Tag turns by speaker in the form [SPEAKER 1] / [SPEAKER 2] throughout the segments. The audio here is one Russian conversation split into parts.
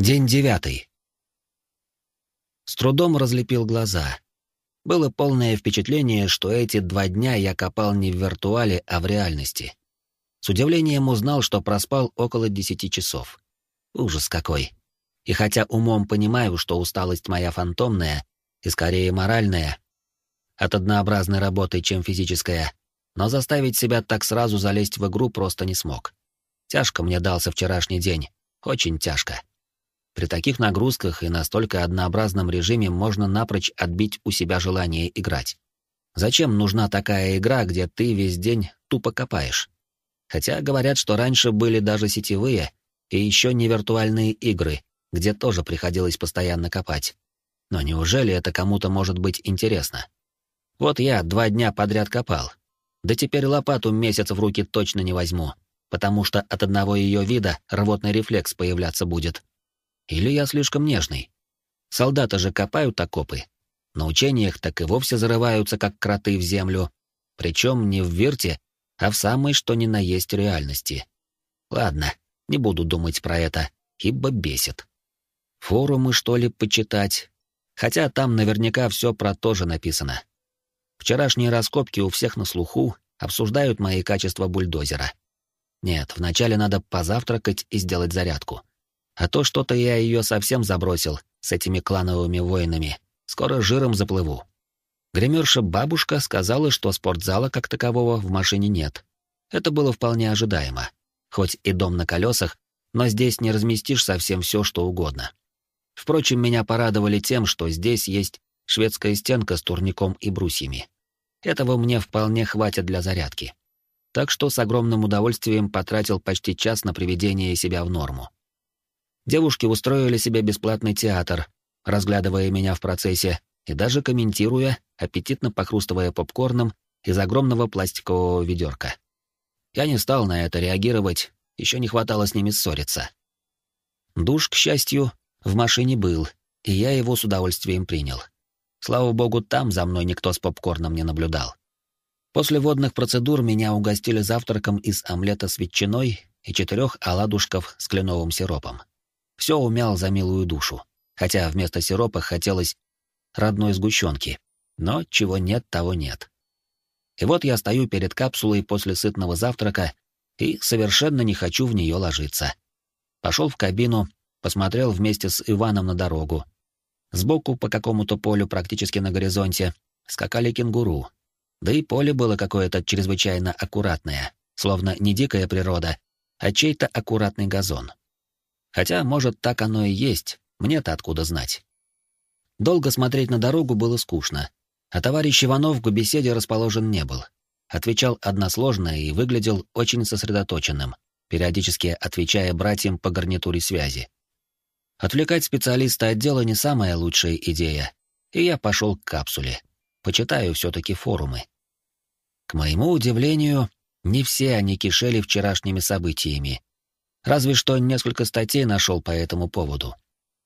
[SPEAKER 1] День девятый. С трудом разлепил глаза. Было полное впечатление, что эти два дня я копал не в виртуале, а в реальности. С удивлением узнал, что проспал около десяти часов. Ужас какой. И хотя умом понимаю, что усталость моя фантомная и скорее моральная, от однообразной работы, чем физическая, но заставить себя так сразу залезть в игру просто не смог. Тяжко мне дался вчерашний день, очень тяжко. При таких нагрузках и настолько однообразном режиме можно напрочь отбить у себя желание играть. Зачем нужна такая игра, где ты весь день тупо копаешь? Хотя говорят, что раньше были даже сетевые и еще не виртуальные игры, где тоже приходилось постоянно копать. Но неужели это кому-то может быть интересно? Вот я два дня подряд копал. Да теперь лопату месяц в руки точно не возьму, потому что от одного ее вида рвотный рефлекс появляться будет. Или я слишком нежный? Солдаты же копают окопы. На учениях так и вовсе зарываются, как кроты в землю. Причем не в вирте, а в самой что ни на есть реальности. Ладно, не буду думать про это, ибо бесит. Форумы, что ли, почитать? Хотя там наверняка все про то же написано. Вчерашние раскопки у всех на слуху обсуждают мои качества бульдозера. Нет, вначале надо позавтракать и сделать зарядку. А то что-то я ее совсем забросил с этими клановыми воинами. Скоро жиром заплыву. Гримерша бабушка сказала, что спортзала как такового в машине нет. Это было вполне ожидаемо. Хоть и дом на колесах, но здесь не разместишь совсем все, что угодно. Впрочем, меня порадовали тем, что здесь есть шведская стенка с турником и брусьями. Этого мне вполне хватит для зарядки. Так что с огромным удовольствием потратил почти час на приведение себя в норму. Девушки устроили себе бесплатный театр, разглядывая меня в процессе и даже комментируя, аппетитно похрустывая попкорном из огромного пластикового ведерка. Я не стал на это реагировать, еще не хватало с ними ссориться. Душ, к счастью, в машине был, и я его с удовольствием принял. Слава богу, там за мной никто с попкорном не наблюдал. После водных процедур меня угостили завтраком из омлета с ветчиной и четырех оладушков с кленовым сиропом. Все умял за милую душу, хотя вместо сиропа хотелось родной сгущенки, но чего нет, того нет. И вот я стою перед капсулой после сытного завтрака и совершенно не хочу в нее ложиться. Пошел в кабину, посмотрел вместе с Иваном на дорогу. Сбоку по какому-то полю практически на горизонте скакали кенгуру. Да и поле было какое-то чрезвычайно аккуратное, словно не дикая природа, а чей-то аккуратный газон. Хотя, может, так оно и есть, мне-то откуда знать. Долго смотреть на дорогу было скучно, а товарищ Иванов к беседе расположен не был. Отвечал односложно и выглядел очень сосредоточенным, периодически отвечая братьям по гарнитуре связи. Отвлекать специалиста отдела не самая лучшая идея, и я пошел к капсуле. Почитаю все-таки форумы. К моему удивлению, не все они кишели вчерашними событиями, Разве что несколько статей нашел по этому поводу.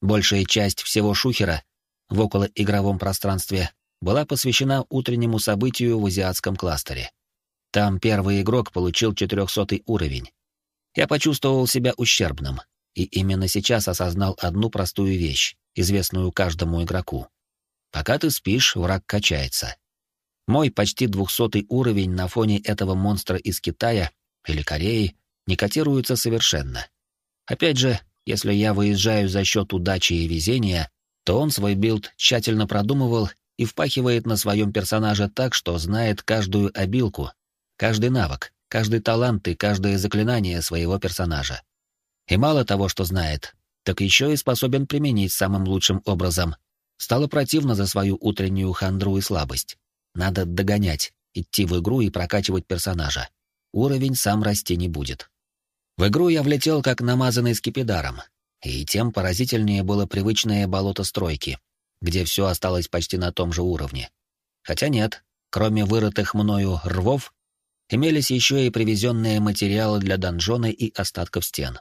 [SPEAKER 1] Большая часть всего шухера в околоигровом пространстве была посвящена утреннему событию в азиатском кластере. Там первый игрок получил 400 уровень. Я почувствовал себя ущербным, и именно сейчас осознал одну простую вещь, известную каждому игроку. Пока ты спишь, враг качается. Мой почти 200 уровень на фоне этого монстра из Китая или Кореи не котируются совершенно. Опять же, если я выезжаю за счет удачи и везения, то он свой build тщательно продумывал и впахивает на своем персонаже так, что знает каждую обилку, каждый навык, каждый талант и каждое заклинание своего персонажа. И мало того, что знает, так еще и способен применить самым лучшим образом. Стало противно за свою утреннюю хандру и слабость. Надо догонять, идти в игру и прокачивать персонажа. Уровень сам расти не будет. В игру я влетел как намазанный скипидаром, и тем поразительнее было привычное болото стройки, где все осталось почти на том же уровне. Хотя нет, кроме вырытых мною рвов, имелись еще и привезенные материалы для донжона и остатков стен.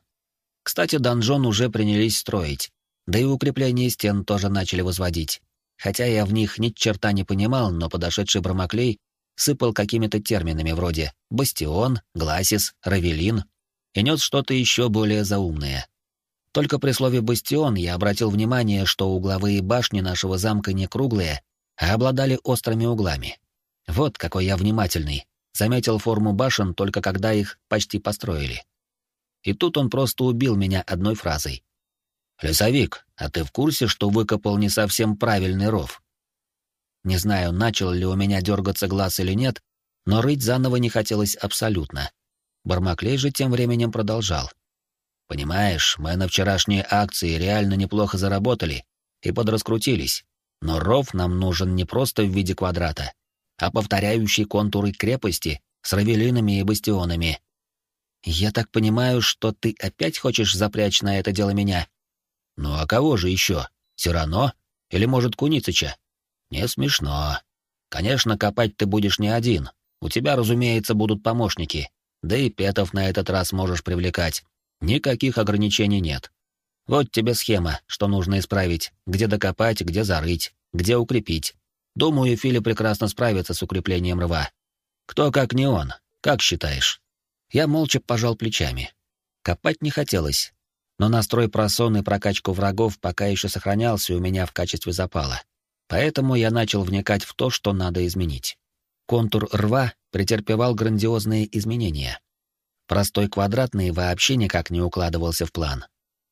[SPEAKER 1] Кстати, донжон уже принялись строить, да и укрепления стен тоже начали возводить. Хотя я в них ни черта не понимал, но подошедший Бромоклей сыпал какими-то терминами вроде «бастион», «гласис», «равелин», и нес что-то еще более заумное. Только при слове «бастион» я обратил внимание, что угловые башни нашего замка не круглые, а обладали острыми углами. Вот какой я внимательный. Заметил форму башен только когда их почти построили. И тут он просто убил меня одной фразой. «Лесовик, а ты в курсе, что выкопал не совсем правильный ров?» Не знаю, начал ли у меня дергаться глаз или нет, но рыть заново не хотелось абсолютно. Бармаклей же тем временем продолжал. «Понимаешь, мы на вчерашние акции реально неплохо заработали и подраскрутились, но ров нам нужен не просто в виде квадрата, а повторяющий контуры крепости с равелинами и бастионами. Я так понимаю, что ты опять хочешь запрячь на это дело меня? Ну а кого же еще? Сирано? Или, может, Куницыча? Не смешно. Конечно, копать ты будешь не один. У тебя, разумеется, будут помощники. Да и петов на этот раз можешь привлекать. Никаких ограничений нет. Вот тебе схема, что нужно исправить, где докопать, где зарыть, где укрепить. Думаю, Фили прекрасно справится с укреплением рва. Кто как не он, как считаешь? Я молча пожал плечами. Копать не хотелось, но настрой про и прокачку врагов пока еще сохранялся у меня в качестве запала. Поэтому я начал вникать в то, что надо изменить. Контур рва претерпевал грандиозные изменения. Простой квадратный вообще никак не укладывался в план.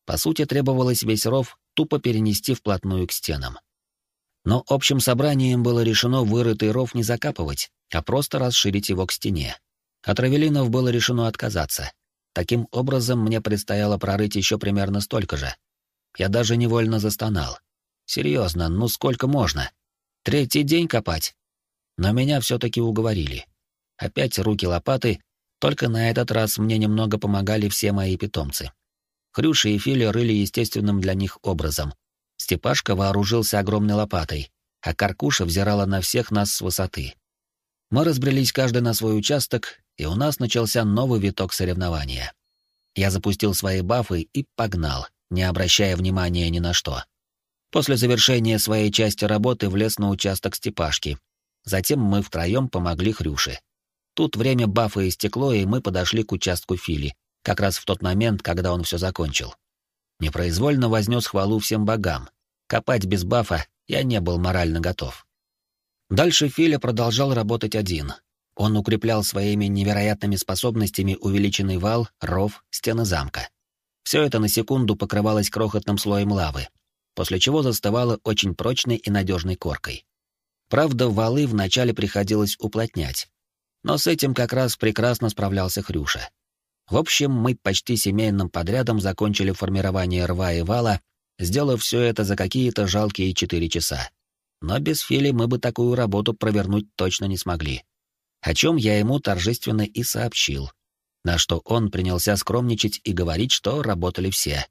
[SPEAKER 1] По сути, требовалось весь ров тупо перенести вплотную к стенам. Но общим собранием было решено вырытый ров не закапывать, а просто расширить его к стене. От равелинов было решено отказаться. Таким образом, мне предстояло прорыть еще примерно столько же. Я даже невольно застонал. Серьезно, ну сколько можно? Третий день копать? Но меня все-таки уговорили. Опять руки лопаты, только на этот раз мне немного помогали все мои питомцы. Хрюша и Филя рыли естественным для них образом, Степашка вооружился огромной лопатой, а Каркуша взирала на всех нас с высоты. Мы разбрелись каждый на свой участок, и у нас начался новый виток соревнования. Я запустил свои бафы и погнал, не обращая внимания ни на что. После завершения своей части работы влез на участок Степашки. Затем мы втроем помогли Хрюше. Тут время бафа истекло, и мы подошли к участку Фили, как раз в тот момент, когда он все закончил. Непроизвольно вознес хвалу всем богам. Копать без бафа я не был морально готов. Дальше Филя продолжал работать один. Он укреплял своими невероятными способностями увеличенный вал, ров, стены замка. Все это на секунду покрывалось крохотным слоем лавы, после чего застывало очень прочной и надежной коркой. Правда, валы вначале приходилось уплотнять. Но с этим как раз прекрасно справлялся Хрюша. В общем, мы почти семейным подрядом закончили формирование рва и вала, сделав все это за какие-то жалкие четыре часа. Но без Фили мы бы такую работу провернуть точно не смогли. О чем я ему торжественно и сообщил. На что он принялся скромничать и говорить, что работали все.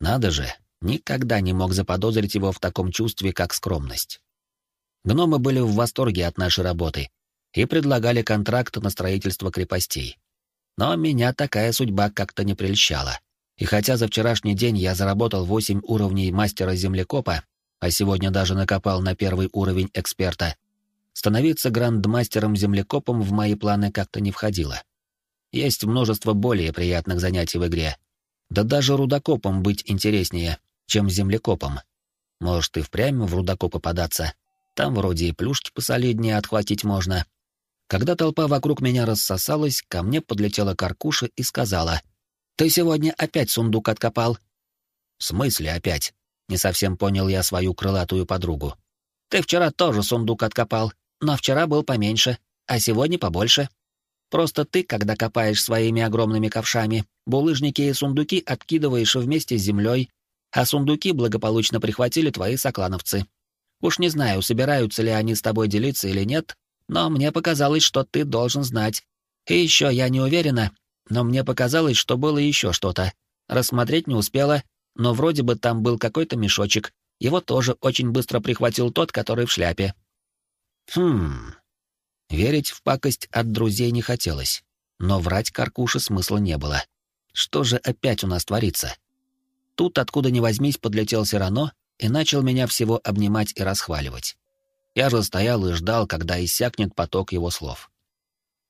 [SPEAKER 1] Надо же, никогда не мог заподозрить его в таком чувстве, как скромность. Гномы были в восторге от нашей работы и предлагали контракт на строительство крепостей. Но меня такая судьба как-то не прельщала. И хотя за вчерашний день я заработал 8 уровней мастера-землекопа, а сегодня даже накопал на первый уровень эксперта, становиться грандмастером-землекопом в мои планы как-то не входило. Есть множество более приятных занятий в игре. Да даже рудокопом быть интереснее, чем землекопом. Может и впрямь в рудокопы податься. Там вроде и плюшки посолиднее отхватить можно, когда толпа вокруг меня рассосалась, ко мне подлетела Каркуша и сказала, «Ты сегодня опять сундук откопал?» «В смысле опять?» Не совсем понял я свою крылатую подругу. «Ты вчера тоже сундук откопал, но вчера был поменьше, а сегодня побольше. Просто ты, когда копаешь своими огромными ковшами, булыжники и сундуки откидываешь вместе с землей, а сундуки благополучно прихватили твои соклановцы. Уж не знаю, собираются ли они с тобой делиться или нет, но мне показалось, что ты должен знать. И еще я не уверена, но мне показалось, что было еще что-то. Рассмотреть не успела, но вроде бы там был какой-то мешочек. Его тоже очень быстро прихватил тот, который в шляпе. Хм. Верить в пакость от друзей не хотелось, но врать Каркуше смысла не было. Что же опять у нас творится? Тут, откуда ни возьмись, подлетел Сирано и начал меня всего обнимать и расхваливать. Я же стоял и ждал, когда иссякнет поток его слов.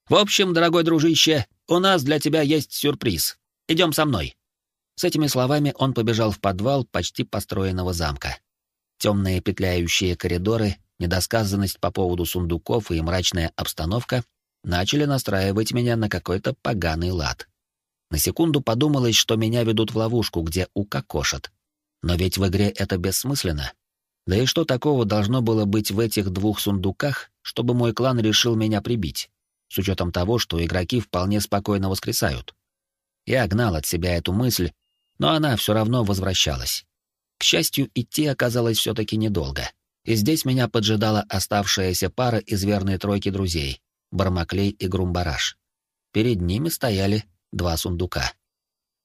[SPEAKER 1] «В общем, дорогой дружище, у нас для тебя есть сюрприз. Идем со мной». С этими словами он побежал в подвал почти построенного замка. Темные петляющие коридоры, недосказанность по поводу сундуков и мрачная обстановка начали настраивать меня на какой-то поганый лад. На секунду подумалось, что меня ведут в ловушку, где укокошат. Но ведь в игре это бессмысленно. Да и что такого должно было быть в этих двух сундуках, чтобы мой клан решил меня прибить, с учетом того, что игроки вполне спокойно воскресают? Я гнал от себя эту мысль, но она все равно возвращалась. К счастью, идти оказалось все-таки недолго. И здесь меня поджидала оставшаяся пара из верной тройки друзей — Бармаклей и Грумбараш. Перед ними стояли два сундука.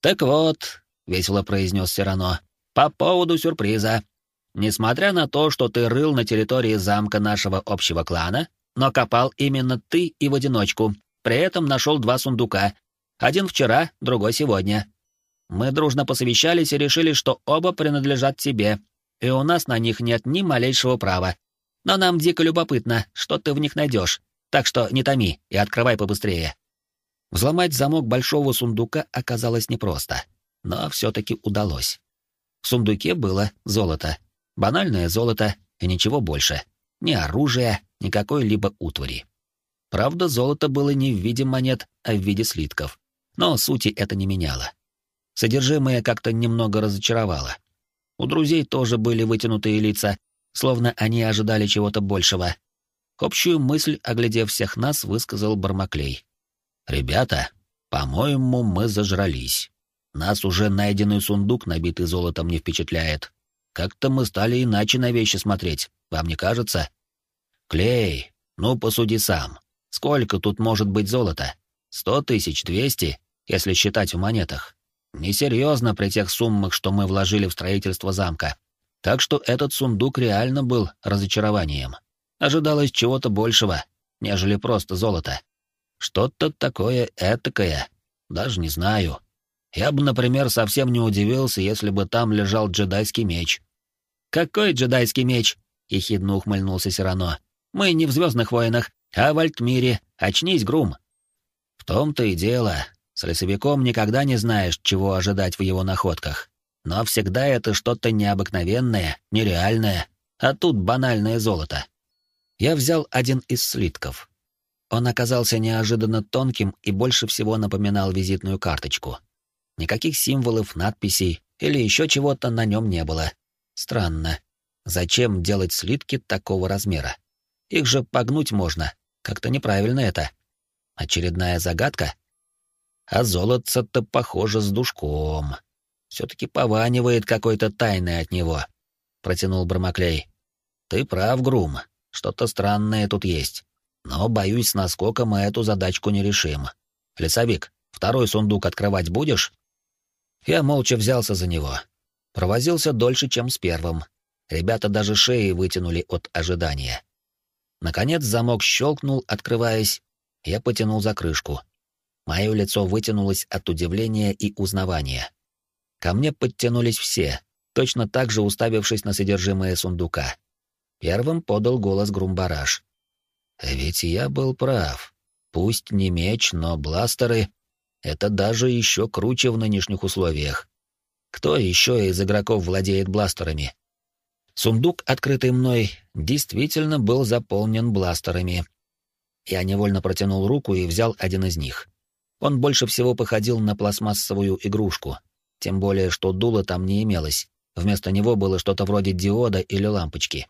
[SPEAKER 1] «Так вот», — весело произнес Сирано, — «по поводу сюрприза. Несмотря на то, что ты рыл на территории замка нашего общего клана, но копал именно ты и в одиночку, при этом нашел два сундука. Один вчера, другой сегодня. Мы дружно посовещались и решили, что оба принадлежат тебе, и у нас на них нет ни малейшего права. Но нам дико любопытно, что ты в них найдешь, так что не томи и открывай побыстрее». Взломать замок большого сундука оказалось непросто, но все-таки удалось. В сундуке было золото. Банальное золото и ничего больше. Ни оружия, ни какой-либо утвари. Правда, золото было не в виде монет, а в виде слитков. Но сути это не меняло. Содержимое как-то немного разочаровало. У друзей тоже были вытянутые лица, словно они ожидали чего-то большего. Общую мысль, оглядев всех нас, высказал Бармаклей. «Ребята, по-моему, мы зажрались. Нас уже найденный сундук, набитый золотом, не впечатляет. Как-то мы стали иначе на вещи смотреть, вам не кажется? Клей, ну посуди сам. Сколько тут может быть золота? Сто тысяч, двести, если считать в монетах. Несерьезно при тех суммах, что мы вложили в строительство замка. Так что этот сундук реально был разочарованием. Ожидалось чего-то большего, нежели просто золото. Что-то такое этакое, даже не знаю. Я бы, например, совсем не удивился, если бы там лежал джедайский меч. «Какой джедайский меч?» — ехидно ухмыльнулся Сирано. «Мы не в Звездных войнах, а в Альтмире. Очнись, Грум!» «В том-то и дело. С лесовиком никогда не знаешь, чего ожидать в его находках. Но всегда это что-то необыкновенное, нереальное, а тут банальное золото». Я взял один из слитков. Он оказался неожиданно тонким и больше всего напоминал визитную карточку. Никаких символов, надписей или еще чего-то на нем не было. Странно. Зачем делать слитки такого размера? Их же погнуть можно. Как-то неправильно это. Очередная загадка? А золотце-то похоже с душком. Все-таки пованивает какой-то тайной от него. Протянул Бармаклей. Ты прав, Грум. Что-то странное тут есть. Но, боюсь, с наскоком мы эту задачку не решим. Лесовик, второй сундук открывать будешь? Я молча взялся за него. Провозился дольше, чем с первым. Ребята даже шеи вытянули от ожидания. Наконец замок щелкнул, открываясь. Я потянул за крышку. Мое лицо вытянулось от удивления и узнавания. Ко мне подтянулись все, точно так же уставившись на содержимое сундука. Первым подал голос Грумбараш. Ведь я был прав. Пусть не меч, но бластеры — это даже еще круче в нынешних условиях. Кто еще из игроков владеет бластерами? Сундук, открытый мной, действительно был заполнен бластерами. Я невольно протянул руку и взял один из них. Он больше всего походил на пластмассовую игрушку, тем более, что дула там не имелось. Вместо него было что-то вроде диода или лампочки.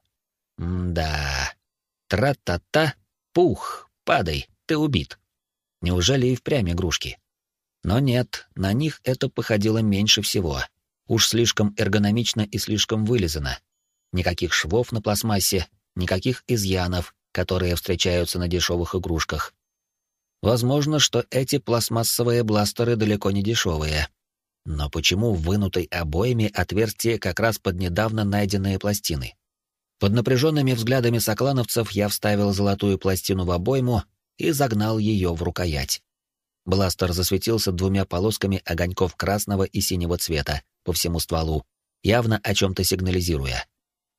[SPEAKER 1] М-да. Тра-та-та, пух, падай, ты убит. Неужели и впрямь игрушки? Но нет, на них это походило меньше всего. Уж слишком эргономично и слишком вылизано. Никаких швов на пластмассе, никаких изъянов, которые встречаются на дешевых игрушках. Возможно, что эти пластмассовые бластеры далеко не дешевые. Но почему в вынутой обоями отверстие как раз под недавно найденные пластины? Под напряженными взглядами соклановцев я вставил золотую пластину в обойму и загнал ее в рукоять. Бластер засветился двумя полосками огоньков красного и синего цвета по всему стволу, явно о чем-то сигнализируя.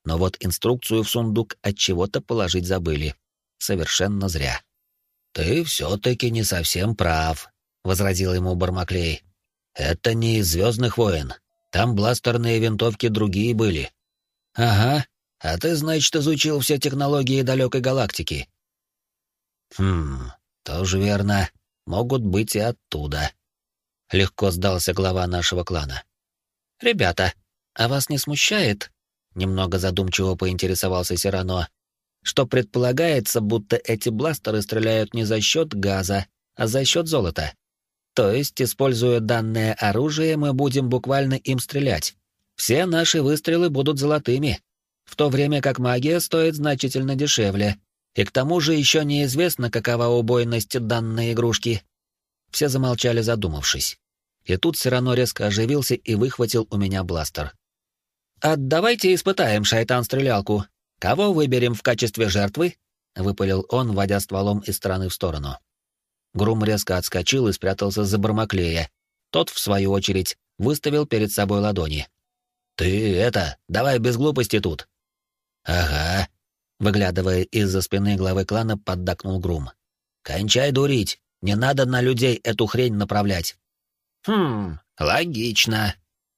[SPEAKER 1] Но вот инструкцию в сундук от чего-то положить забыли. Совершенно зря. «Ты все-таки не совсем прав», — возразил ему Бармаклей. Это не из Звездных войн. Там бластерные винтовки другие были. Ага, а ты, значит, изучил все технологии далекой галактики. Хм, тоже верно. Могут быть и оттуда. Легко сдался глава нашего клана. Ребята, а вас не смущает? Немного задумчиво поинтересовался Сирано, что предполагается, будто эти бластеры стреляют не за счет газа, а за счет золота. То есть, используя данное оружие, мы будем буквально им стрелять. Все наши выстрелы будут золотыми, в то время как магия стоит значительно дешевле. И к тому же еще неизвестно, какова убойность данной игрушки. Все замолчали, задумавшись. И тут Сирано резко оживился и выхватил у меня бластер. «А давайте испытаем шайтан-стрелялку. Кого выберем в качестве жертвы?» — выпалил он, водя стволом из стороны в сторону. Грум резко отскочил и спрятался за Бармаклея. Тот, в свою очередь, выставил перед собой ладони. «Ты это, давай без глупости тут». «Ага», — выглядывая из-за спины главы клана, поддакнул Грум. «Кончай дурить, не надо на людей эту хрень направлять». «Хм, логично.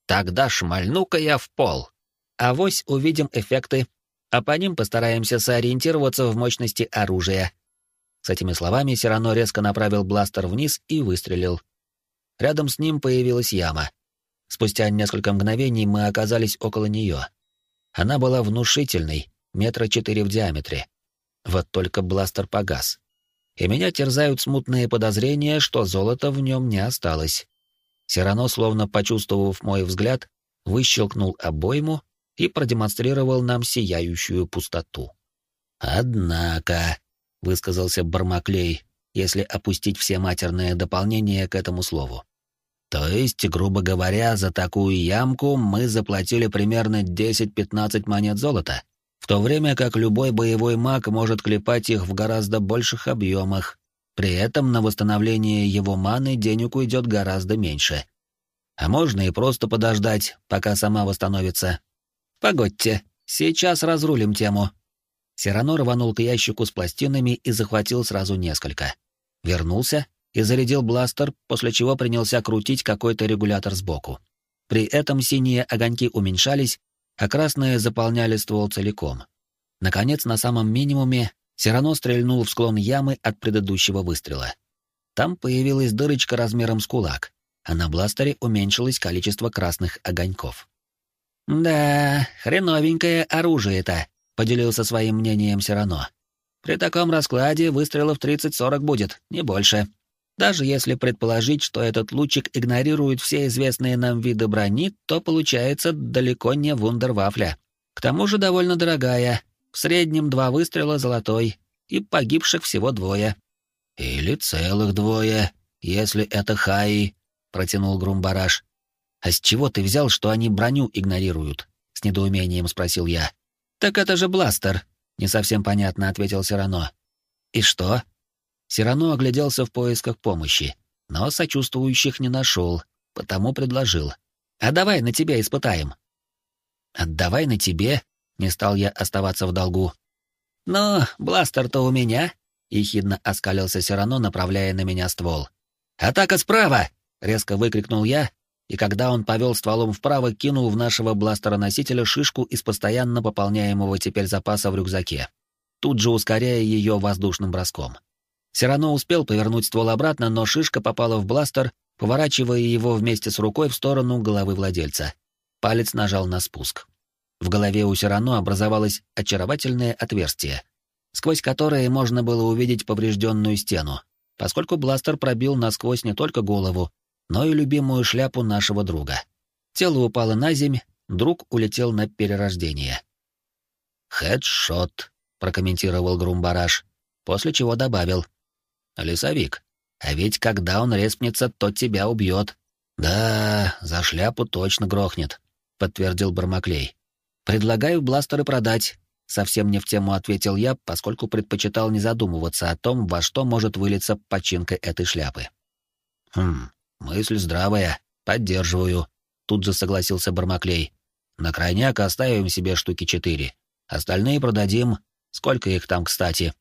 [SPEAKER 1] Тогда шмальну-ка я в пол. Авось увидим эффекты, а по ним постараемся сориентироваться в мощности оружия», с этими словами Сирано резко направил бластер вниз и выстрелил. Рядом с ним появилась яма. Спустя несколько мгновений мы оказались около нее. Она была внушительной, метра четыре в диаметре. Вот только бластер погас. И меня терзают смутные подозрения, что золота в нем не осталось. Сирано, словно почувствовав мой взгляд, выщелкнул обойму и продемонстрировал нам сияющую пустоту. Однако, высказался Бармаклей, если опустить все матерные дополнения к этому слову. То есть, грубо говоря, за такую ямку мы заплатили примерно 10-15 монет золота, в то время как любой боевой маг может клепать их в гораздо больших объемах. При этом на восстановление его маны денег уйдет гораздо меньше. А можно и просто подождать, пока сама восстановится. Погодьте, сейчас разрулим тему. Сирано рванул к ящику с пластинами и захватил сразу несколько. Вернулся и зарядил бластер, после чего принялся крутить какой-то регулятор сбоку. При этом синие огоньки уменьшались, а красные заполняли ствол целиком. Наконец, на самом минимуме, Сирано стрельнул в склон ямы от предыдущего выстрела. Там появилась дырочка размером с кулак, а на бластере уменьшилось количество красных огоньков. «Да, хреновенькое оружие-то», — поделился своим мнением Сирано. «При таком раскладе выстрелов 30-40 будет, не больше. Даже если предположить, что этот лучик игнорирует все известные нам виды брони, то получается далеко не вундервафля. К тому же довольно дорогая, в среднем два выстрела золотой, и погибших всего двое». «Или целых двое, если это хаи», — протянул Грумбараш. «А с чего ты взял, что они броню игнорируют?» — с недоумением спросил я. «Так это же бластер», — не совсем понятно ответил Сирано. «И что?» Сирано огляделся в поисках помощи, но сочувствующих не нашел, потому предложил. «А давай на тебя испытаем». «Отдавай на тебе», — не стал я оставаться в долгу. «Но бластер-то у меня», — ехидно оскалился Сирано, направляя на меня ствол. «Атака справа!» — резко выкрикнул я и когда он повел стволом вправо, кинул в нашего бластера-носителя шишку из постоянно пополняемого теперь запаса в рюкзаке, тут же ускоряя ее воздушным броском. Сирано успел повернуть ствол обратно, но шишка попала в бластер, поворачивая его вместе с рукой в сторону головы владельца. Палец нажал на спуск. В голове у Сирано образовалось очаровательное отверстие, сквозь которое можно было увидеть поврежденную стену, поскольку бластер пробил насквозь не только голову, но и любимую шляпу нашего друга. Тело упало на земь, друг улетел на перерождение. «Хедшот», — прокомментировал Грумбараш, после чего добавил. «Лесовик, а ведь когда он респнется, то тебя убьет». «Да, за шляпу точно грохнет», — подтвердил Бармаклей. «Предлагаю бластеры продать», — совсем не в тему ответил я, поскольку предпочитал не задумываться о том, во что может вылиться починка этой шляпы. «Хм, «Мысль здравая, поддерживаю», — тут же согласился Бармаклей. «На крайняк оставим себе штуки четыре. Остальные продадим. Сколько их там, кстати?»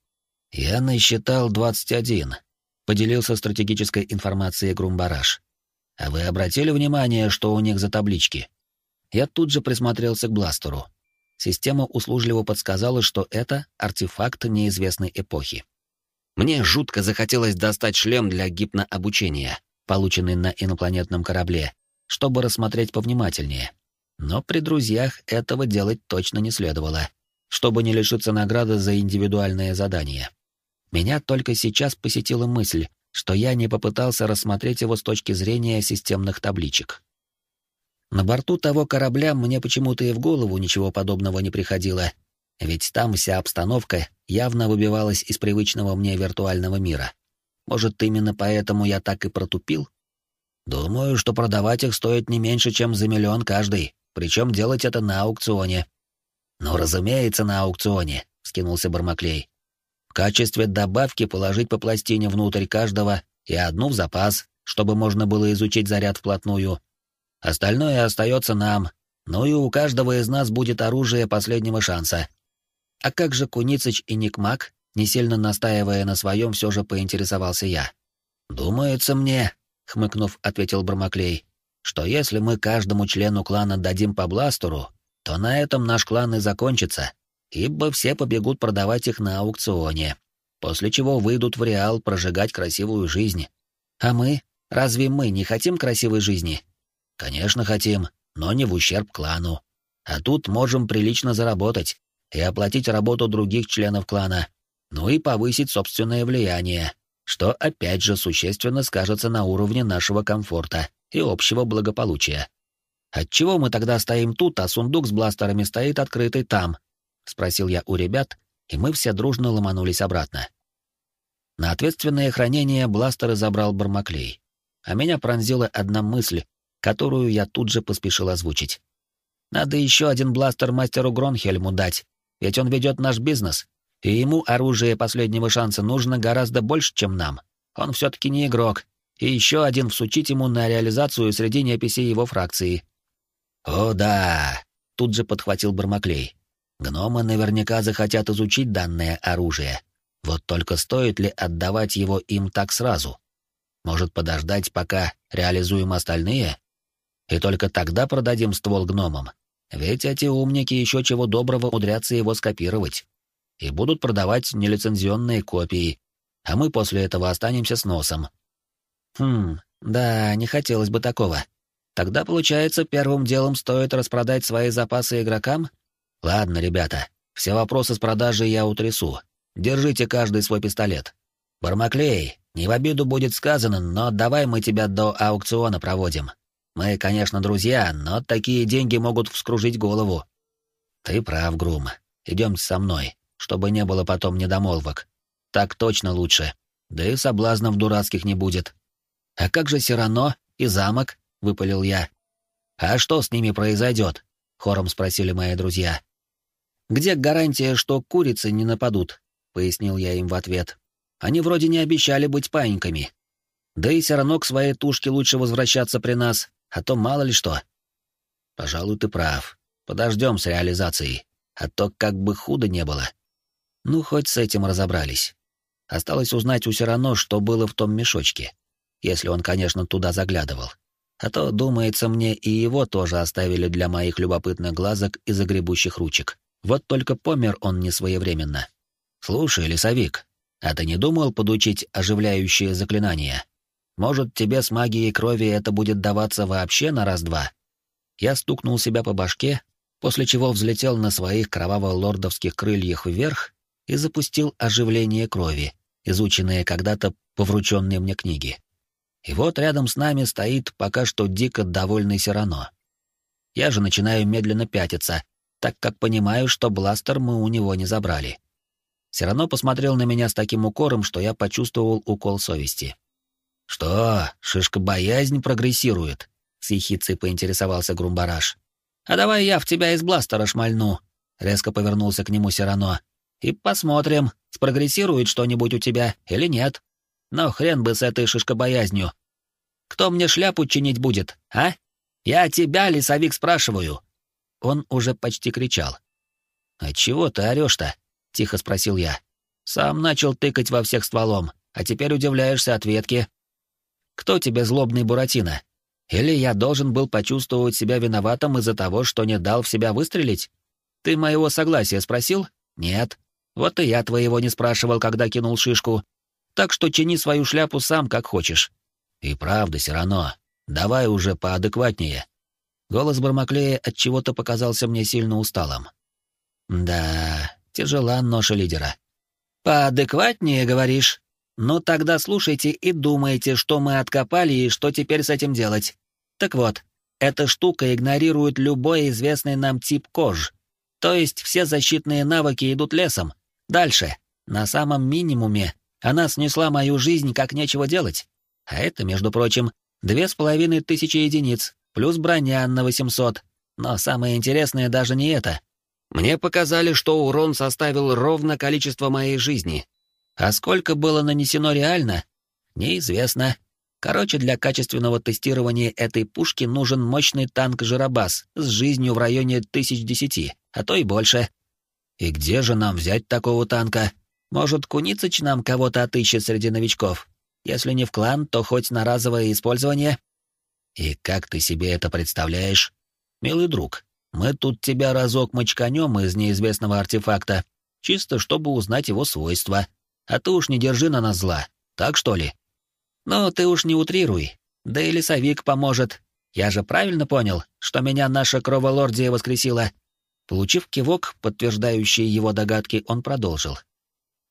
[SPEAKER 1] «Я насчитал двадцать один», — поделился стратегической информацией Грумбараш. А вы обратили внимание, что у них за таблички? Я тут же присмотрелся к бластеру. Система услужливо подсказала, что это артефакт неизвестной эпохи. Мне жутко захотелось достать шлем для гипнообучения, полученный на инопланетном корабле, чтобы рассмотреть повнимательнее. Но при друзьях этого делать точно не следовало, чтобы не лишиться награды за индивидуальное задание. Меня только сейчас посетила мысль, что я не попытался рассмотреть его с точки зрения системных табличек. На борту того корабля мне почему-то и в голову ничего подобного не приходило, ведь там вся обстановка явно выбивалась из привычного мне виртуального мира. Может, именно поэтому я так и протупил? Думаю, что продавать их стоит не меньше, чем за миллион каждый, причем делать это на аукционе. Ну, разумеется, на аукционе, вскинулся Бармаклей. В качестве добавки положить по пластине внутрь каждого и одну в запас, чтобы можно было изучить заряд вплотную. Остальное остается нам, ну и у каждого из нас будет оружие последнего шанса. А как же Куницыч и Никмак, не сильно настаивая на своем, все же поинтересовался я. «Думается мне», — хмыкнув, ответил Бармаклей, «что если мы каждому члену клана дадим по бластеру, то на этом наш клан и закончится, ибо все побегут продавать их на аукционе, после чего выйдут в Реал прожигать красивую жизнь. А мы? Разве мы не хотим красивой жизни? Конечно, хотим, но не в ущерб клану. А тут можем прилично заработать, и оплатить работу других членов клана, ну и повысить собственное влияние, что опять же существенно скажется на уровне нашего комфорта и общего благополучия. Отчего мы тогда стоим тут, а сундук с бластерами стоит открытый там? Спросил я у ребят, и мы все дружно ломанулись обратно. На ответственное хранение бластеры забрал Бармаклей, а меня пронзила одна мысль, которую я тут же поспешил озвучить. Надо еще один бластер мастеру Гронхельму дать, ведь он ведет наш бизнес, и ему оружие последнего шанса нужно гораздо больше, чем нам. Он все-таки не игрок. И еще один всучить ему на реализацию среди неписей его фракции. «О, да!» — тут же подхватил Бармаклей. «Гномы наверняка захотят изучить данное оружие. Вот только стоит ли отдавать его им так сразу? Может, подождать, пока реализуем остальные? И только тогда продадим ствол гномам?» Ведь эти умники еще чего доброго умудрятся его скопировать. И будут продавать нелицензионные копии, а мы после этого останемся с носом. Хм, да, не хотелось бы такого. Тогда, получается, первым делом стоит распродать свои запасы игрокам? Ладно, ребята, все вопросы с продажей я утрясу. Держите каждый свой пистолет. Бармаклей, не в обиду будет сказано, но давай мы тебя до аукциона проводим. Мы, конечно, друзья, но такие деньги могут вскружить голову. Ты прав, Грум. Идемте со мной, чтобы не было потом недомолвок. Так точно лучше. Да и соблазнов дурацких не будет. А как же Сирано и замок? выпалил я. А что с ними произойдет? хором спросили мои друзья. Где гарантия, что курицы не нападут? пояснил я им в ответ. Они вроде не обещали быть паиньками. Да и все к своей тушке лучше возвращаться при нас, а то мало ли что. Пожалуй, ты прав. Подождем с реализацией, а то как бы худо не было. Ну, хоть с этим разобрались. Осталось узнать у Сирано, что было в том мешочке, если он, конечно, туда заглядывал. А то, думается мне, и его тоже оставили для моих любопытных глазок и загребущих ручек. Вот только помер он не своевременно. Слушай, лесовик, а ты не думал подучить оживляющие заклинания? Может, тебе с магией крови это будет даваться вообще на раз-два? Я стукнул себя по башке, после чего взлетел на своих кроваво-лордовских крыльях вверх и запустил оживление крови, изученное когда-то по врученной мне книге. И вот рядом с нами стоит пока что дико довольный Сирано. Я же начинаю медленно пятиться, так как понимаю, что бластер мы у него не забрали. Сирано посмотрел на меня с таким укором, что я почувствовал укол совести. «Что, шишка-боязнь прогрессирует?» — с ехицей поинтересовался Грумбараш. «А давай я в тебя из бластера шмальну», — резко повернулся к нему Сирано. «И посмотрим, спрогрессирует что-нибудь у тебя или нет. Но хрен бы с этой шишкобоязнью. Кто мне шляпу чинить будет, а? Я тебя, лесовик, спрашиваю». Он уже почти кричал. «А чего ты орешь-то?» — тихо спросил я. «Сам начал тыкать во всех стволом, а теперь удивляешься ответке». «Кто тебе злобный Буратино? Или я должен был почувствовать себя виноватым из-за того, что не дал в себя выстрелить? Ты моего согласия спросил? Нет. Вот и я твоего не спрашивал, когда кинул шишку. Так что чини свою шляпу сам, как хочешь. И правда, все равно. Давай уже поадекватнее. Голос Бармаклея от чего-то показался мне сильно усталым. Да, тяжела ноша лидера. Поадекватнее, говоришь? Ну тогда слушайте и думайте, что мы откопали и что теперь с этим делать. Так вот, эта штука игнорирует любой известный нам тип кож. То есть все защитные навыки идут лесом. Дальше, на самом минимуме, она снесла мою жизнь как нечего делать. А это, между прочим, две с половиной тысячи единиц, плюс броня на 800. Но самое интересное даже не это. Мне показали, что урон составил ровно количество моей жизни. А сколько было нанесено реально, неизвестно. Короче, для качественного тестирования этой пушки нужен мощный танк «Жиробас» с жизнью в районе тысяч десяти, а то и больше. И где же нам взять такого танка? Может, Куницыч нам кого-то отыщет среди новичков? Если не в клан, то хоть на разовое использование? И как ты себе это представляешь? Милый друг, мы тут тебя разок мочканем из неизвестного артефакта, чисто чтобы узнать его свойства. А ты уж не держи на нас зла, так что ли? Но ты уж не утрируй. Да и лесовик поможет. Я же правильно понял, что меня наша кроволордия воскресила. Получив кивок, подтверждающий его догадки, он продолжил.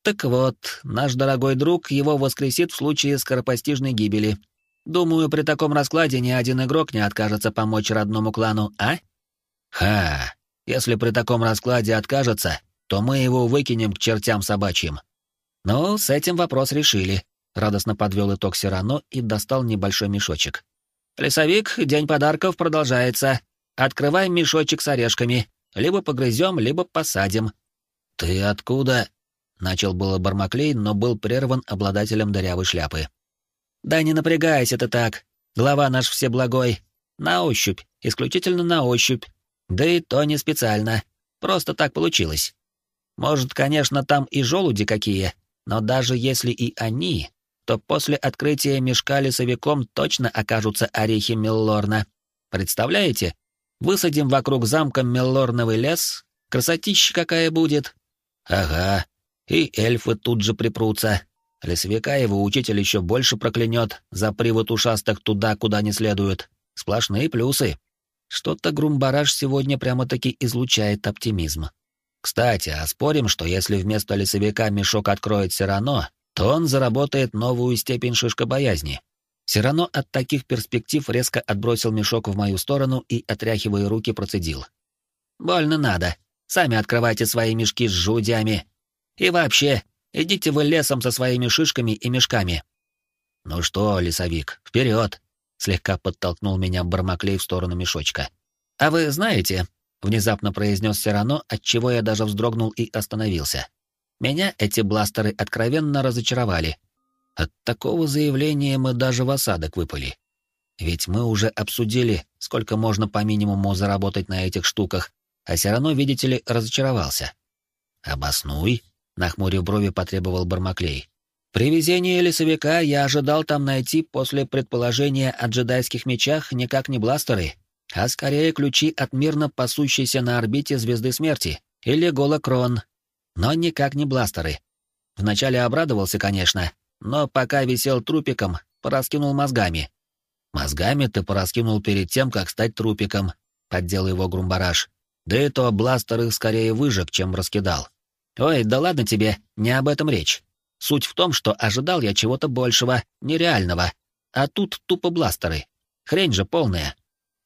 [SPEAKER 1] Так вот, наш дорогой друг его воскресит в случае скоропостижной гибели. Думаю, при таком раскладе ни один игрок не откажется помочь родному клану, а? Ха, если при таком раскладе откажется, то мы его выкинем к чертям собачьим. Ну, с этим вопрос решили. Радостно подвел итог Сирано и достал небольшой мешочек. «Лесовик, день подарков продолжается. Открывай мешочек с орешками. Либо погрызем, либо посадим». «Ты откуда?» — начал было Бармаклей, но был прерван обладателем дырявой шляпы. «Да не напрягайся ты так. Глава наш всеблагой. На ощупь, исключительно на ощупь. Да и то не специально. Просто так получилось. Может, конечно, там и желуди какие, но даже если и они, то после открытия мешка лесовиком точно окажутся орехи Меллорна. Представляете? Высадим вокруг замка Меллорновый лес, красотища какая будет. Ага, и эльфы тут же припрутся. Лесовика его учитель еще больше проклянет за привод ушастых туда, куда не следует. Сплошные плюсы. Что-то Грумбараш сегодня прямо-таки излучает оптимизм. Кстати, а спорим, что если вместо лесовика мешок откроет Сирано, то он заработает новую степень шишкобоязни. Все равно от таких перспектив резко отбросил мешок в мою сторону и, отряхивая руки, процедил. «Больно надо. Сами открывайте свои мешки с жудями. И вообще, идите вы лесом со своими шишками и мешками». «Ну что, лесовик, вперед! слегка подтолкнул меня Бармаклей в сторону мешочка. «А вы знаете...» — внезапно произнес Сирано, отчего я даже вздрогнул и остановился. Меня эти бластеры откровенно разочаровали. От такого заявления мы даже в осадок выпали. Ведь мы уже обсудили, сколько можно по минимуму заработать на этих штуках, а все равно, видите ли, разочаровался. «Обоснуй», — нахмурив брови, потребовал Бармаклей. «При везении лесовика я ожидал там найти после предположения о джедайских мечах никак не бластеры, а скорее ключи от мирно пасущейся на орбите звезды смерти или голокрон, но никак не бластеры. Вначале обрадовался, конечно, но пока висел трупиком, пораскинул мозгами. Мозгами ты пораскинул перед тем, как стать трупиком, поддел его Грумбараш. Да и то бластер их скорее выжег, чем раскидал. Ой, да ладно тебе, не об этом речь. Суть в том, что ожидал я чего-то большего, нереального. А тут тупо бластеры. Хрень же полная.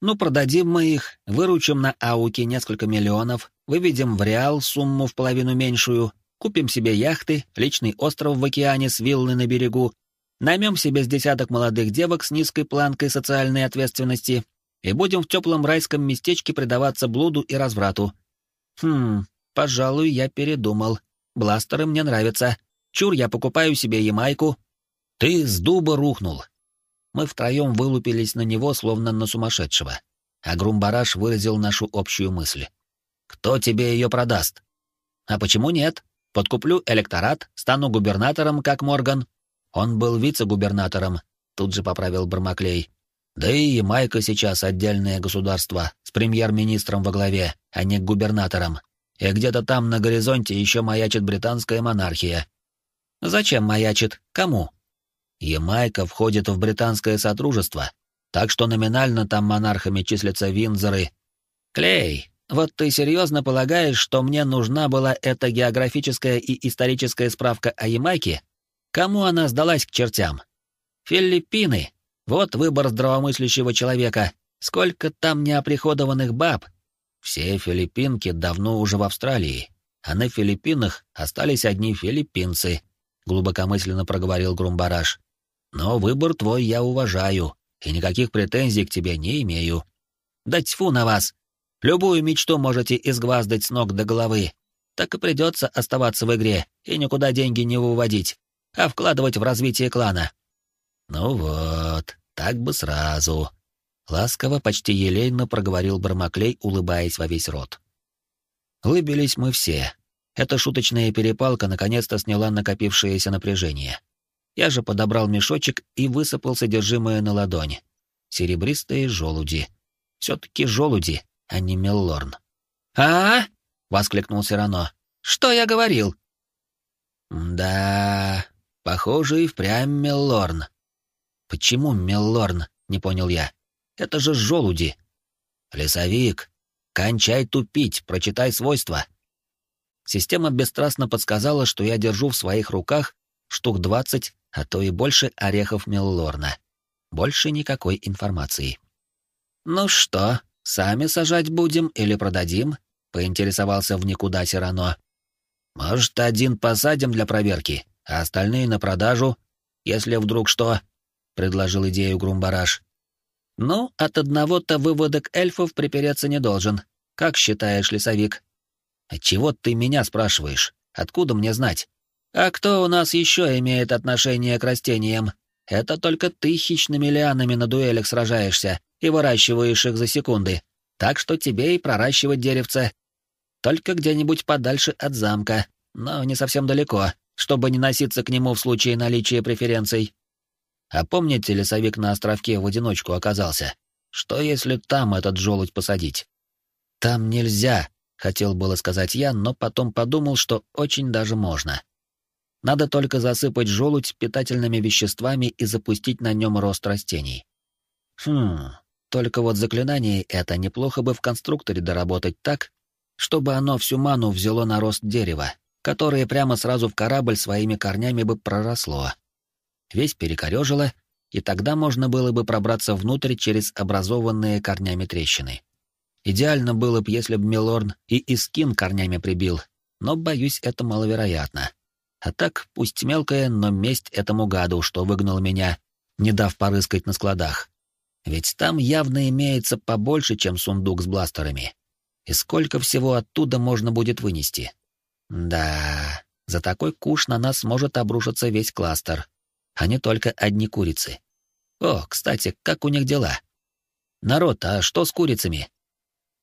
[SPEAKER 1] Ну, продадим мы их, выручим на ауке несколько миллионов, выведем в реал сумму в половину меньшую, купим себе яхты, личный остров в океане с виллой на берегу, наймем себе с десяток молодых девок с низкой планкой социальной ответственности и будем в теплом райском местечке предаваться блуду и разврату. Хм, пожалуй, я передумал. Бластеры мне нравятся. Чур, я покупаю себе Ямайку. Ты с дуба рухнул, мы втроем вылупились на него, словно на сумасшедшего. А Грумбараш выразил нашу общую мысль. «Кто тебе ее продаст?» «А почему нет? Подкуплю электорат, стану губернатором, как Морган». Он был вице-губернатором, тут же поправил Бармаклей. Да и Ямайка сейчас отдельное государство с премьер-министром во главе, а не губернатором. И где-то там на горизонте еще маячит британская монархия. Зачем маячит? Кому? Ямайка входит в британское содружество, так что номинально там монархами числятся Винзоры. Клей, вот ты серьезно полагаешь, что мне нужна была эта географическая и историческая справка о Ямайке? Кому она сдалась к чертям? Филиппины. Вот выбор здравомыслящего человека. Сколько там неоприходованных баб. Все филиппинки давно уже в Австралии, а на Филиппинах остались одни филиппинцы, глубокомысленно проговорил Грумбараш. Но выбор твой я уважаю, и никаких претензий к тебе не имею. Да тьфу на вас! Любую мечту можете изгваздать с ног до головы. Так и придется оставаться в игре и никуда деньги не выводить, а вкладывать в развитие клана. Ну вот, так бы сразу. Ласково, почти елейно проговорил Бармаклей, улыбаясь во весь рот. Улыбились мы все. Эта шуточная перепалка наконец-то сняла накопившееся напряжение. Я же подобрал мешочек и высыпал содержимое на ладонь. Серебристые желуди. Все-таки желуди, а не меллорн. а, -а, -а воскликнул Сирано. «Что я говорил?» «Да, похоже и впрямь меллорн». «Почему меллорн?» — не понял я. «Это же желуди». «Лесовик, кончай тупить, прочитай свойства». Система бесстрастно подсказала, что я держу в своих руках штук двадцать а то и больше орехов Меллорна. Больше никакой информации. «Ну что, сами сажать будем или продадим?» — поинтересовался в никуда Сирано. «Может, один посадим для проверки, а остальные на продажу, если вдруг что?» — предложил идею Грумбараш. «Ну, от одного-то выводок эльфов припереться не должен. Как считаешь, лесовик?» «Чего ты меня спрашиваешь? Откуда мне знать?» А кто у нас еще имеет отношение к растениям? Это только ты хищными лианами на дуэлях сражаешься и выращиваешь их за секунды. Так что тебе и проращивать деревце. Только где-нибудь подальше от замка, но не совсем далеко, чтобы не носиться к нему в случае наличия преференций. А помните, лесовик на островке в одиночку оказался? Что если там этот желудь посадить? Там нельзя, хотел было сказать я, но потом подумал, что очень даже можно. Надо только засыпать желудь питательными веществами и запустить на нем рост растений. Хм, только вот заклинание это неплохо бы в конструкторе доработать так, чтобы оно всю ману взяло на рост дерева, которое прямо сразу в корабль своими корнями бы проросло. Весь перекорежило, и тогда можно было бы пробраться внутрь через образованные корнями трещины. Идеально было бы, если бы Милорн и Искин корнями прибил, но, боюсь, это маловероятно. А так, пусть мелкая, но месть этому гаду, что выгнал меня, не дав порыскать на складах. Ведь там явно имеется побольше, чем сундук с бластерами. И сколько всего оттуда можно будет вынести? Да, за такой куш на нас может обрушиться весь кластер, а не только одни курицы. О, кстати, как у них дела? Народ, а что с курицами?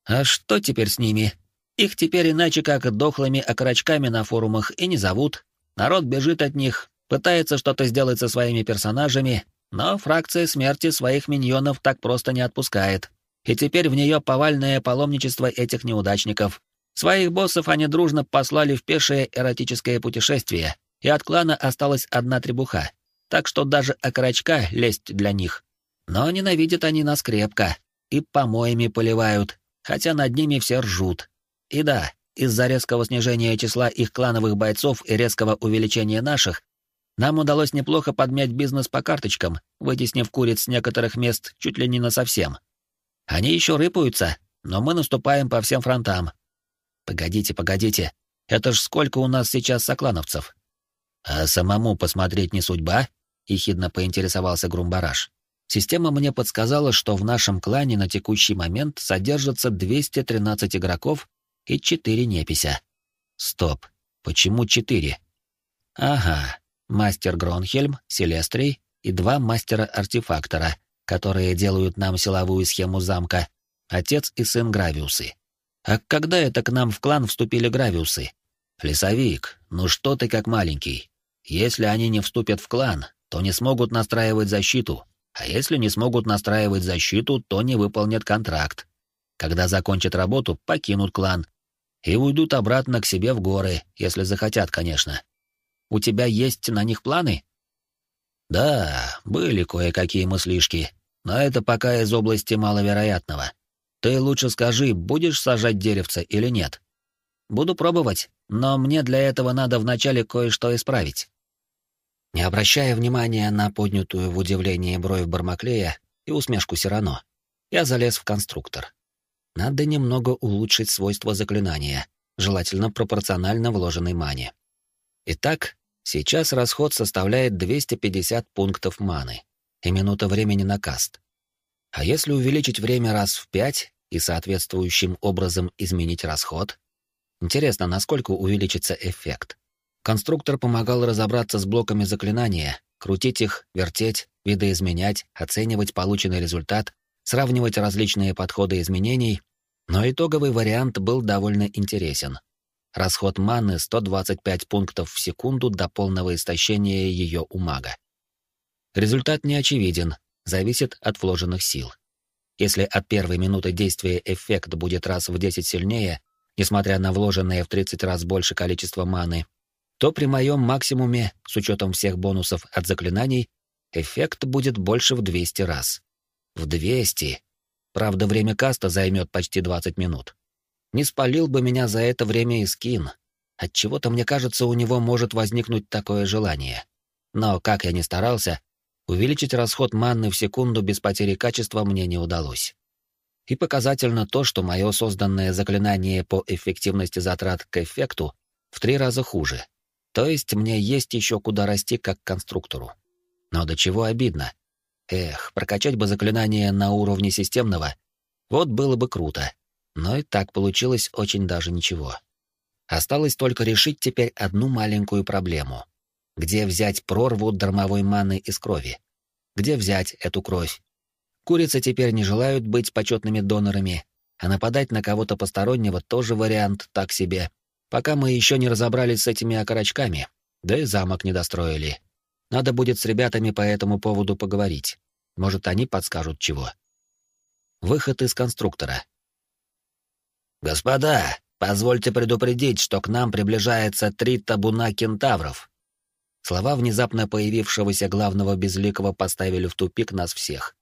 [SPEAKER 1] А что теперь с ними? Их теперь иначе как дохлыми окорочками на форумах и не зовут, Народ бежит от них, пытается что-то сделать со своими персонажами, но фракция смерти своих миньонов так просто не отпускает. И теперь в нее повальное паломничество этих неудачников. Своих боссов они дружно послали в пешее эротическое путешествие, и от клана осталась одна требуха. Так что даже окорочка лезть для них. Но ненавидят они нас крепко, и помоями поливают, хотя над ними все ржут. И да, из-за резкого снижения числа их клановых бойцов и резкого увеличения наших, нам удалось неплохо подмять бизнес по карточкам, вытеснив куриц с некоторых мест чуть ли не на совсем. Они еще рыпаются, но мы наступаем по всем фронтам. Погодите, погодите, это ж сколько у нас сейчас соклановцев? А самому посмотреть не судьба? Ехидно поинтересовался Грумбараш. Система мне подсказала, что в нашем клане на текущий момент содержится 213 игроков и четыре непися. Стоп, почему четыре? Ага, мастер Гронхельм, Селестрий и два мастера-артефактора, которые делают нам силовую схему замка, отец и сын Гравиусы. А когда это к нам в клан вступили Гравиусы? Лесовик, ну что ты как маленький? Если они не вступят в клан, то не смогут настраивать защиту, А если не смогут настраивать защиту, то не выполнят контракт. Когда закончат работу, покинут клан и уйдут обратно к себе в горы, если захотят, конечно. У тебя есть на них планы? Да, были кое-какие мыслишки, но это пока из области маловероятного. Ты лучше скажи, будешь сажать деревца или нет? Буду пробовать, но мне для этого надо вначале кое-что исправить. Не обращая внимания на поднятую в удивлении бровь Бармаклея и усмешку Сирано, я залез в конструктор. Надо немного улучшить свойства заклинания, желательно пропорционально вложенной мане. Итак, сейчас расход составляет 250 пунктов маны и минута времени на каст. А если увеличить время раз в 5 и соответствующим образом изменить расход? Интересно, насколько увеличится эффект? Конструктор помогал разобраться с блоками заклинания, крутить их, вертеть, видоизменять, оценивать полученный результат сравнивать различные подходы изменений, но итоговый вариант был довольно интересен. Расход маны 125 пунктов в секунду до полного истощения ее у мага. Результат не очевиден, зависит от вложенных сил. Если от первой минуты действия эффект будет раз в 10 сильнее, несмотря на вложенное в 30 раз больше количество маны, то при моем максимуме, с учетом всех бонусов от заклинаний, эффект будет больше в 200 раз. В 200. Правда, время каста займет почти 20 минут. Не спалил бы меня за это время и скин. Отчего-то мне кажется, у него может возникнуть такое желание. Но, как я ни старался, увеличить расход манны в секунду без потери качества мне не удалось. И показательно то, что мое созданное заклинание по эффективности затрат к эффекту в три раза хуже. То есть мне есть еще куда расти как конструктору. Но до чего обидно. Эх, прокачать бы заклинание на уровне системного. Вот было бы круто. Но и так получилось очень даже ничего. Осталось только решить теперь одну маленькую проблему. Где взять прорву дармовой маны из крови? Где взять эту кровь? Курицы теперь не желают быть почетными донорами, а нападать на кого-то постороннего тоже вариант так себе. Пока мы еще не разобрались с этими окорочками, да и замок не достроили. Надо будет с ребятами по этому поводу поговорить. Может, они подскажут чего. Выход из конструктора. «Господа, позвольте предупредить, что к нам приближается три табуна кентавров». Слова внезапно появившегося главного безликого поставили в тупик нас всех.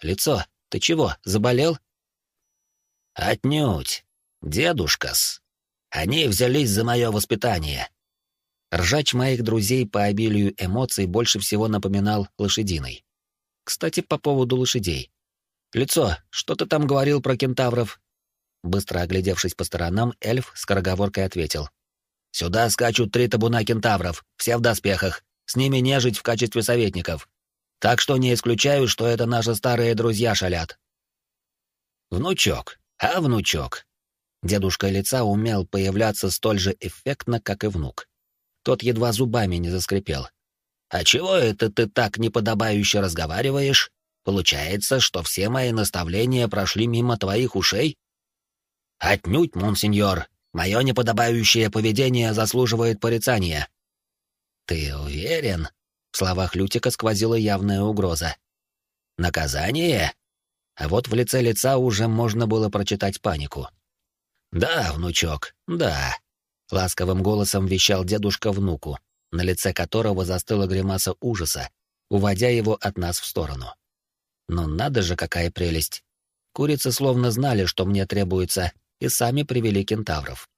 [SPEAKER 1] «Лицо, ты чего, заболел?» «Отнюдь. Дедушка-с. Они взялись за мое воспитание. Ржач моих друзей по обилию эмоций больше всего напоминал лошадиной. Кстати, по поводу лошадей. «Лицо, что ты там говорил про кентавров?» Быстро оглядевшись по сторонам, эльф скороговоркой ответил. «Сюда скачут три табуна кентавров, все в доспехах, с ними нежить в качестве советников. Так что не исключаю, что это наши старые друзья шалят». «Внучок, а внучок?» Дедушка лица умел появляться столь же эффектно, как и внук. Тот едва зубами не заскрипел. «А чего это ты так неподобающе разговариваешь? Получается, что все мои наставления прошли мимо твоих ушей?» «Отнюдь, монсеньор. Мое неподобающее поведение заслуживает порицания». «Ты уверен?» В словах Лютика сквозила явная угроза. «Наказание?» А вот в лице лица уже можно было прочитать панику. «Да, внучок, да. Ласковым голосом вещал дедушка внуку, на лице которого застыла гримаса ужаса, уводя его от нас в сторону. Но надо же, какая прелесть. Курицы словно знали, что мне требуется, и сами привели кентавров.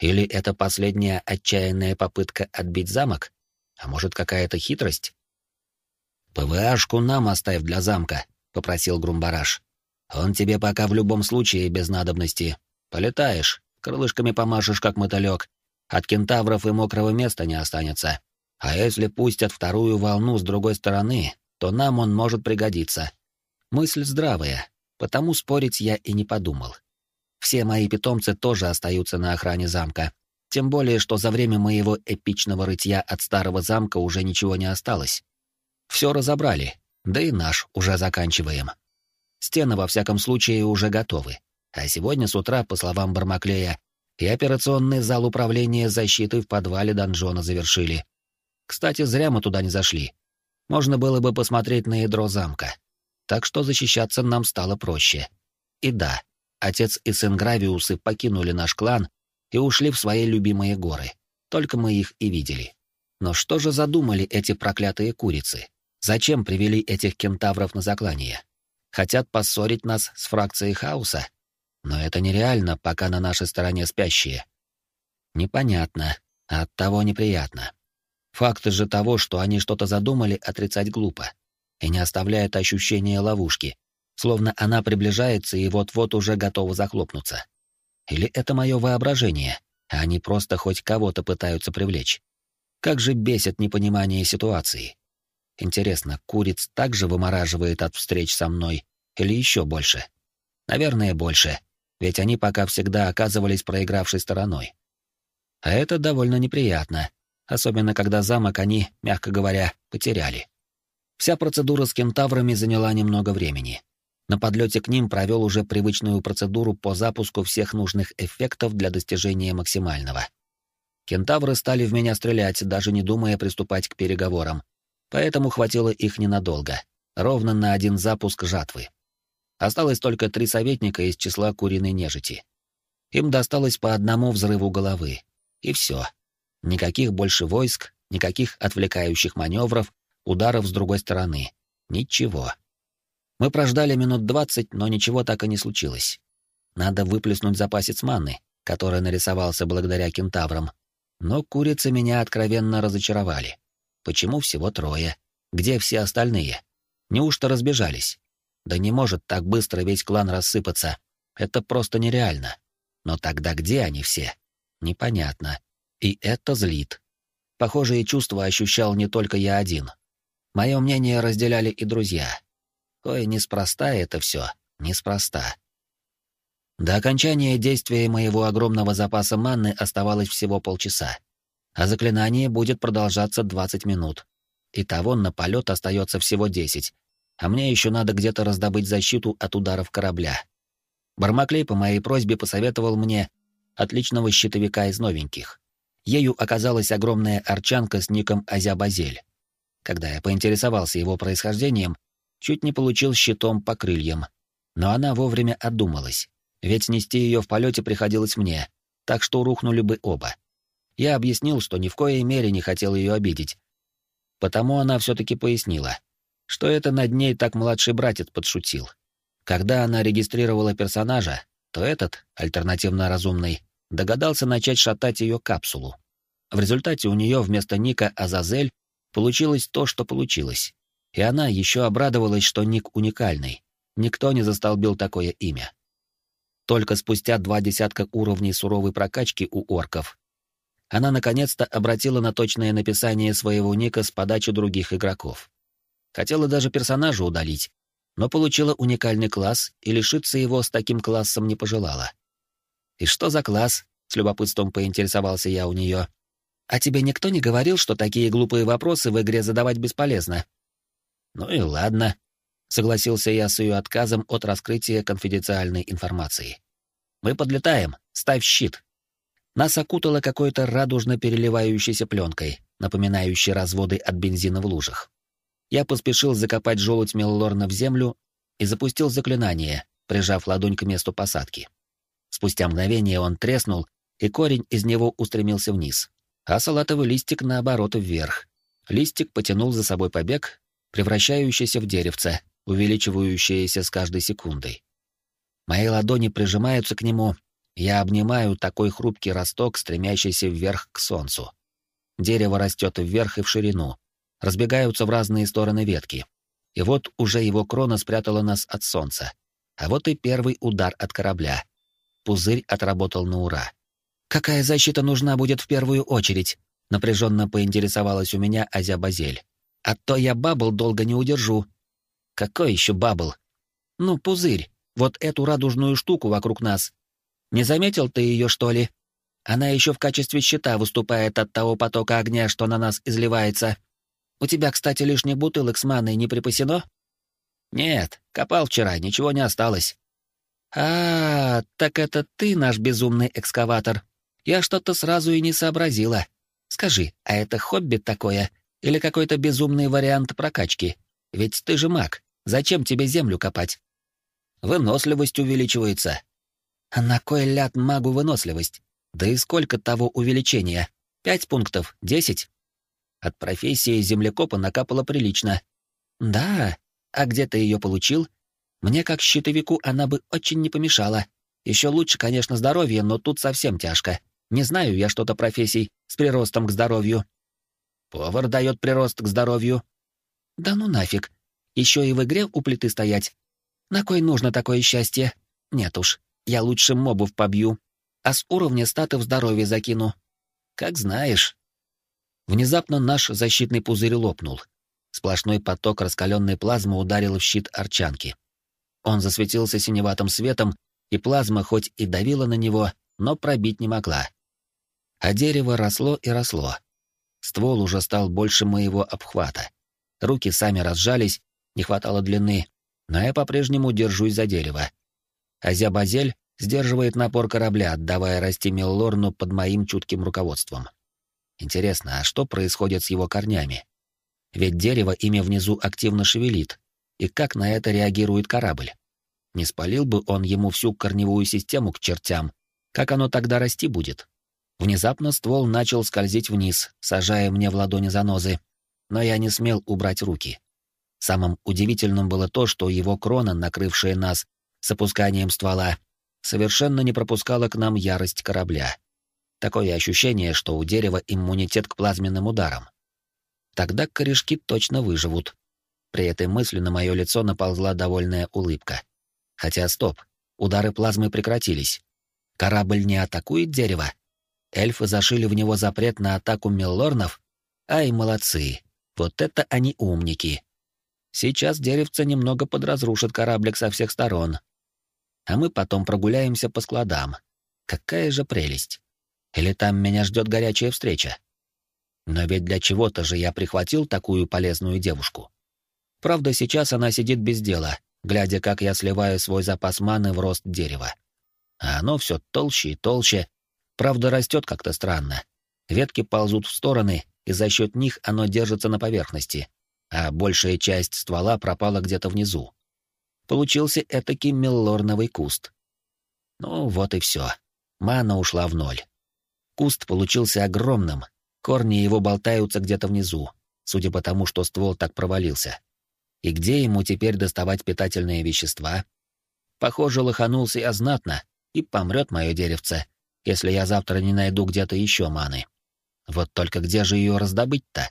[SPEAKER 1] Или это последняя отчаянная попытка отбить замок? А может, какая-то хитрость? «ПВАшку нам оставь для замка», — попросил Грумбараш. «Он тебе пока в любом случае без надобности. Полетаешь, крылышками помашешь, как мотылек, от кентавров и мокрого места не останется. А если пустят вторую волну с другой стороны, то нам он может пригодиться. Мысль здравая, потому спорить я и не подумал. Все мои питомцы тоже остаются на охране замка. Тем более, что за время моего эпичного рытья от старого замка уже ничего не осталось. Все разобрали, да и наш уже заканчиваем. Стены, во всяком случае, уже готовы. А сегодня с утра, по словам Бармаклея, и операционный зал управления защиты в подвале донжона завершили. Кстати, зря мы туда не зашли. можно было бы посмотреть на ядро замка. Так что защищаться нам стало проще. И да, отец и сын Гравиусы покинули наш клан и ушли в свои любимые горы. Только мы их и видели. Но что же задумали эти проклятые курицы? Зачем привели этих кентавров на заклание? Хотят поссорить нас с фракцией хаоса? Но это нереально, пока на нашей стороне спящие. Непонятно, а оттого неприятно. Факты же того, что они что-то задумали, отрицать глупо. И не оставляет ощущения ловушки, словно она приближается и вот-вот уже готова захлопнуться. Или это мое воображение, а они просто хоть кого-то пытаются привлечь. Как же бесит непонимание ситуации. Интересно, куриц также вымораживает от встреч со мной или еще больше? Наверное, больше, ведь они пока всегда оказывались проигравшей стороной. А это довольно неприятно, особенно когда замок они, мягко говоря, потеряли. Вся процедура с кентаврами заняла немного времени. На подлете к ним провел уже привычную процедуру по запуску всех нужных эффектов для достижения максимального. Кентавры стали в меня стрелять, даже не думая приступать к переговорам, поэтому хватило их ненадолго, ровно на один запуск жатвы. Осталось только три советника из числа куриной нежити. Им досталось по одному взрыву головы. И все. Никаких больше войск, никаких отвлекающих маневров, ударов с другой стороны. Ничего. Мы прождали минут двадцать, но ничего так и не случилось. Надо выплеснуть запасец маны, который нарисовался благодаря кентаврам. Но курицы меня откровенно разочаровали. Почему всего трое? Где все остальные? Неужто разбежались? Да не может так быстро весь клан рассыпаться. Это просто нереально. Но тогда где они все? Непонятно. И это злит. Похожие чувства ощущал не только я один. Мое мнение разделяли и друзья. Ой, неспроста это все, неспроста. До окончания действия моего огромного запаса манны оставалось всего полчаса а заклинание будет продолжаться 20 минут. Итого на полет остается всего 10, а мне еще надо где-то раздобыть защиту от ударов корабля. Бармаклей по моей просьбе посоветовал мне отличного щитовика из новеньких. Ею оказалась огромная арчанка с ником Азябазель. Когда я поинтересовался его происхождением, чуть не получил щитом по крыльям. Но она вовремя отдумалась, ведь нести ее в полете приходилось мне, так что рухнули бы оба. Я объяснил, что ни в коей мере не хотел ее обидеть. Потому она все-таки пояснила, что это над ней так младший братец подшутил. Когда она регистрировала персонажа, то этот, альтернативно разумный, догадался начать шатать ее капсулу. В результате у нее вместо ника Азазель получилось то, что получилось. И она еще обрадовалась, что ник уникальный. Никто не застолбил такое имя. Только спустя два десятка уровней суровой прокачки у орков она наконец-то обратила на точное написание своего ника с подачи других игроков. Хотела даже персонажа удалить, но получила уникальный класс и лишиться его с таким классом не пожелала. «И что за класс?» — с любопытством поинтересовался я у нее. «А тебе никто не говорил, что такие глупые вопросы в игре задавать бесполезно?» «Ну и ладно», — согласился я с ее отказом от раскрытия конфиденциальной информации. «Мы подлетаем. Ставь щит». Нас окутало какой-то радужно переливающейся пленкой, напоминающей разводы от бензина в лужах. Я поспешил закопать желудь Меллорна в землю и запустил заклинание, прижав ладонь к месту посадки. Спустя мгновение он треснул, и корень из него устремился вниз, а салатовый листик, наоборот, вверх. Листик потянул за собой побег, превращающийся в деревце, увеличивающееся с каждой секундой. Мои ладони прижимаются к нему, я обнимаю такой хрупкий росток, стремящийся вверх к солнцу. Дерево растет вверх и в ширину. Разбегаются в разные стороны ветки. И вот уже его крона спрятала нас от солнца. А вот и первый удар от корабля. Пузырь отработал на ура. «Какая защита нужна будет в первую очередь?» — напряженно поинтересовалась у меня Азя Базель. «А то я bubble долго не удержу». «Какой еще bubble?» «Ну, пузырь. Вот эту радужную штуку вокруг нас. Не заметил ты ее, что ли? Она еще в качестве щита выступает от того потока огня, что на нас изливается. У тебя, кстати, лишних бутылок с маной не припасено? Нет, копал вчера, ничего не осталось. А, так это ты наш безумный экскаватор. Я что-то сразу и не сообразила. Скажи, а это хобби такое Или какой-то безумный вариант прокачки? Ведь ты же маг. Зачем тебе землю копать? Выносливость увеличивается. А на кой ляд магу выносливость? Да и сколько того увеличения? Пять пунктов? Десять? От профессии землекопа накапало прилично. Да, а где ты ее получил? Мне как щитовику она бы очень не помешала. Еще лучше, конечно, здоровье, но тут совсем тяжко. Не знаю я что-то профессий с приростом к здоровью. Повар дает прирост к здоровью. Да ну нафиг. Еще и в игре у плиты стоять. На кой нужно такое счастье? Нет уж, я лучше мобов побью, а с уровня статов здоровья закину. Как знаешь. Внезапно наш защитный пузырь лопнул. Сплошной поток раскаленной плазмы ударил в щит арчанки. Он засветился синеватым светом, и плазма хоть и давила на него, но пробить не могла. А дерево росло и росло. Ствол уже стал больше моего обхвата. Руки сами разжались, не хватало длины, но я по-прежнему держусь за дерево. Азябазель сдерживает напор корабля, отдавая расти Меллорну под моим чутким руководством. Интересно, а что происходит с его корнями? Ведь дерево ими внизу активно шевелит, и как на это реагирует корабль? Не спалил бы он ему всю корневую систему к чертям, как оно тогда расти будет? Внезапно ствол начал скользить вниз, сажая мне в ладони занозы, но я не смел убрать руки. Самым удивительным было то, что его крона, накрывшая нас с опусканием ствола, совершенно не пропускала к нам ярость корабля. Такое ощущение, что у дерева иммунитет к плазменным ударам. Тогда корешки точно выживут. При этой мысли на мое лицо наползла довольная улыбка. Хотя стоп, удары плазмы прекратились. Корабль не атакует дерево? Эльфы зашили в него запрет на атаку меллорнов? Ай, молодцы. Вот это они умники. Сейчас деревце немного подразрушит кораблик со всех сторон. А мы потом прогуляемся по складам. Какая же прелесть. Или там меня ждет горячая встреча? Но ведь для чего-то же я прихватил такую полезную девушку. Правда, сейчас она сидит без дела, глядя, как я сливаю свой запас маны в рост дерева. А оно все толще и толще. Правда, растет как-то странно. Ветки ползут в стороны, и за счет них оно держится на поверхности, а большая часть ствола пропала где-то внизу. Получился этакий меллорновый куст. Ну вот и все. Мана ушла в ноль. Куст получился огромным, корни его болтаются где-то внизу, судя по тому, что ствол так провалился. И где ему теперь доставать питательные вещества? Похоже, лоханулся я знатно, и помрет мое деревце, если я завтра не найду где-то еще маны. Вот только где же ее раздобыть-то?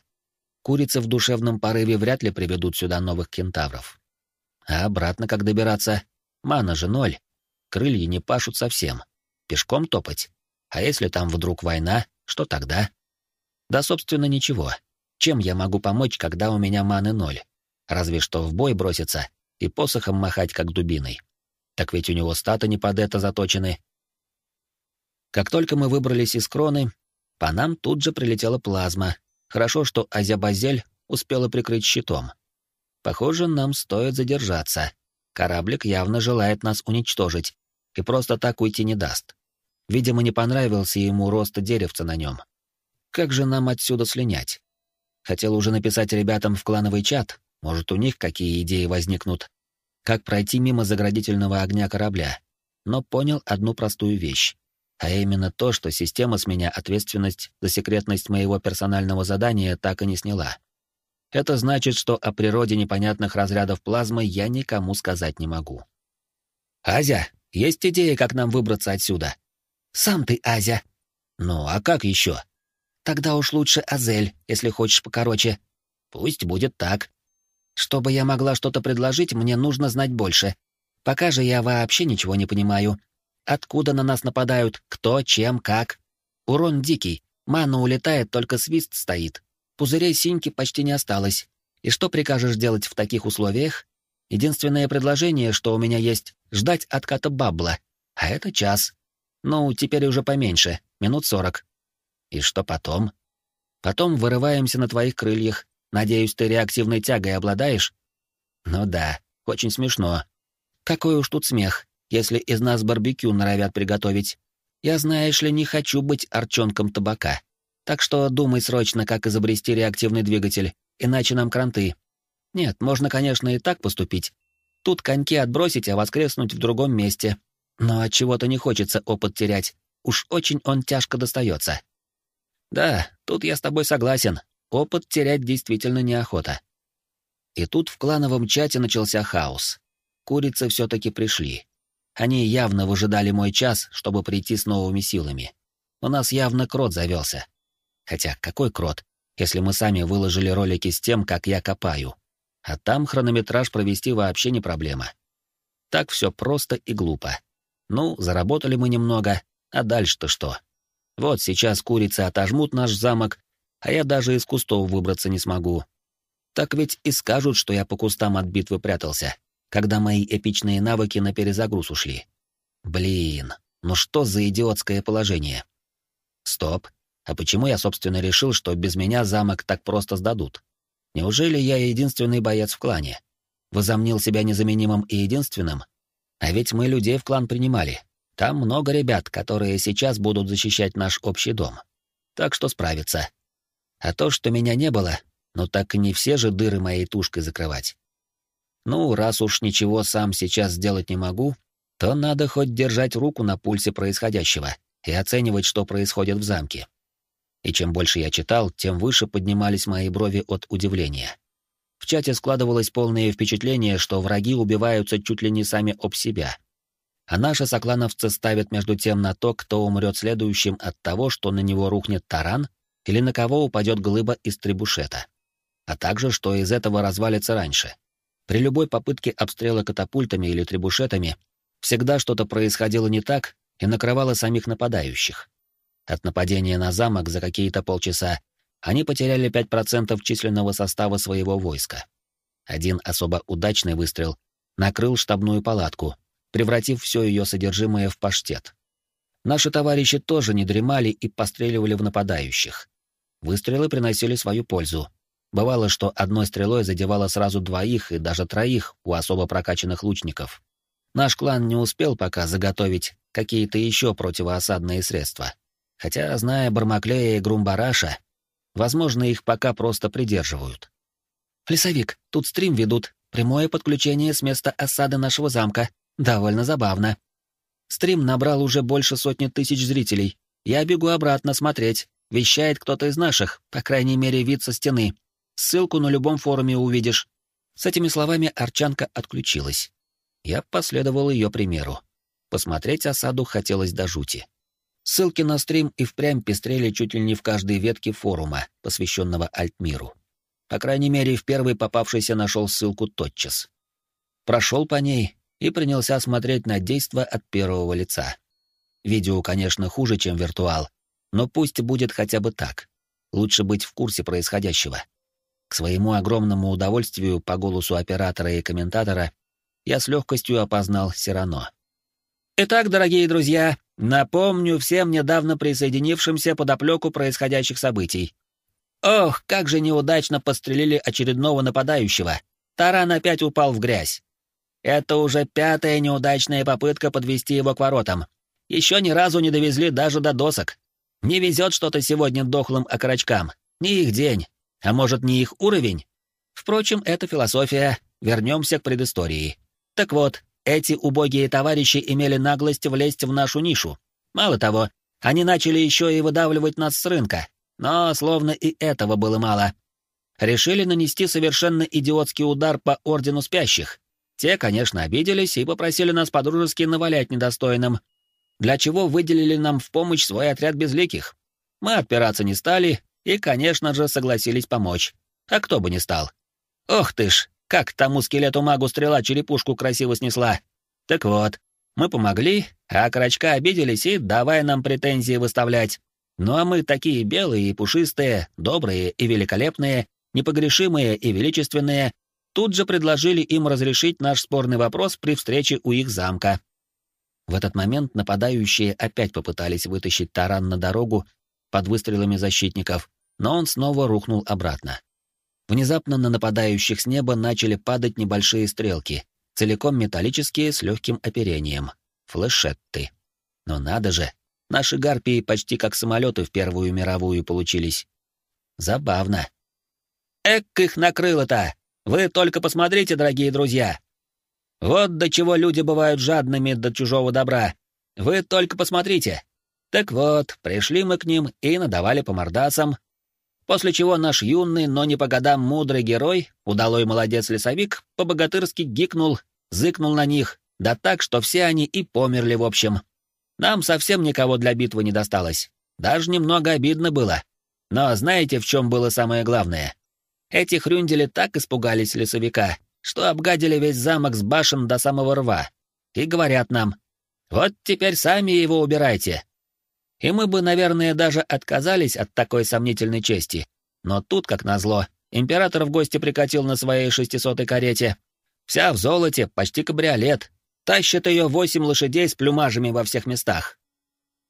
[SPEAKER 1] Курицы в душевном порыве вряд ли приведут сюда новых кентавров. А обратно как добираться? Мана же ноль. Крылья не пашут совсем. Пешком топать? А если там вдруг война, что тогда? Да, собственно, ничего. Чем я могу помочь, когда у меня маны ноль? Разве что в бой броситься и посохом махать, как дубиной. Так ведь у него статы не под это заточены. Как только мы выбрались из кроны, по нам тут же прилетела плазма. Хорошо, что Азябазель успела прикрыть щитом. Похоже, нам стоит задержаться. Кораблик явно желает нас уничтожить и просто так уйти не даст. Видимо, не понравился ему рост деревца на нем. Как же нам отсюда слинять? Хотел уже написать ребятам в клановый чат, может, у них какие идеи возникнут. Как пройти мимо заградительного огня корабля. Но понял одну простую вещь. А именно то, что система с меня ответственность за секретность моего персонального задания так и не сняла. Это значит, что о природе непонятных разрядов плазмы я никому сказать не могу. «Азя, есть идея, как нам выбраться отсюда?» «Сам ты, Азя». «Ну, а как еще?» «Тогда уж лучше Азель, если хочешь покороче». «Пусть будет так. Чтобы я могла что-то предложить, мне нужно знать больше. Пока же я вообще ничего не понимаю. Откуда на нас нападают, кто, чем, как. Урон дикий, мана улетает, только свист стоит. Пузырей синьки почти не осталось. И что прикажешь делать в таких условиях? Единственное предложение, что у меня есть, ждать отката бабла. А это час. Ну, теперь уже поменьше, минут сорок. И что потом? Потом вырываемся на твоих крыльях. Надеюсь, ты реактивной тягой обладаешь? Ну да, очень смешно. Какой уж тут смех, если из нас барбекю норовят приготовить. Я, знаешь ли, не хочу быть арчонком табака. Так что думай срочно, как изобрести реактивный двигатель, иначе нам кранты. Нет, можно, конечно, и так поступить. Тут коньки отбросить, а воскреснуть в другом месте. Но от чего-то не хочется опыт терять. Уж очень он тяжко достается. Да, тут я с тобой согласен. Опыт терять действительно неохота. И тут в клановом чате начался хаос. Курицы все-таки пришли. Они явно выжидали мой час, чтобы прийти с новыми силами. У нас явно крот завелся. Хотя какой крот, если мы сами выложили ролики с тем, как я копаю? А там хронометраж провести вообще не проблема. Так все просто и глупо. Ну, заработали мы немного, а дальше-то что? Вот сейчас курицы отожмут наш замок, а я даже из кустов выбраться не смогу. Так ведь и скажут, что я по кустам от битвы прятался, когда мои эпичные навыки на перезагруз ушли. Блин, ну что за идиотское положение? Стоп. А почему я, собственно, решил, что без меня замок так просто сдадут? Неужели я единственный боец в клане? Возомнил себя незаменимым и единственным? А ведь мы людей в клан принимали. Там много ребят, которые сейчас будут защищать наш общий дом. Так что справиться. А то, что меня не было, ну так и не все же дыры моей тушкой закрывать. Ну, раз уж ничего сам сейчас сделать не могу, то надо хоть держать руку на пульсе происходящего и оценивать, что происходит в замке. И чем больше я читал, тем выше поднимались мои брови от удивления. В чате складывалось полное впечатление, что враги убиваются чуть ли не сами об себя. А наши соклановцы ставят между тем на то, кто умрет следующим от того, что на него рухнет таран, или на кого упадет глыба из требушета. А также, что из этого развалится раньше. При любой попытке обстрела катапультами или требушетами всегда что-то происходило не так и накрывало самих нападающих. От нападения на замок за какие-то полчаса они потеряли 5% численного состава своего войска. Один особо удачный выстрел накрыл штабную палатку, превратив все ее содержимое в паштет. Наши товарищи тоже не дремали и постреливали в нападающих. Выстрелы приносили свою пользу. Бывало, что одной стрелой задевало сразу двоих и даже троих у особо прокачанных лучников. Наш клан не успел пока заготовить какие-то еще противоосадные средства. Хотя, зная Бармаклея и Грумбараша, возможно, их пока просто придерживают. «Лесовик, тут стрим ведут. Прямое подключение с места осады нашего замка. Довольно забавно. Стрим набрал уже больше сотни тысяч зрителей. Я бегу обратно смотреть. Вещает кто-то из наших, по крайней мере, вид со стены. Ссылку на любом форуме увидишь». С этими словами Арчанка отключилась. Я последовал ее примеру. Посмотреть осаду хотелось до жути. Ссылки на стрим и впрямь пестрели чуть ли не в каждой ветке форума, посвященного Альтмиру. По крайней мере, в первый попавшийся нашел ссылку тотчас. Прошел по ней и принялся смотреть на действо от первого лица. Видео, конечно, хуже, чем виртуал, но пусть будет хотя бы так. Лучше быть в курсе происходящего. К своему огромному удовольствию по голосу оператора и комментатора я с легкостью опознал Сирано. Итак, дорогие друзья, напомню всем недавно присоединившимся под оплеку происходящих событий. Ох, как же неудачно подстрелили очередного нападающего. Таран опять упал в грязь. Это уже пятая неудачная попытка подвести его к воротам. Еще ни разу не довезли даже до досок. Не везет что-то сегодня дохлым окорочкам. Не их день. А может, не их уровень? Впрочем, это философия. Вернемся к предыстории. Так вот, эти убогие товарищи имели наглость влезть в нашу нишу. Мало того, они начали еще и выдавливать нас с рынка. Но словно и этого было мало. Решили нанести совершенно идиотский удар по Ордену Спящих. Те, конечно, обиделись и попросили нас подружески навалять недостойным, для чего выделили нам в помощь свой отряд безликих. Мы отпираться не стали и, конечно же, согласились помочь. А кто бы не стал. Ох ты ж, как тому скелету-магу стрела черепушку красиво снесла. Так вот, мы помогли, а крачка обиделись и давай нам претензии выставлять. Ну а мы такие белые и пушистые, добрые и великолепные, непогрешимые и величественные, тут же предложили им разрешить наш спорный вопрос при встрече у их замка. В этот момент нападающие опять попытались вытащить таран на дорогу под выстрелами защитников, но он снова рухнул обратно. Внезапно на нападающих с неба начали падать небольшие стрелки, целиком металлические с легким оперением. Флешетты. Но надо же, Наши гарпии почти как самолеты в Первую мировую получились. Забавно. Эк, их накрыло-то! Вы только посмотрите, дорогие друзья! Вот до чего люди бывают жадными до чужого добра. Вы только посмотрите. Так вот, пришли мы к ним и надавали по мордасам, после чего наш юный, но не по годам мудрый герой, удалой молодец-лесовик, по-богатырски гикнул, зыкнул на них, да так, что все они и померли в общем. Нам совсем никого для битвы не досталось. Даже немного обидно было. Но знаете, в чем было самое главное? Эти хрюндели так испугались лесовика, что обгадили весь замок с башен до самого рва. И говорят нам, вот теперь сами его убирайте. И мы бы, наверное, даже отказались от такой сомнительной чести. Но тут, как назло, император в гости прикатил на своей шестисотой карете. Вся в золоте, почти кабриолет, Тащат ее восемь лошадей с плюмажами во всех местах.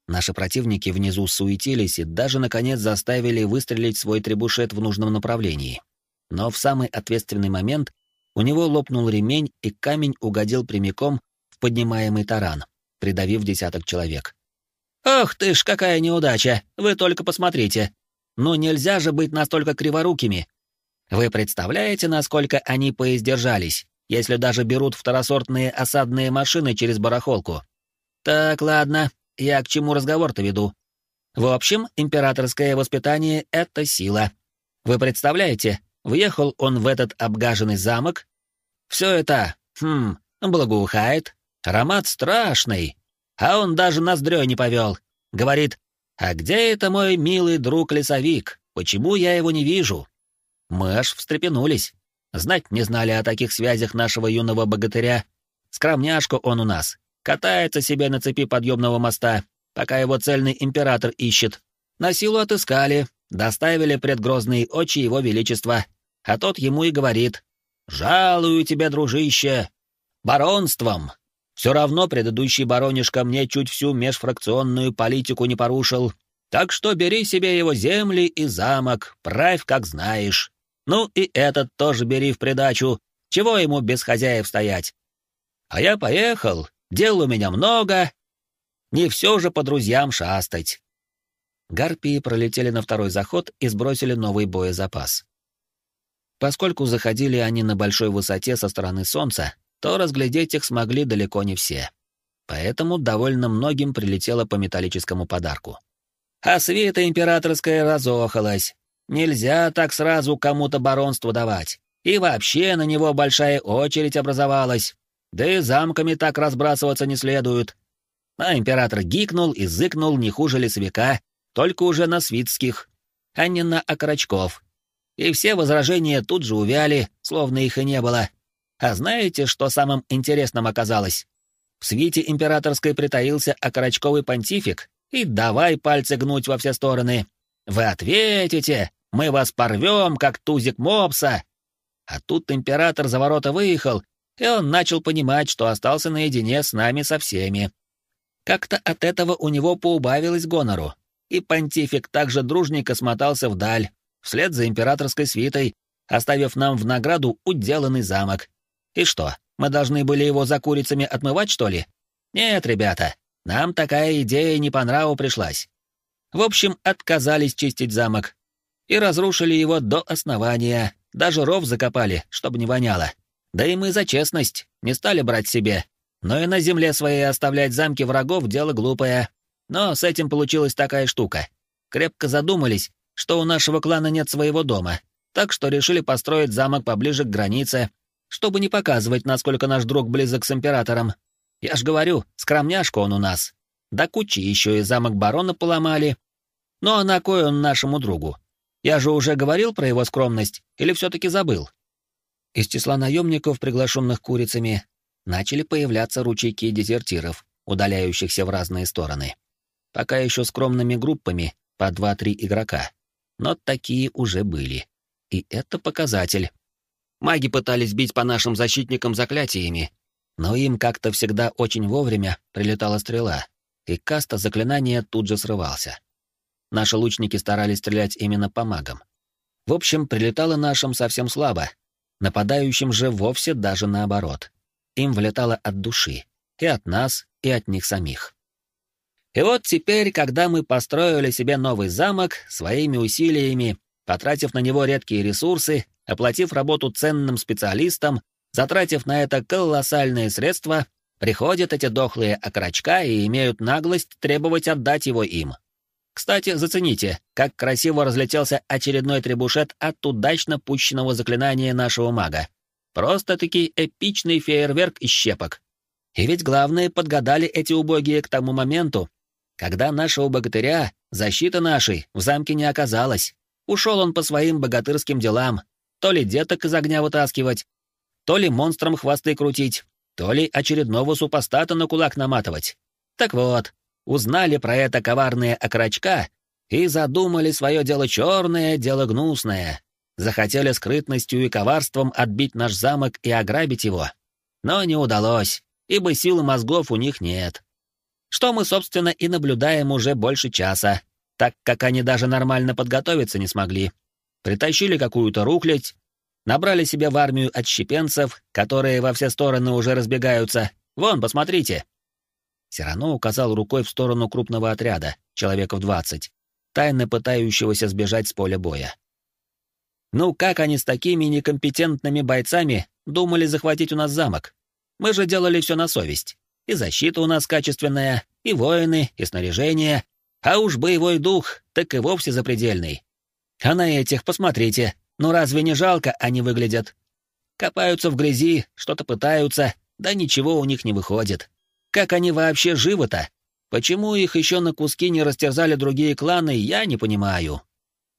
[SPEAKER 1] Наши противники внизу суетились и даже, наконец, заставили выстрелить свой требушет в нужном направлении. Но в самый ответственный момент у него лопнул ремень, и камень угодил прямиком в поднимаемый таран, придавив десяток человек. «Ох ты ж, какая неудача! Вы только посмотрите! Ну нельзя же быть настолько криворукими! Вы представляете, насколько они поиздержались? если даже берут второсортные осадные машины через барахолку. Так, ладно, я к чему разговор-то веду? В общем, императорское воспитание — это сила. Вы представляете, въехал он в этот обгаженный замок, все это, хм, благоухает, аромат страшный, а он даже ноздрёй не повел. Говорит, «А где это мой милый друг-лесовик? Почему я его не вижу?» Мы аж встрепенулись. Знать не знали о таких связях нашего юного богатыря. Скромняшку он у нас. Катается себе на цепи подъемного моста, пока его цельный император ищет. На силу отыскали, доставили пред грозные очи его величества. А тот ему и говорит, «Жалую тебя, дружище, баронством. Все равно предыдущий баронишка мне чуть всю межфракционную политику не порушил, так что бери себе его земли и замок, правь как знаешь. Ну и этот тоже бери в придачу. Чего ему без хозяев стоять? А я поехал, дел у меня много. Не все же по друзьям шастать. Гарпии пролетели на второй заход и сбросили новый боезапас. Поскольку заходили они на большой высоте со стороны солнца, то разглядеть их смогли далеко не все. Поэтому довольно многим прилетело по металлическому подарку. А свита императорская разохалась, Нельзя так сразу кому-то баронство давать. И вообще на него большая очередь образовалась. Да и замками так разбрасываться не следует. А император гикнул и зыкнул не хуже лесовика, только уже на свитских, а не на окорочков. И все возражения тут же увяли, словно их и не было. А знаете, что самым интересным оказалось? В свите императорской притаился окорочковый понтифик, и давай пальцы гнуть во все стороны. Вы ответите, мы вас порвем, как тузик мопса!» А тут император за ворота выехал, и он начал понимать, что остался наедине с нами со всеми. Как-то от этого у него поубавилось гонору, и понтифик также дружненько смотался вдаль, вслед за императорской свитой, оставив нам в награду уделанный замок. И что, мы должны были его за курицами отмывать, что ли? Нет, ребята, нам такая идея не по нраву пришлась. В общем, отказались чистить замок, и разрушили его до основания, даже ров закопали, чтобы не воняло. Да и мы за честность не стали брать себе. Но и на земле своей оставлять замки врагов — дело глупое. Но с этим получилась такая штука. Крепко задумались, что у нашего клана нет своего дома, так что решили построить замок поближе к границе, чтобы не показывать, насколько наш друг близок с императором. Я ж говорю, скромняшка он у нас. Да кучи еще и замок барона поломали. Ну а на кой он нашему другу? Я же уже говорил про его скромность, или все-таки забыл? Из числа наемников, приглашенных курицами, начали появляться ручейки дезертиров, удаляющихся в разные стороны. Пока еще скромными группами, по два-три игрока. Но такие уже были. И это показатель. Маги пытались бить по нашим защитникам заклятиями, но им как-то всегда очень вовремя прилетала стрела, и каста заклинания тут же срывался. Наши лучники старались стрелять именно по магам. В общем, прилетало нашим совсем слабо. Нападающим же вовсе даже наоборот. Им влетало от души. И от нас, и от них самих. И вот теперь, когда мы построили себе новый замок своими усилиями, потратив на него редкие ресурсы, оплатив работу ценным специалистам, затратив на это колоссальные средства, приходят эти дохлые окорочка и имеют наглость требовать отдать его им. Кстати, зацените, как красиво разлетелся очередной требушет от удачно пущенного заклинания нашего мага. Просто-таки эпичный фейерверк из щепок. И ведь главное, подгадали эти убогие к тому моменту, когда нашего богатыря, защита нашей, в замке не оказалось. Ушел он по своим богатырским делам, то ли деток из огня вытаскивать, то ли монстром хвосты крутить, то ли очередного супостата на кулак наматывать. Так вот, узнали про это коварные окорочка и задумали свое дело черное, дело гнусное. Захотели скрытностью и коварством отбить наш замок и ограбить его. Но не удалось, ибо силы мозгов у них нет. Что мы, собственно, и наблюдаем уже больше часа, так как они даже нормально подготовиться не смогли. Притащили какую-то рухлядь, набрали себе в армию отщепенцев, которые во все стороны уже разбегаются. Вон, посмотрите. Сирано указал рукой в сторону крупного отряда, человеков двадцать, тайно пытающегося сбежать с поля боя. Ну как они с такими некомпетентными бойцами думали захватить у нас замок? Мы же делали все на совесть. И защита у нас качественная, и воины, и снаряжение, а уж боевой дух так и вовсе запредельный. А на этих, посмотрите, ну разве не жалко они выглядят? Копаются в грязи, что-то пытаются, да ничего у них не выходит. Как они вообще живы-то? Почему их еще на куски не растерзали другие кланы, я не понимаю.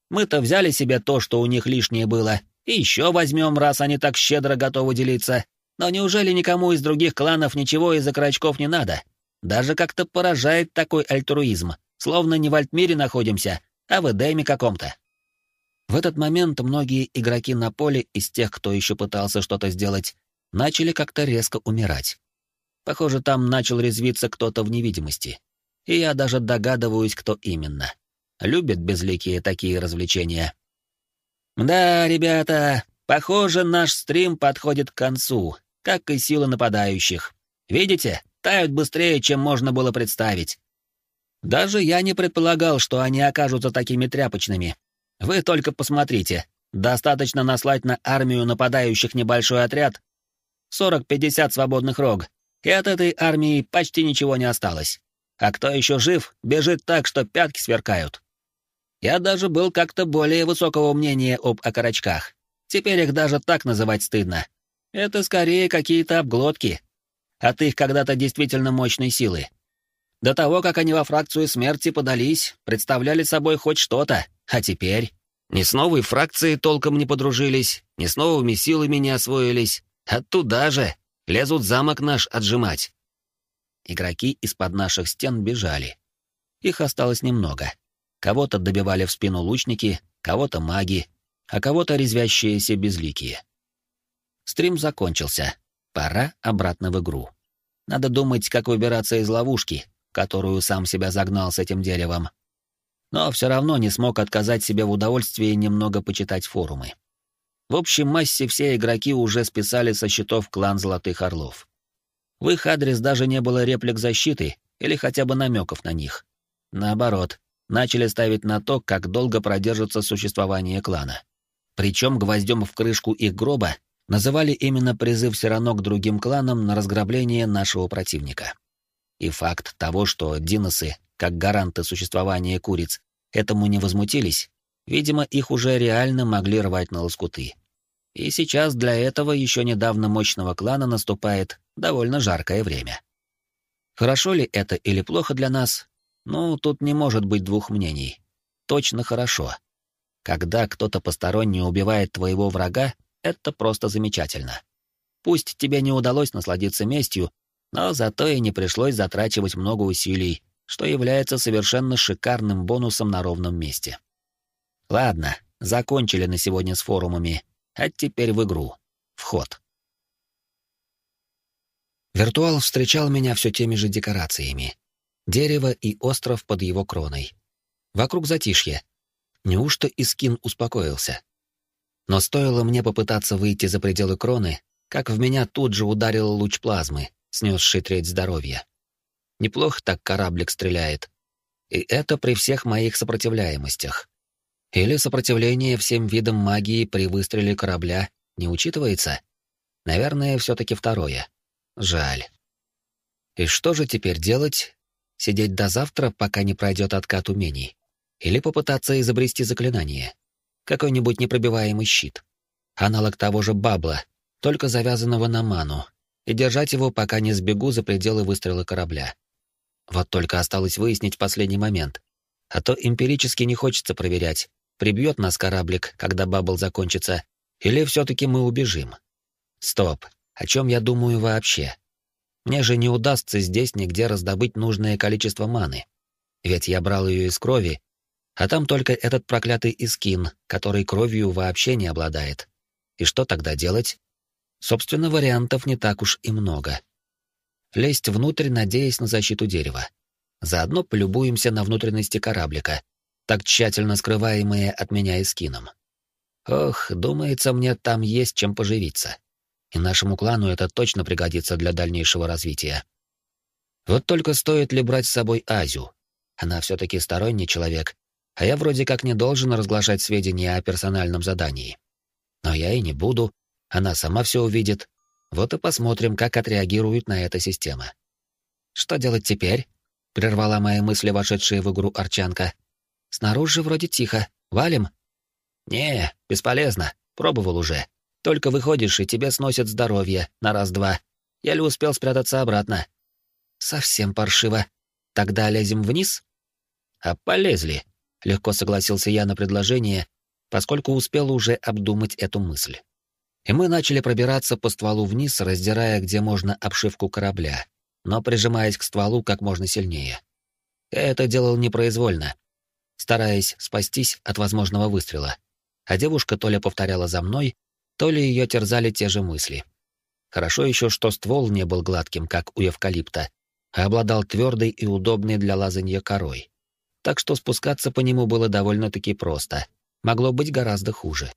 [SPEAKER 1] Мы-то взяли себе то, что у них лишнее было, и еще возьмем, раз они так щедро готовы делиться. Но неужели никому из других кланов ничего из-за крачков не надо? Даже как-то поражает такой альтруизм, словно не в Альтмире находимся, а в Эдеме каком-то. В этот момент многие игроки на поле из тех, кто еще пытался что-то сделать, начали как-то резко умирать. Похоже, там начал резвиться кто-то в невидимости. И я даже догадываюсь, кто именно. Любят безликие такие развлечения. Да, ребята, похоже, наш стрим подходит к концу, как и силы нападающих. Видите, тают быстрее, чем можно было представить. Даже я не предполагал, что они окажутся такими тряпочными. Вы только посмотрите. Достаточно наслать на армию нападающих небольшой отряд. 40-50 свободных рог. И от этой армии почти ничего не осталось. А кто еще жив, бежит так, что пятки сверкают. Я даже был как-то более высокого мнения об окорочках. Теперь их даже так называть стыдно. Это скорее какие-то обглотки. От их когда-то действительно мощной силы. До того, как они во фракцию смерти подались, представляли собой хоть что-то, а теперь... Ни с новой фракцией толком не подружились, ни с новыми силами не освоились. Оттуда же лезут замок наш отжимать. Игроки из-под наших стен бежали. Их осталось немного. Кого-то добивали в спину лучники, кого-то маги, а кого-то резвящиеся безликие. Стрим закончился. Пора обратно в игру. Надо думать, как выбираться из ловушки, которую сам себя загнал с этим деревом но все равно не смог отказать себе в удовольствии немного почитать форумы. В общем массе все игроки уже списали со счетов клан Золотых Орлов. В их адрес даже не было реплик защиты или хотя бы намеков на них. Наоборот, начали ставить на то, как долго продержится существование клана. Причем гвоздем в крышку их гроба называли именно призыв Сирано к другим кланам на разграбление нашего противника. И факт того, что диносы как гаранты существования куриц, этому не возмутились, видимо, их уже реально могли рвать на лоскуты. И сейчас для этого еще недавно мощного клана наступает довольно жаркое время. Хорошо ли это или плохо для нас? Ну, тут не может быть двух мнений. Точно хорошо. Когда кто-то посторонний убивает твоего врага, это просто замечательно. Пусть тебе не удалось насладиться местью, но зато и не пришлось затрачивать много усилий, что является совершенно шикарным бонусом на ровном месте. Ладно, закончили на сегодня с форумами, а теперь в игру. Вход. Виртуал встречал меня все теми же декорациями. Дерево и остров под его кроной. Вокруг затишье. Неужто Искин успокоился? Но стоило мне попытаться выйти за пределы кроны, как в меня тут же ударил луч плазмы, снесший треть здоровья. Неплохо так кораблик стреляет. И это при всех моих сопротивляемостях. Или сопротивление всем видам магии при выстреле корабля не учитывается? Наверное, все-таки второе. Жаль. И что же теперь делать? Сидеть до завтра, пока не пройдет откат умений? Или попытаться изобрести заклинание? Какой-нибудь непробиваемый щит? Аналог того же бабла, только завязанного на ману, и держать его, пока не сбегу за пределы выстрела корабля. Вот только осталось выяснить последний момент. А то эмпирически не хочется проверять, прибьет нас кораблик, когда бабл закончится, или все-таки мы убежим. Стоп, о чем я думаю вообще? Мне же не удастся здесь нигде раздобыть нужное количество маны. Ведь я брал ее из крови, а там только этот проклятый искин, который кровью вообще не обладает. И что тогда делать? Собственно, вариантов не так уж и много. Лезть внутрь, надеясь на защиту дерева. Заодно полюбуемся на внутренности кораблика, так тщательно скрываемые от меня эскином. Ох, думается, мне там есть чем поживиться. И нашему клану это точно пригодится для дальнейшего развития. Вот только стоит ли брать с собой Азю? Она все-таки сторонний человек, а я вроде как не должен разглашать сведения о персональном задании. Но я и не буду, она сама все увидит. Вот и посмотрим, как отреагирует на это система. Что делать теперь? Прервала мои мысли вошедшая в игру Арчанка. Снаружи вроде тихо. Валим? Не, бесполезно. Пробовал уже. Только выходишь, и тебе сносят здоровье на раз-два. Еле успел спрятаться обратно. Совсем паршиво. Тогда лезем вниз? А полезли. Легко согласился я на предложение, поскольку успел уже обдумать эту мысль и мы начали пробираться по стволу вниз, раздирая где можно обшивку корабля, но прижимаясь к стволу как можно сильнее. Я это делал непроизвольно, стараясь спастись от возможного выстрела, а девушка то ли повторяла за мной, то ли ее терзали те же мысли. Хорошо еще, что ствол не был гладким, как у эвкалипта, а обладал твердой и удобной для лазанья корой. Так что спускаться по нему было довольно-таки просто. Могло быть гораздо хуже.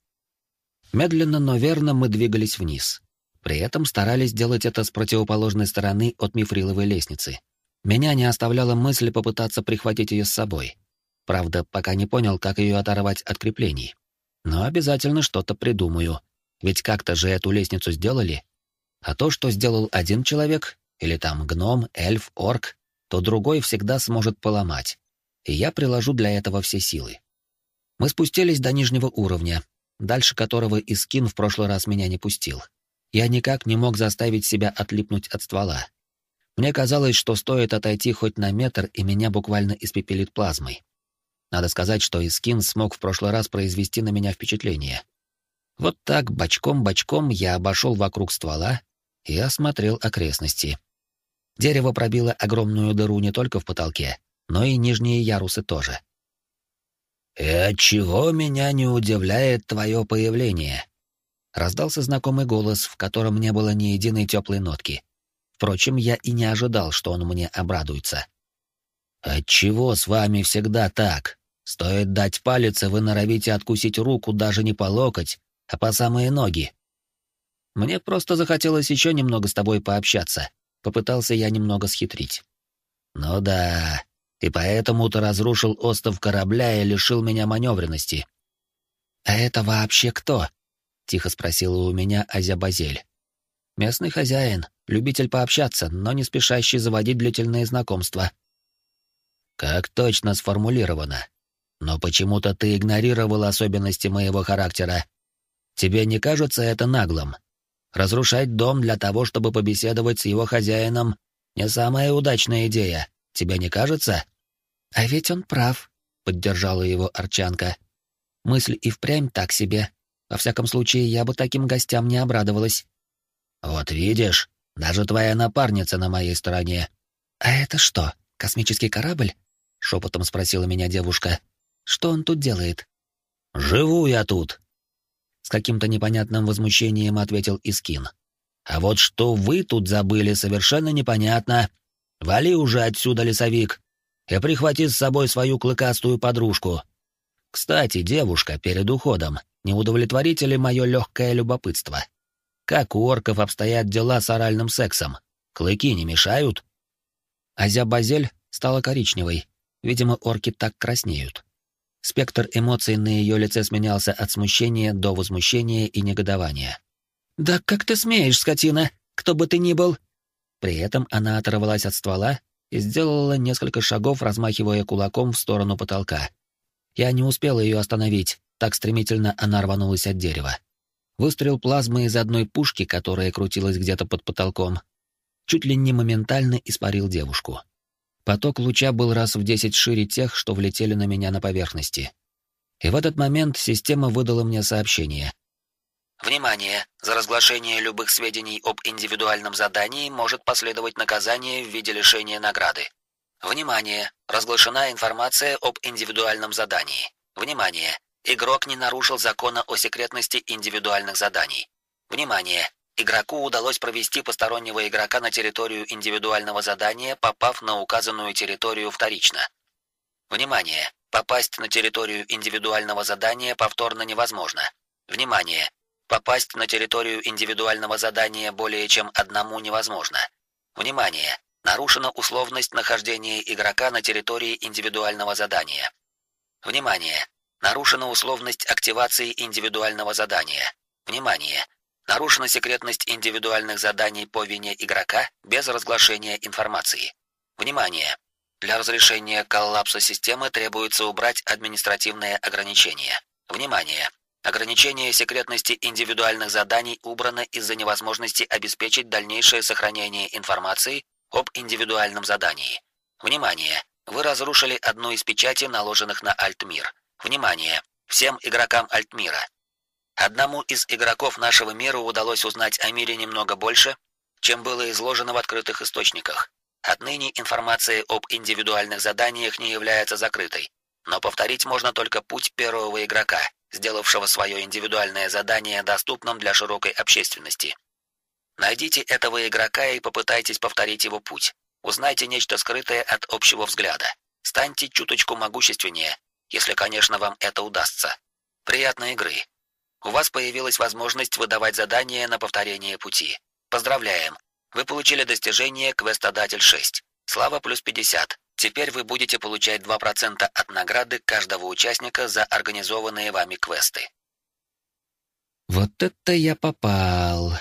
[SPEAKER 1] Медленно, но верно мы двигались вниз. При этом старались делать это с противоположной стороны от мифриловой лестницы. Меня не оставляла мысль попытаться прихватить ее с собой. Правда, пока не понял, как ее оторвать от креплений. Но обязательно что-то придумаю. Ведь как-то же эту лестницу сделали. А то, что сделал один человек, или там гном, эльф, орк, то другой всегда сможет поломать. И я приложу для этого все силы. Мы спустились до нижнего уровня, дальше которого Искин в прошлый раз меня не пустил. Я никак не мог заставить себя отлипнуть от ствола. Мне казалось, что стоит отойти хоть на метр, и меня буквально испепелит плазмой. Надо сказать, что Искин смог в прошлый раз произвести на меня впечатление. Вот так, бочком-бочком, я обошел вокруг ствола и осмотрел окрестности. Дерево пробило огромную дыру не только в потолке, но и нижние ярусы тоже. «И отчего меня не удивляет твое появление?» Раздался знакомый голос, в котором не было ни единой теплой нотки. Впрочем, я и не ожидал, что он мне обрадуется. «Отчего с вами всегда так? Стоит дать палец, и вы норовите откусить руку даже не по локоть, а по самые ноги». «Мне просто захотелось еще немного с тобой пообщаться», — попытался я немного схитрить. «Ну да, и поэтому ты разрушил остов корабля и лишил меня маневренности. А это вообще кто? тихо спросила у меня Азя Базель. Местный хозяин, любитель пообщаться, но не спешащий заводить длительные знакомства. Как точно сформулировано. Но почему-то ты игнорировал особенности моего характера. Тебе не кажется это наглым? Разрушать дом для того, чтобы побеседовать с его хозяином, не самая удачная идея. Тебе не кажется? А ведь он прав, поддержала его Арчанка. Мысль и впрямь так себе. Во всяком случае, я бы таким гостям не обрадовалась. Вот видишь, даже твоя напарница на моей стороне. А это что, космический корабль? шепотом спросила меня девушка. Что он тут делает? Живу я тут. С каким-то непонятным возмущением ответил Искин. А вот что вы тут забыли, совершенно непонятно. Вали уже отсюда, лесовик, и прихвати с собой свою клыкастую подружку. Кстати, девушка, перед уходом, не удовлетворите ли мое легкое любопытство? Как у орков обстоят дела с оральным сексом? Клыки не мешают? Азя-базель стала коричневой. Видимо, орки так краснеют. Спектр эмоций на ее лице сменялся от смущения до возмущения и негодования. «Да как ты смеешь, скотина, кто бы ты ни был!» При этом она оторвалась от ствола и сделала несколько шагов, размахивая кулаком в сторону потолка. Я не успел ее остановить, так стремительно она рванулась от дерева. Выстрел плазмы из одной пушки, которая крутилась где-то под потолком, чуть ли не моментально испарил девушку. Поток луча был раз в десять шире тех, что влетели на меня на поверхности. И в этот момент система выдала мне сообщение.
[SPEAKER 2] Внимание! За разглашение любых сведений об индивидуальном задании может последовать наказание в виде лишения награды. Внимание! Разглашена информация об индивидуальном задании. Внимание! Игрок не нарушил закона о секретности индивидуальных заданий. Внимание! Игроку удалось провести постороннего игрока на территорию индивидуального задания, попав на указанную территорию вторично. Внимание! Попасть на территорию индивидуального задания повторно невозможно. Внимание! Попасть на территорию индивидуального задания более чем одному невозможно. Внимание! Нарушена условность нахождения игрока на территории индивидуального задания. Внимание! Нарушена условность активации индивидуального задания. Внимание! Нарушена секретность индивидуальных заданий по вине игрока без разглашения информации. Внимание! Для разрешения коллапса системы требуется убрать административные ограничения. Внимание! Ограничение секретности индивидуальных заданий убрано из-за невозможности обеспечить дальнейшее сохранение информации об индивидуальном задании. Внимание! Вы разрушили одну из печати, наложенных на Альтмир. Внимание! Всем игрокам Альтмира. Одному из игроков нашего мира удалось узнать о мире немного больше, чем было изложено в открытых источниках. Отныне информация об индивидуальных заданиях не является закрытой, но повторить можно только путь первого игрока, сделавшего свое индивидуальное задание доступным для широкой общественности. Найдите этого игрока и попытайтесь повторить его путь. Узнайте нечто скрытое от общего взгляда. Станьте чуточку могущественнее, если, конечно, вам это удастся. Приятной игры у вас появилась возможность выдавать задания на повторение пути. Поздравляем! Вы получили достижение «Квестодатель 6». Слава плюс 50. Теперь вы будете получать 2% от награды каждого участника за организованные вами квесты.
[SPEAKER 1] Вот это я попал.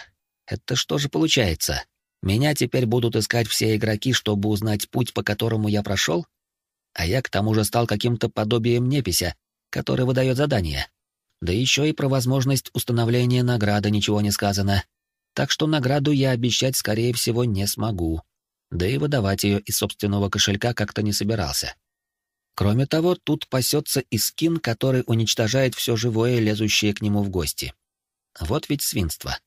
[SPEAKER 1] Это что же получается? Меня теперь будут искать все игроки, чтобы узнать путь, по которому я прошел? А я к тому же стал каким-то подобием непися, который выдает задания. Да еще и про возможность установления награды ничего не сказано. Так что награду я обещать, скорее всего, не смогу. Да и выдавать ее из собственного кошелька как-то не собирался. Кроме того, тут пасется и скин, который уничтожает все живое, лезущее к нему в гости. Вот ведь свинство.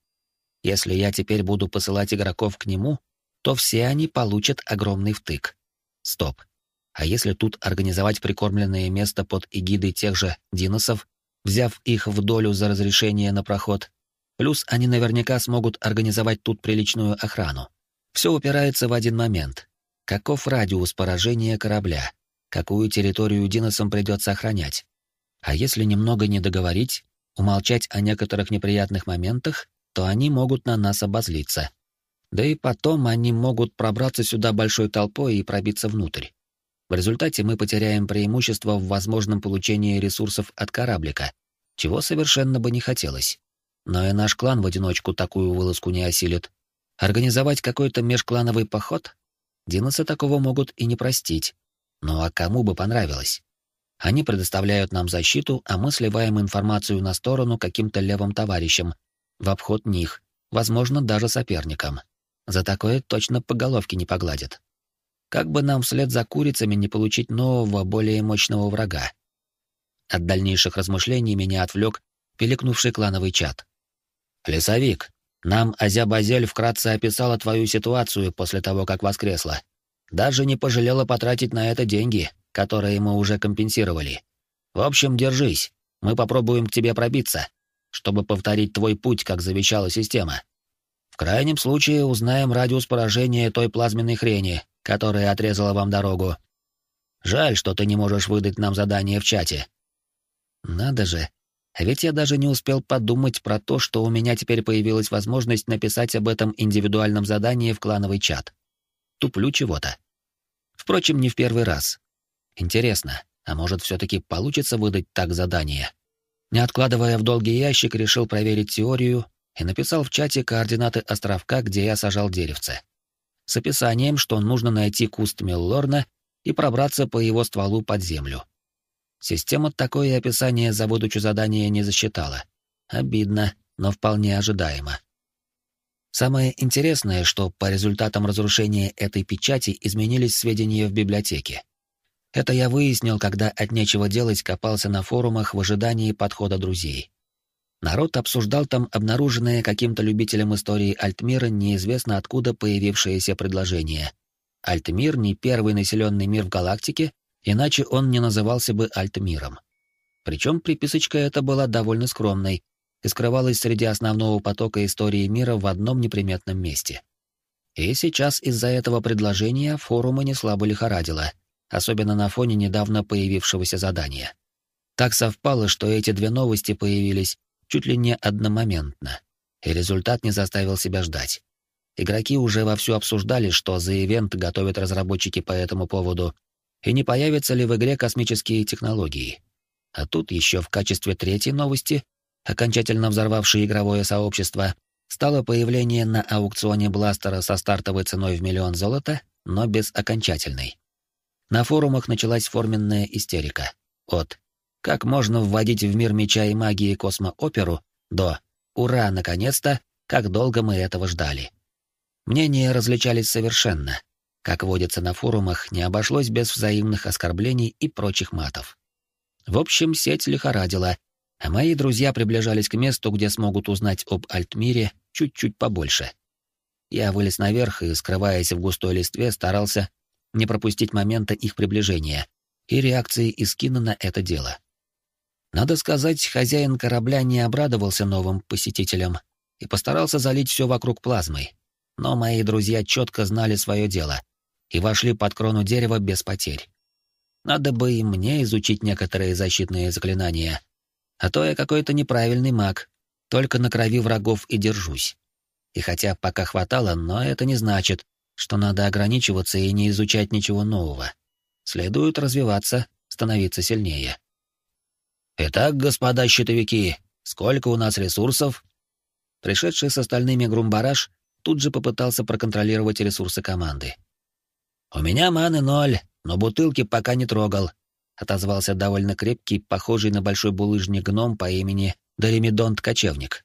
[SPEAKER 1] Если я теперь буду посылать игроков к нему, то все они получат огромный втык. Стоп. А если тут организовать прикормленное место под эгидой тех же диносов, взяв их в долю за разрешение на проход. Плюс они наверняка смогут организовать тут приличную охрану. Все упирается в один момент. Каков радиус поражения корабля? Какую территорию Диносам придется охранять? А если немного не договорить, умолчать о некоторых неприятных моментах, то они могут на нас обозлиться. Да и потом они могут пробраться сюда большой толпой и пробиться внутрь. В результате мы потеряем преимущество в возможном получении ресурсов от кораблика, чего совершенно бы не хотелось. Но и наш клан в одиночку такую вылазку не осилит. Организовать какой-то межклановый поход? Диносы такого могут и не простить. Ну а кому бы понравилось? Они предоставляют нам защиту, а мы сливаем информацию на сторону каким-то левым товарищам, в обход них, возможно, даже соперникам. За такое точно по головке не погладят. Как бы нам вслед за курицами не получить нового, более мощного врага? От дальнейших размышлений меня отвлек пиликнувший клановый чат. «Лесовик, нам Азя-Базель вкратце описала твою ситуацию после того, как воскресла. Даже не пожалела потратить на это деньги, которые мы уже компенсировали. В общем, держись, мы попробуем к тебе пробиться, чтобы повторить твой путь, как завещала система. В крайнем случае узнаем радиус поражения той плазменной хрени, которая отрезала вам дорогу. Жаль, что ты не можешь выдать нам задание в чате. Надо же. А ведь я даже не успел подумать про то, что у меня теперь появилась возможность написать об этом индивидуальном задании в клановый чат. Туплю чего-то. Впрочем, не в первый раз. Интересно, а может, все-таки получится выдать так задание? Не откладывая в долгий ящик, решил проверить теорию и написал в чате координаты островка, где я сажал деревце. С описанием, что нужно найти куст Меллорна и пробраться по его стволу под землю. Система такое описание за выдачу задания не засчитала. Обидно, но вполне ожидаемо. Самое интересное, что по результатам разрушения этой печати изменились сведения в библиотеке. Это я выяснил, когда от нечего делать копался на форумах в ожидании подхода друзей. Народ обсуждал там обнаруженное каким-то любителем истории Альтмира неизвестно откуда появившееся предложение. Альтмир не первый населенный мир в галактике, иначе он не назывался бы Альтмиром. Причем приписочка эта была довольно скромной и скрывалась среди основного потока истории мира в одном неприметном месте. И сейчас из-за этого предложения форумы не слабо лихорадило, особенно на фоне недавно появившегося задания. Так совпало, что эти две новости появились чуть ли не одномоментно, и результат не заставил себя ждать. Игроки уже вовсю обсуждали, что за ивент готовят разработчики по этому поводу, и не появятся ли в игре космические технологии. А тут еще в качестве третьей новости, окончательно взорвавшей игровое сообщество, стало появление на аукционе бластера со стартовой ценой в миллион золота, но без окончательной. На форумах началась форменная истерика. От как можно вводить в мир меча и магии космооперу, до «Ура, наконец-то! Как долго мы этого ждали!» Мнения различались совершенно. Как водится на форумах, не обошлось без взаимных оскорблений и прочих матов. В общем, сеть лихорадила, а мои друзья приближались к месту, где смогут узнать об Альтмире чуть-чуть побольше. Я вылез наверх и, скрываясь в густой листве, старался не пропустить момента их приближения и реакции Искина на это дело. Надо сказать, хозяин корабля не обрадовался новым посетителям и постарался залить все вокруг плазмой. Но мои друзья четко знали свое дело и вошли под крону дерева без потерь. Надо бы и мне изучить некоторые защитные заклинания. А то я какой-то неправильный маг, только на крови врагов и держусь. И хотя пока хватало, но это не значит, что надо ограничиваться и не изучать ничего нового. Следует развиваться, становиться сильнее. «Итак, господа щитовики, сколько у нас ресурсов?» Пришедший с остальными Грумбараш тут же попытался проконтролировать ресурсы команды. «У меня маны ноль, но бутылки пока не трогал», — отозвался довольно крепкий, похожий на большой булыжник гном по имени Доремидонт Кочевник.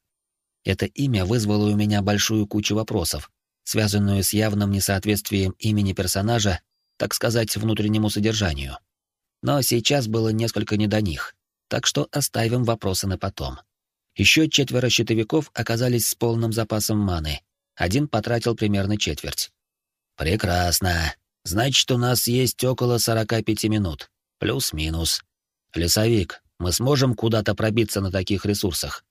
[SPEAKER 1] Это имя вызвало у меня большую кучу вопросов, связанную с явным несоответствием имени персонажа, так сказать, внутреннему содержанию. Но сейчас было несколько не до них так что оставим вопросы на потом. Еще четверо щитовиков оказались с полным запасом маны. Один потратил примерно четверть. Прекрасно. Значит, у нас есть около 45 минут. Плюс-минус. Лесовик, мы сможем куда-то пробиться на таких ресурсах?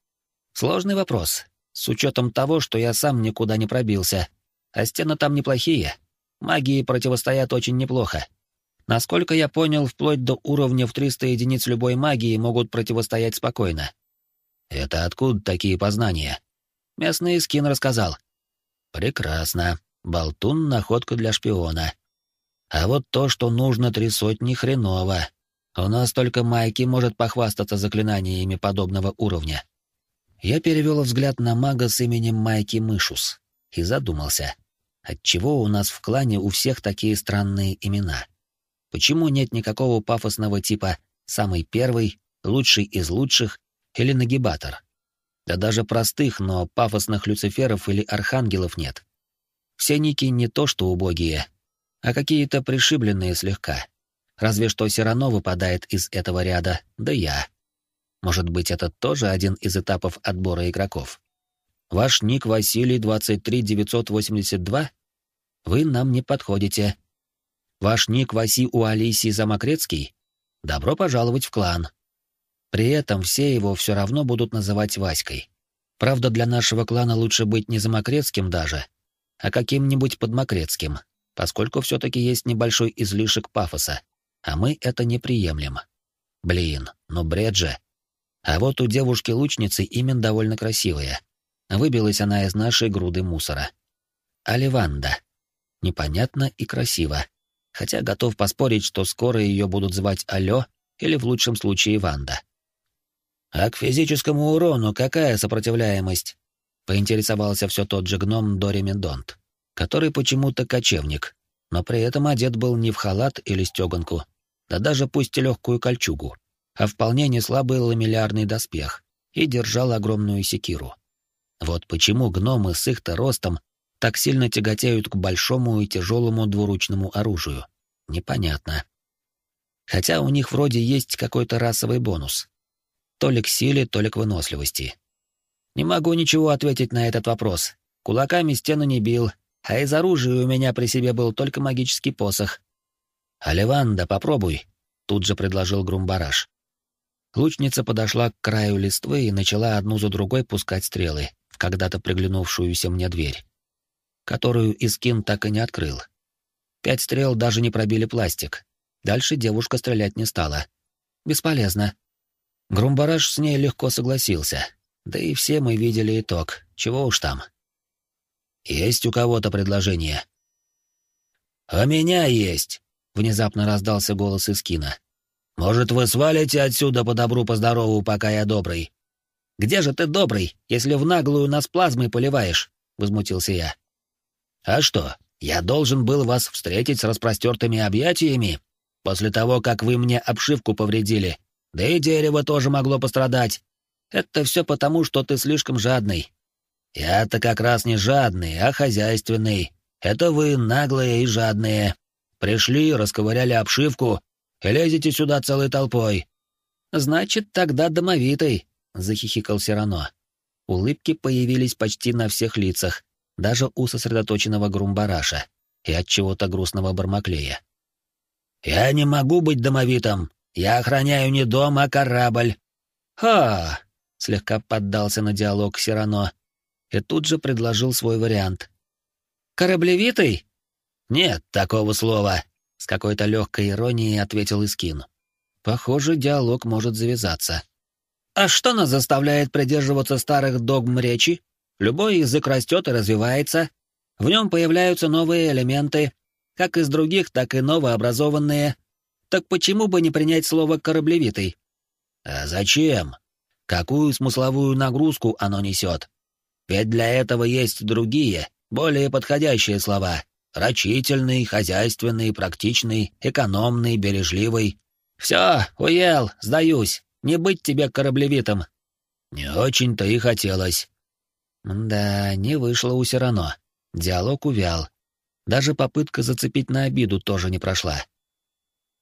[SPEAKER 1] Сложный вопрос. С учетом того, что я сам никуда не пробился. А стены там неплохие. Магии противостоят очень неплохо. Насколько я понял, вплоть до уровня в 300 единиц любой магии могут противостоять спокойно. Это откуда такие познания? Местный скин рассказал. Прекрасно. Болтун — находка для шпиона. А вот то, что нужно три сотни, хреново. У нас только Майки может похвастаться заклинаниями подобного уровня. Я перевел взгляд на мага с именем Майки Мышус и задумался, отчего у нас в клане у всех такие странные имена. Почему нет никакого пафосного типа «самый первый», «лучший из лучших» или «нагибатор»? Да даже простых, но пафосных люциферов или архангелов нет. Все ники не то что убогие, а какие-то пришибленные слегка. Разве что Сирано выпадает из этого ряда, да я. Может быть, это тоже один из этапов отбора игроков. Ваш ник Василий 23982? Вы нам не подходите. Ваш ник Васи Уалиси Замокрецкий? Добро пожаловать в клан. При этом все его все равно будут называть Васькой. Правда, для нашего клана лучше быть не Замокрецким даже, а каким-нибудь Подмокрецким, поскольку все-таки есть небольшой излишек пафоса, а мы это не приемлем. Блин, ну бред же. А вот у девушки-лучницы имен довольно красивое. Выбилась она из нашей груды мусора. Аливанда. Непонятно и красиво хотя готов поспорить, что скоро ее будут звать Алё или в лучшем случае Ванда. «А к физическому урону какая сопротивляемость?» — поинтересовался все тот же гном Дореми Донт, который почему-то кочевник, но при этом одет был не в халат или стеганку, да даже пусть и легкую кольчугу, а вполне не слабый ламеллярный доспех, и держал огромную секиру. Вот почему гномы с их-то ростом так сильно тяготеют к большому и тяжелому двуручному оружию. Непонятно. Хотя у них вроде есть какой-то расовый бонус. То ли к силе, то ли к выносливости. Не могу ничего ответить на этот вопрос. Кулаками стену не бил, а из оружия у меня при себе был только магический посох. «Аливанда, попробуй», — тут же предложил Грумбараш. Лучница подошла к краю листвы и начала одну за другой пускать стрелы когда-то приглянувшуюся мне дверь которую Искин так и не открыл. Пять стрел даже не пробили пластик. Дальше девушка стрелять не стала. Бесполезно. Грумбараш с ней легко согласился. Да и все мы видели итог. Чего уж там. Есть у кого-то предложение? «У меня есть!» — внезапно раздался голос Искина. «Может, вы свалите отсюда по добру, по здорову, пока я добрый?» «Где же ты добрый, если в наглую нас плазмой поливаешь?» — возмутился я. А что, я должен был вас встретить с распростертыми объятиями? После того, как вы мне обшивку повредили, да и дерево тоже могло пострадать. Это все потому, что ты слишком жадный. Я-то как раз не жадный, а хозяйственный. Это вы наглые и жадные. Пришли, расковыряли обшивку и лезете сюда целой толпой. Значит, тогда домовитый, захихикал Сирано. Улыбки появились почти на всех лицах, даже у сосредоточенного Грумбараша и от чего-то грустного Бармаклея. «Я не могу быть домовитым. Я охраняю не дом, а корабль». «Ха!» — слегка поддался на диалог Сирано и тут же предложил свой вариант. «Кораблевитый?» «Нет такого слова», — с какой-то легкой иронией ответил Искин. «Похоже, диалог может завязаться». «А что нас заставляет придерживаться старых догм речи?» Любой язык растет и развивается, в нем появляются новые элементы, как из других, так и новообразованные. Так почему бы не принять слово «кораблевитый»? А зачем? Какую смысловую нагрузку оно несет? Ведь для этого есть другие, более подходящие слова. Рачительный, хозяйственный, практичный, экономный, бережливый. Все, уел, сдаюсь. Не быть тебе кораблевитым. Не очень-то и хотелось. Да, не вышло у Сирано. Диалог увял. Даже попытка зацепить на обиду тоже не прошла.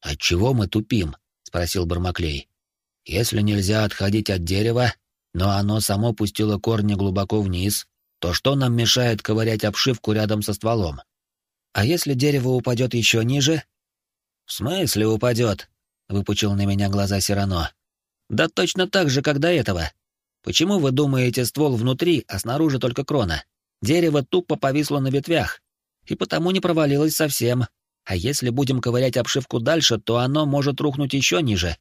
[SPEAKER 1] «Отчего мы тупим?» — спросил Бармаклей. «Если нельзя отходить от дерева, но оно само пустило корни глубоко вниз, то что нам мешает ковырять обшивку рядом со стволом? А если дерево упадет еще ниже?» «В смысле упадет?» — выпучил на меня глаза Сирано. «Да точно так же, как до этого. Почему вы думаете, ствол внутри, а снаружи только крона? Дерево тупо повисло на ветвях, и потому не провалилось совсем. А если будем ковырять обшивку дальше, то оно может рухнуть еще ниже.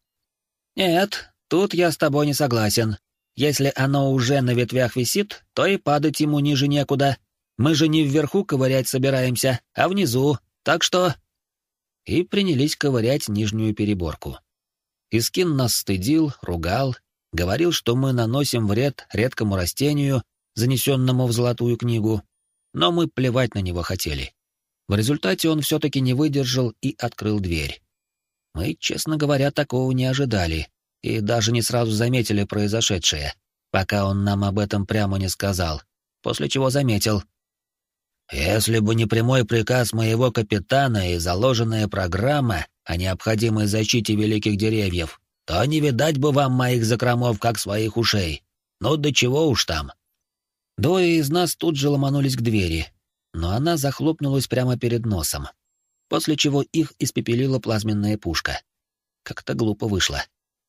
[SPEAKER 1] Нет, тут я с тобой не согласен. Если оно уже на ветвях висит, то и падать ему ниже некуда. Мы же не вверху ковырять собираемся, а внизу, так что...» И принялись ковырять нижнюю переборку. Искин нас стыдил, ругал говорил, что мы наносим вред редкому растению, занесенному в золотую книгу, но мы плевать на него хотели. В результате он все-таки не выдержал и открыл дверь. Мы, честно говоря, такого не ожидали и даже не сразу заметили произошедшее, пока он нам об этом прямо не сказал, после чего заметил. «Если бы не прямой приказ моего капитана и заложенная программа о необходимой защите великих деревьев, то не видать бы вам моих закромов, как своих ушей. Ну, до чего уж там. Двое из нас тут же ломанулись к двери, но она захлопнулась прямо перед носом, после чего их испепелила плазменная пушка. Как-то глупо вышло.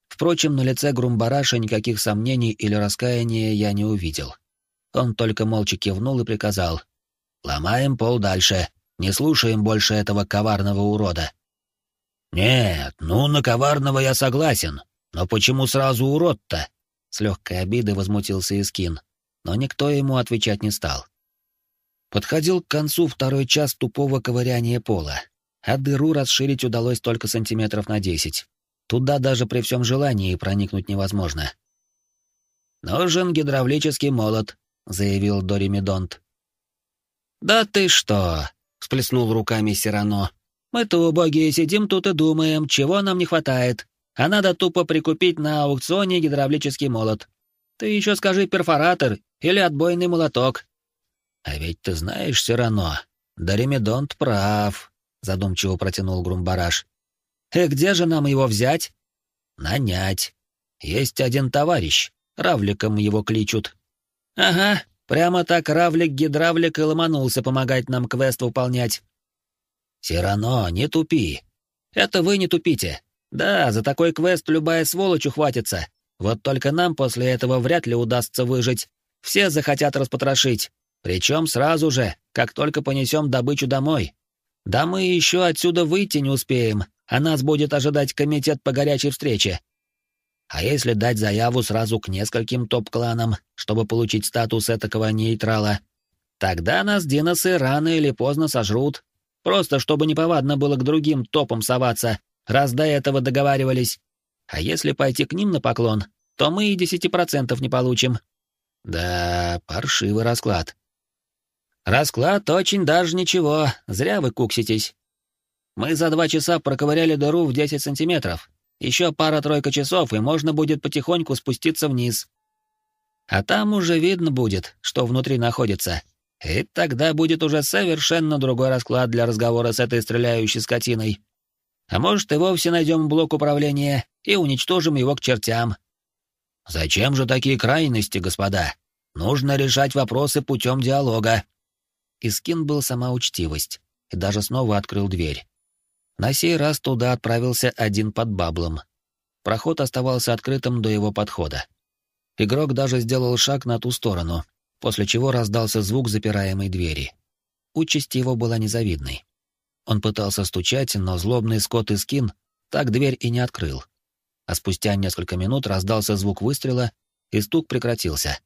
[SPEAKER 1] Впрочем, на лице Грумбараша никаких сомнений или раскаяния я не увидел. Он только молча кивнул и приказал. «Ломаем пол дальше, не слушаем больше этого коварного урода». «Нет, ну на коварного я согласен, но почему сразу урод-то?» С легкой обидой возмутился Искин, но никто ему отвечать не стал. Подходил к концу второй час тупого ковыряния пола, а дыру расширить удалось только сантиметров на десять. Туда даже при всем желании проникнуть невозможно.
[SPEAKER 2] «Нужен гидравлический молот», — заявил Дори Медонт.
[SPEAKER 1] «Да ты что?» — всплеснул руками Сирано. «Мы-то убогие сидим тут и думаем, чего нам не хватает, а надо тупо прикупить на аукционе гидравлический молот. Ты еще скажи перфоратор или отбойный молоток». «А ведь ты знаешь, Сирано, Доримедонт прав», — задумчиво протянул Грумбараш. «И где же нам его взять?» «Нанять. Есть один товарищ, Равликом его кличут». «Ага, прямо так Равлик-гидравлик и ломанулся помогать нам квест выполнять». «Сирано, не тупи». «Это вы не тупите. Да, за такой квест любая сволочь ухватится. Вот только нам после этого вряд ли удастся выжить. Все захотят распотрошить. Причем сразу же, как только понесем добычу домой. Да мы еще отсюда выйти не успеем, а нас будет ожидать комитет по горячей встрече. А если дать заяву сразу к нескольким топ-кланам, чтобы получить статус этакого нейтрала, тогда нас диносы рано или поздно сожрут, просто чтобы неповадно было к другим топам соваться, раз до этого договаривались. А если пойти к ним на поклон, то мы и десяти процентов не получим. Да, паршивый расклад. Расклад очень даже ничего, зря вы кукситесь. Мы за два часа проковыряли дыру в десять сантиметров. Еще пара-тройка часов, и можно будет потихоньку спуститься вниз. А там уже видно будет, что внутри находится. И тогда будет уже совершенно другой расклад для разговора с этой стреляющей скотиной. А может, и вовсе найдем блок управления и уничтожим его к чертям. Зачем же такие крайности, господа? Нужно решать вопросы путем диалога. Искин был сама учтивость и даже снова открыл дверь. На сей раз туда отправился один под баблом. Проход оставался открытым до его подхода. Игрок даже сделал шаг на ту сторону, после чего раздался звук запираемой двери. Участь его была незавидной. Он пытался стучать, но злобный скот и скин так дверь и не открыл. А спустя несколько минут раздался звук выстрела, и стук прекратился.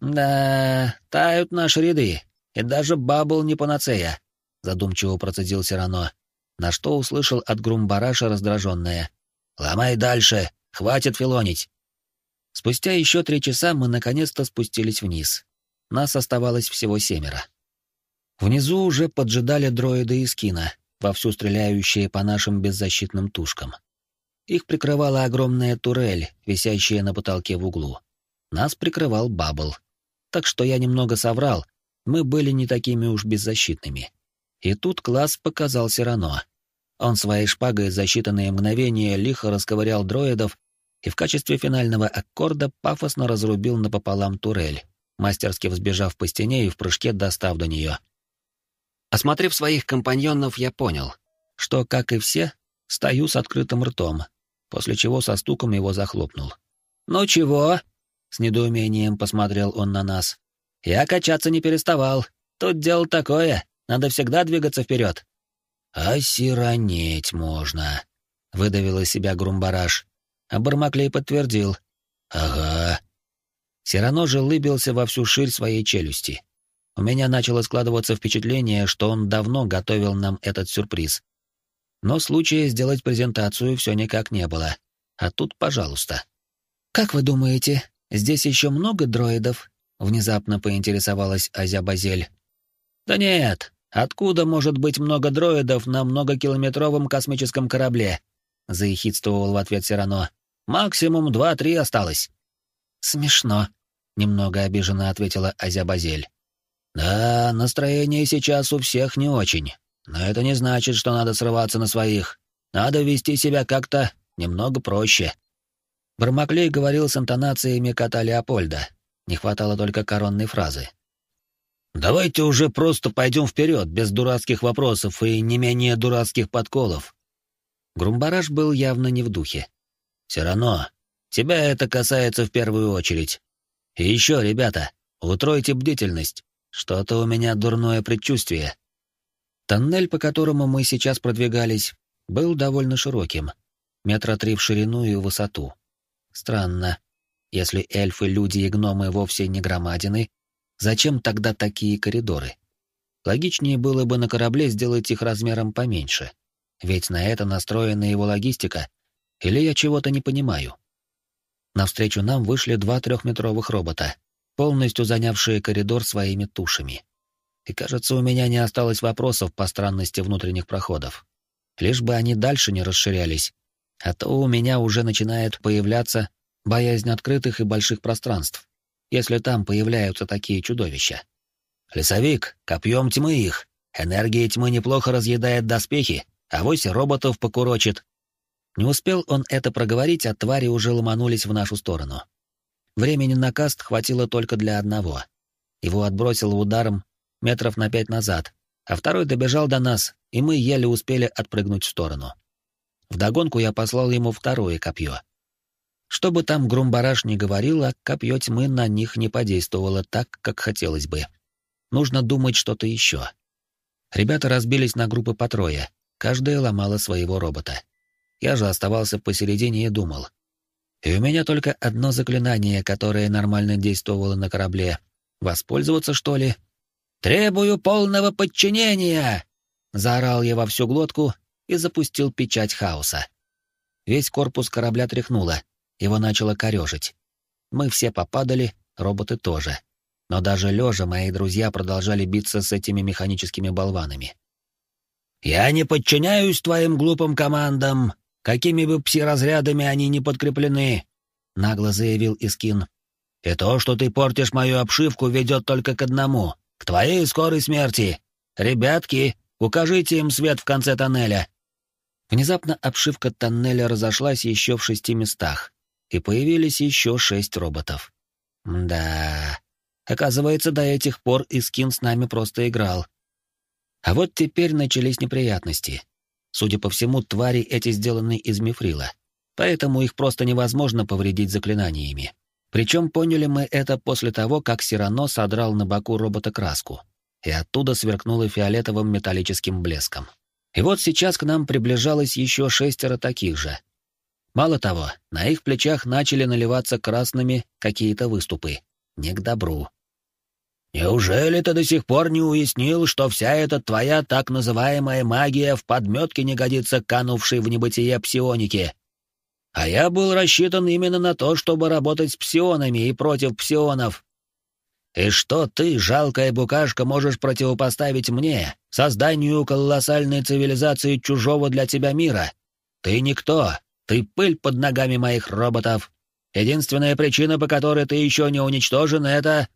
[SPEAKER 1] «Да, тают наши ряды, и даже бабл не панацея», — задумчиво процедил Сирано, на что услышал от Грумбараша раздраженное. «Ломай дальше, хватит филонить». Спустя еще три часа мы наконец-то спустились вниз. Нас оставалось всего семеро. Внизу уже поджидали дроиды из кино, вовсю стреляющие по нашим беззащитным тушкам. Их прикрывала огромная турель, висящая на потолке в углу. Нас прикрывал Бабл. Так что я немного соврал, мы были не такими уж беззащитными. И тут класс показался Рано. Он своей шпагой за считанные мгновения лихо расковырял дроидов и в качестве финального аккорда пафосно разрубил напополам турель, мастерски взбежав по стене и в прыжке достав до нее. Осмотрев своих компаньонов, я понял, что, как и все, стою с открытым ртом, после чего со стуком его захлопнул. «Ну чего?» — с недоумением посмотрел он на нас. «Я качаться не переставал. Тут дело такое, надо всегда двигаться вперед». «Осиронеть можно», — выдавил из себя Грумбараш. А Бармаклей подтвердил. «Ага». Сирано же лыбился во всю ширь своей челюсти. У меня начало складываться впечатление, что он давно готовил нам этот сюрприз. Но случая сделать презентацию все никак не было. А тут, пожалуйста. «Как вы думаете, здесь еще много дроидов?» — внезапно поинтересовалась Азя Базель. «Да нет, откуда может быть много дроидов на многокилометровом космическом корабле?» — заехидствовал в ответ Сирано. «Максимум два-три осталось». «Смешно», — немного обиженно ответила Азя Базель. Да, настроение сейчас у всех не очень. Но это не значит, что надо срываться на своих. Надо вести себя как-то немного проще. Бармаклей говорил с интонациями кота Леопольда. Не хватало только коронной фразы. «Давайте уже просто пойдем вперед, без дурацких вопросов и не менее дурацких подколов». Грумбараш был явно не в духе. «Все равно, тебя это касается в первую очередь. И еще, ребята, утройте бдительность. Что-то у меня дурное предчувствие. Тоннель, по которому мы сейчас продвигались, был довольно широким, метра три в ширину и в высоту. Странно. Если эльфы, люди и гномы вовсе не громадины, зачем тогда такие коридоры? Логичнее было бы на корабле сделать их размером поменьше, Ведь на это настроена его логистика. Или я чего-то не понимаю? Навстречу нам вышли два трехметровых робота, полностью занявшие коридор своими тушами. И кажется, у меня не осталось вопросов по странности внутренних проходов. Лишь бы они дальше не расширялись, а то у меня уже начинает появляться боязнь открытых и больших пространств, если там появляются такие чудовища. «Лесовик, копьем тьмы их. Энергия тьмы неплохо разъедает доспехи, а вось роботов покурочит». Не успел он это проговорить, а твари уже ломанулись в нашу сторону. Времени на каст хватило только для одного. Его отбросило ударом метров на пять назад, а второй добежал до нас, и мы еле успели отпрыгнуть в сторону. Вдогонку я послал ему второе копье. Что бы там Грумбараш ни говорила, копье тьмы на них не подействовало так, как хотелось бы. Нужно думать что-то еще. Ребята разбились на группы по трое, каждая ломала своего робота. Я же оставался посередине и думал. И у меня только одно заклинание, которое нормально действовало на корабле. Воспользоваться, что ли? «Требую полного подчинения!» Заорал я во всю глотку и запустил печать хаоса. Весь корпус корабля тряхнуло, его начало корежить. Мы все попадали, роботы тоже. Но даже лежа мои друзья продолжали биться с этими механическими болванами. «Я не подчиняюсь твоим глупым командам, какими бы пси-разрядами они ни подкреплены», — нагло заявил Искин. «И то, что ты портишь мою обшивку, ведет только к одному — к твоей скорой смерти. Ребятки, укажите им свет в конце тоннеля». Внезапно обшивка тоннеля разошлась еще в шести местах, и появились еще шесть роботов. Да, оказывается, до этих пор Искин с нами просто играл. А вот теперь начались неприятности. Судя по всему, твари эти сделаны из мифрила, поэтому их просто невозможно повредить заклинаниями. Причем поняли мы это после того, как Сирано содрал на боку робота краску, и оттуда сверкнуло фиолетовым металлическим блеском. И вот сейчас к нам приближалось еще шестеро таких же, Мало того, на их плечах начали наливаться красными какие-то выступы. Не к добру. «Неужели ты до сих пор не уяснил, что вся эта твоя так называемая магия в подметке не годится канувшей в небытие псионике? А я был рассчитан именно на то, чтобы работать с псионами и против псионов. И что ты, жалкая букашка, можешь противопоставить мне, созданию колоссальной цивилизации чужого для тебя мира? Ты никто, ты пыль под ногами моих роботов. Единственная причина, по которой ты еще не уничтожен, это...»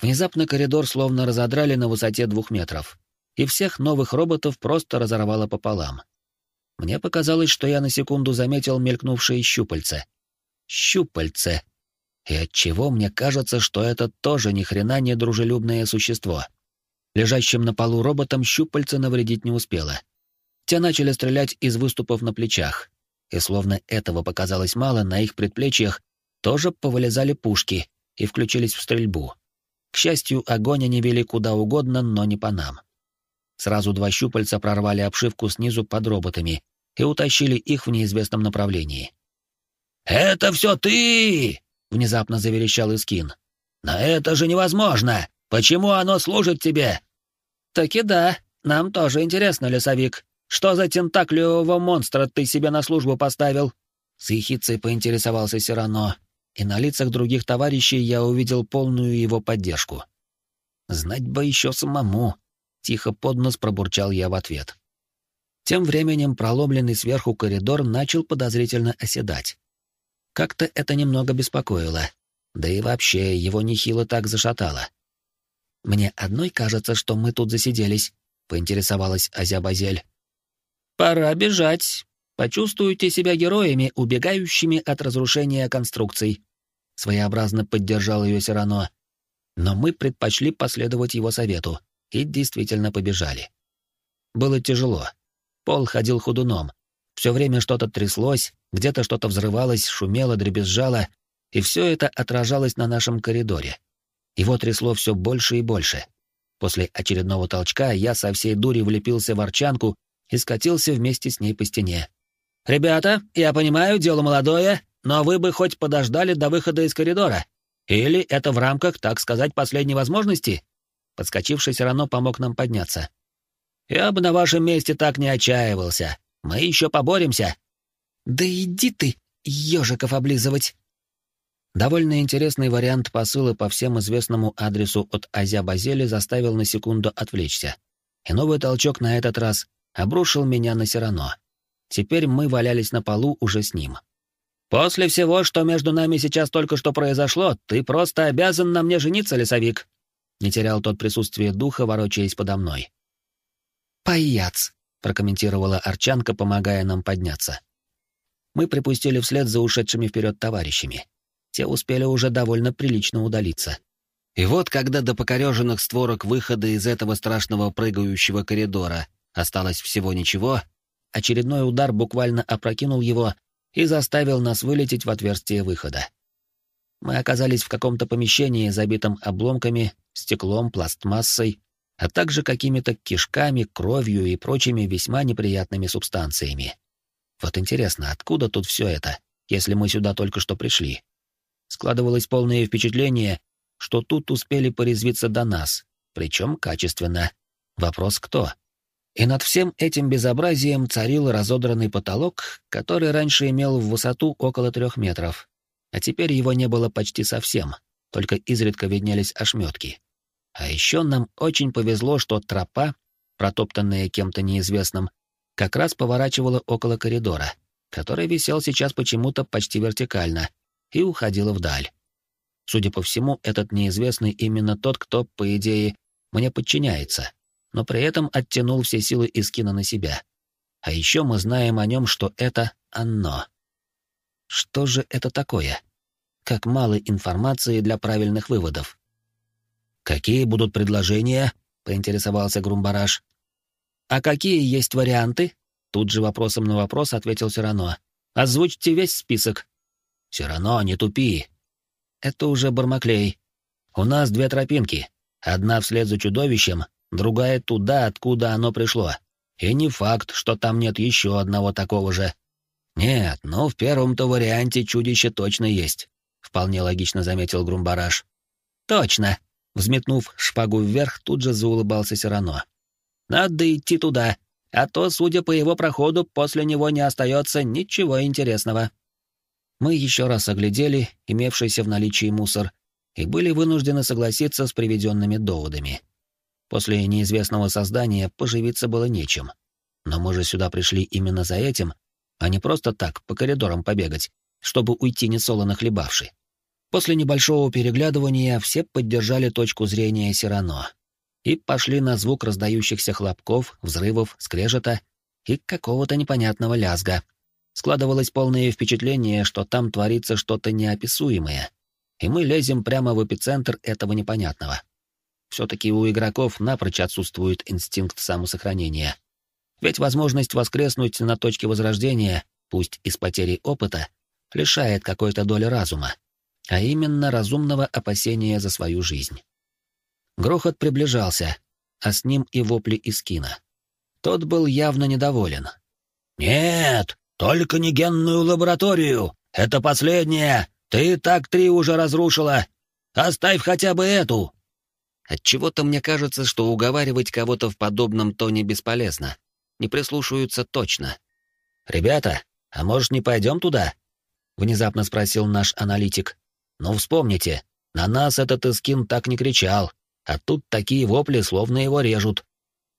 [SPEAKER 1] Внезапно коридор словно разодрали на высоте двух метров, и всех новых роботов просто разорвало пополам. Мне показалось, что я на секунду заметил мелькнувшие щупальца. Щупальце. И отчего мне кажется, что это тоже ни хрена не дружелюбное существо. Лежащим на полу роботам щупальца навредить не успело. Те начали стрелять из выступов на плечах, и словно этого показалось мало, на их предплечьях тоже повылезали пушки и включились в стрельбу. К счастью, огонь они вели куда угодно, но не по нам. Сразу два щупальца прорвали обшивку снизу под роботами и утащили их в неизвестном направлении. «Это все ты!» — внезапно заверещал Искин. «Но это же невозможно! Почему оно служит тебе?» «Таки да, нам тоже интересно, лесовик», что за тентаклевого монстра ты себе на службу поставил?» С ехицей поинтересовался Сирано, и на лицах других товарищей я увидел полную его поддержку. «Знать бы еще самому», — тихо под нос пробурчал я в ответ. Тем временем проломленный сверху коридор начал подозрительно оседать. Как-то это немного беспокоило, да и вообще его нехило так зашатало. «Мне одной кажется, что мы тут засиделись», — поинтересовалась Азябазель. Пора бежать. Почувствуйте себя героями, убегающими от разрушения конструкций. Своеобразно поддержал ее Сирано. Но мы предпочли последовать его совету и действительно побежали. Было тяжело. Пол ходил ходуном. Все время что-то тряслось, где-то что-то взрывалось, шумело, дребезжало, и все это отражалось на нашем коридоре. Его трясло все больше и больше. После очередного толчка я со всей дури влепился в арчанку и скатился вместе с ней по стене. «Ребята, я понимаю, дело молодое, но вы бы хоть подождали до выхода из коридора. Или это в рамках, так сказать, последней возможности?» Подскочивший все равно помог нам подняться. «Я бы на вашем месте так не отчаивался»,
[SPEAKER 2] Мы еще поборемся!»
[SPEAKER 1] «Да иди ты, ежиков облизывать!» Довольно интересный вариант посыла по всем известному адресу от Азя Базели заставил на секунду отвлечься. И новый толчок на этот раз обрушил меня на Сирано. Теперь мы валялись на полу уже с ним.
[SPEAKER 2] «После всего, что между нами сейчас только что произошло, ты просто обязан на мне жениться, лесовик!» Не терял тот присутствие духа, ворочаясь подо мной.
[SPEAKER 1] «Паяц!» — прокомментировала Арчанка, помогая нам подняться. Мы припустили вслед за ушедшими вперед товарищами. Те успели уже довольно прилично удалиться. И вот, когда до покореженных створок выхода из этого страшного прыгающего коридора осталось всего ничего, очередной удар буквально опрокинул его и заставил нас вылететь в отверстие выхода. Мы оказались в каком-то помещении, забитом обломками, стеклом, пластмассой, а также какими-то кишками, кровью и прочими весьма неприятными субстанциями. Вот интересно, откуда тут все это, если мы сюда только что пришли? Складывалось полное впечатление, что тут успели порезвиться до нас, причем качественно. Вопрос кто? И над всем этим безобразием царил разодранный потолок, который раньше имел в высоту около трех метров, а теперь его не было почти совсем, только изредка виднелись ошметки. А еще нам очень повезло, что тропа, протоптанная кем-то неизвестным, как раз поворачивала около коридора, который висел сейчас почему-то почти вертикально, и уходила вдаль. Судя по всему, этот неизвестный именно тот, кто, по идее, мне подчиняется но при этом оттянул все силы из кино на себя. А еще мы знаем о нем, что это оно. Что же это такое? Как мало информации для правильных выводов. «Какие будут предложения?» — поинтересовался Грумбараш. «А какие есть варианты?» Тут же вопросом на вопрос ответил Сирано. «Озвучьте весь список». «Сирано, не тупи». «Это уже Бармаклей. У нас две тропинки. Одна вслед за чудовищем, другая туда, откуда оно пришло. И не факт, что там нет еще одного такого же. Нет, но в первом-то варианте чудище точно есть, вполне логично заметил Грумбараш. Точно. Взметнув шпагу вверх, тут же заулыбался Сирано. Надо идти туда, а то, судя по его проходу, после него не остается ничего интересного. Мы еще раз оглядели имевшийся в наличии мусор и были вынуждены согласиться с приведенными доводами. После неизвестного создания поживиться было нечем. Но мы же сюда пришли именно за этим, а не просто так, по коридорам побегать, чтобы уйти несолоно хлебавши. После небольшого переглядывания все поддержали точку зрения Сирано и пошли на звук раздающихся хлопков, взрывов, скрежета и какого-то непонятного лязга. Складывалось полное впечатление, что там творится что-то неописуемое, и мы лезем прямо в эпицентр этого непонятного. Все-таки у игроков напрочь отсутствует инстинкт самосохранения. Ведь возможность воскреснуть на точке возрождения, пусть и с потерей опыта, лишает какой-то доли разума, а именно разумного опасения за свою жизнь. Грохот приближался, а с ним и вопли из кино. Тот был явно недоволен. «Нет, только не генную лабораторию! Это последняя! Ты так три уже разрушила! Оставь хотя бы эту!» Отчего-то мне кажется, что уговаривать кого-то в подобном тоне бесполезно. Не прислушаются точно. «Ребята, а может, не пойдем туда?» — внезапно спросил наш аналитик. «Ну, вспомните, на нас этот Искин так не кричал, а тут такие вопли, словно его режут.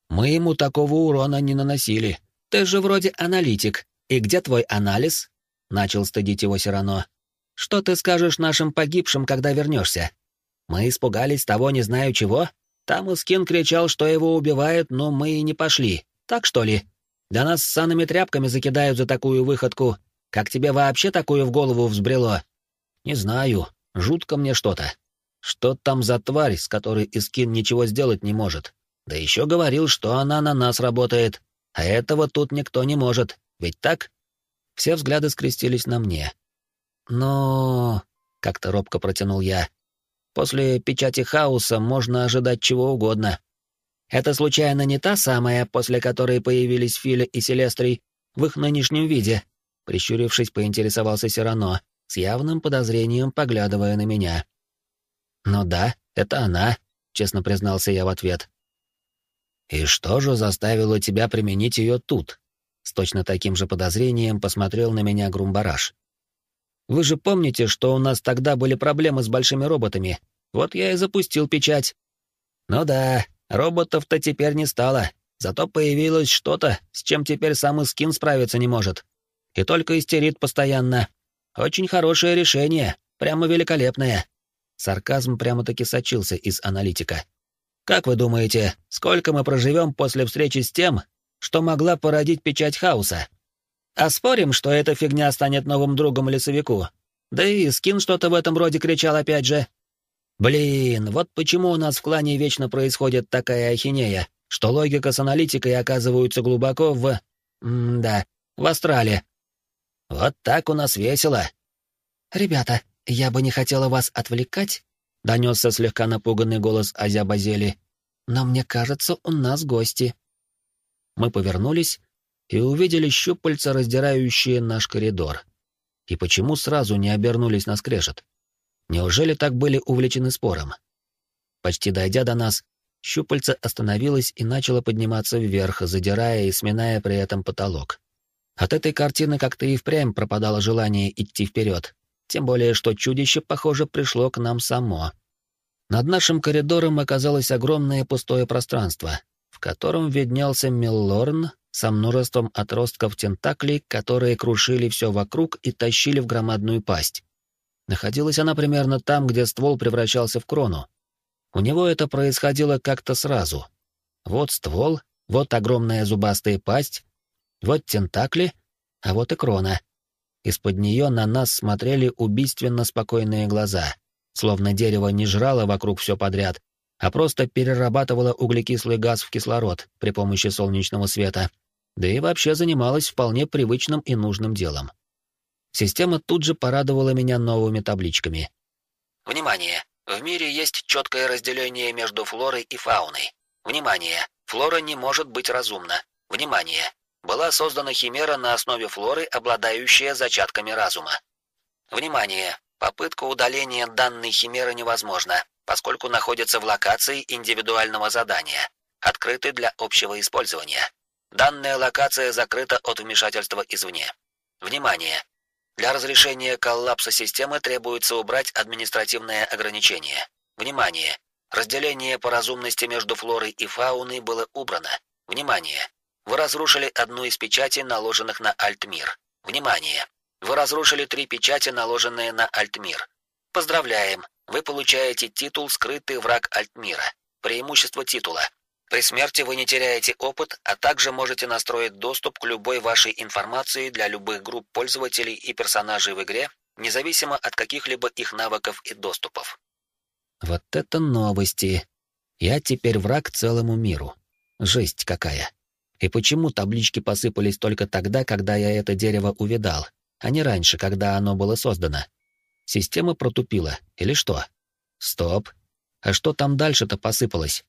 [SPEAKER 1] Мы ему такого урона не наносили. Ты же вроде аналитик. И где твой анализ?» — начал стыдить его Сирано. «Что ты скажешь нашим погибшим, когда вернешься?» Мы испугались того не знаю чего. Там Искин кричал, что его убивают, но мы и не пошли. Так что ли? Да нас с санными тряпками закидают за такую выходку. Как тебе вообще такую в голову взбрело? Не знаю. Жутко мне что-то. Что там за тварь, с которой Искин ничего сделать не может? Да еще говорил, что она на нас работает. А этого тут никто не может. Ведь так? Все взгляды скрестились на мне. Но... Как-то робко протянул я. После печати хаоса можно ожидать чего угодно. Это случайно не та самая, после которой появились Филя и Селестрий в их нынешнем виде? Прищурившись, поинтересовался Сирано, с явным подозрением поглядывая на меня. «Ну да, это она», — честно признался я в ответ. «И что же заставило тебя применить ее тут?» С точно таким же подозрением посмотрел на меня Грумбараш. Вы же помните, что у нас тогда были проблемы с большими роботами? Вот я и запустил печать. Ну да, роботов-то теперь не стало. Зато появилось что-то, с чем теперь сам скин справиться не может. И только истерит постоянно. Очень хорошее решение, прямо великолепное. Сарказм прямо-таки сочился из аналитика. Как вы думаете, сколько мы проживем после встречи с тем, что могла породить печать хаоса? А спорим, что эта фигня станет новым другом лесовику? Да и Скин что-то в этом роде кричал опять же. Блин, вот почему у нас в клане вечно происходит такая ахинея, что логика с аналитикой оказываются глубоко в... М да, в астрале. Вот так у нас весело. Ребята, я бы не хотела вас отвлекать, донесся слегка напуганный голос Азя Базели. Но мне кажется, у нас гости. Мы повернулись и увидели щупальца, раздирающие наш коридор. И почему сразу не обернулись на скрежет? Неужели так были увлечены спором? Почти дойдя до нас, щупальце остановилось и начало подниматься вверх, задирая и сминая при этом потолок. От этой картины как-то и впрямь пропадало желание идти вперед, тем более что чудище, похоже, пришло к нам само. Над нашим коридором оказалось огромное пустое пространство, в котором виднелся Миллорн со множеством отростков тентаклей, которые крушили все вокруг и тащили в громадную пасть. Находилась она примерно там, где ствол превращался в крону. У него это происходило как-то сразу. Вот ствол, вот огромная зубастая пасть, вот тентакли, а вот и крона. Из-под нее на нас смотрели убийственно спокойные глаза, словно дерево не жрало вокруг все подряд, а просто перерабатывала углекислый газ в кислород при помощи солнечного света, да и вообще занималась вполне привычным и нужным делом. Система тут же порадовала меня новыми табличками.
[SPEAKER 2] Внимание! В мире есть четкое разделение между флорой и фауной. Внимание! Флора не может быть разумна. Внимание! Была создана химера на основе флоры, обладающая зачатками разума. Внимание! Попытка удаления данной химеры невозможна поскольку находится в локации индивидуального задания, открытой для общего использования. Данная локация закрыта от вмешательства извне. Внимание! Для разрешения коллапса системы требуется убрать административное ограничение. Внимание! Разделение по разумности между флорой и фауной было убрано. Внимание! Вы разрушили одну из печатей, наложенных на Альтмир. Внимание! Вы разрушили три печати, наложенные на Альтмир. Поздравляем! Вы получаете титул «Скрытый враг Альтмира». Преимущество титула. При смерти вы не теряете опыт, а также можете настроить доступ к любой вашей информации для любых групп пользователей и персонажей в игре, независимо от каких-либо их навыков и доступов.
[SPEAKER 1] Вот это новости. Я теперь враг целому миру. Жесть какая. И почему таблички посыпались только тогда, когда я это дерево увидал, а не раньше, когда оно было создано? Система протупила, или что? Стоп. А что там дальше-то посыпалось?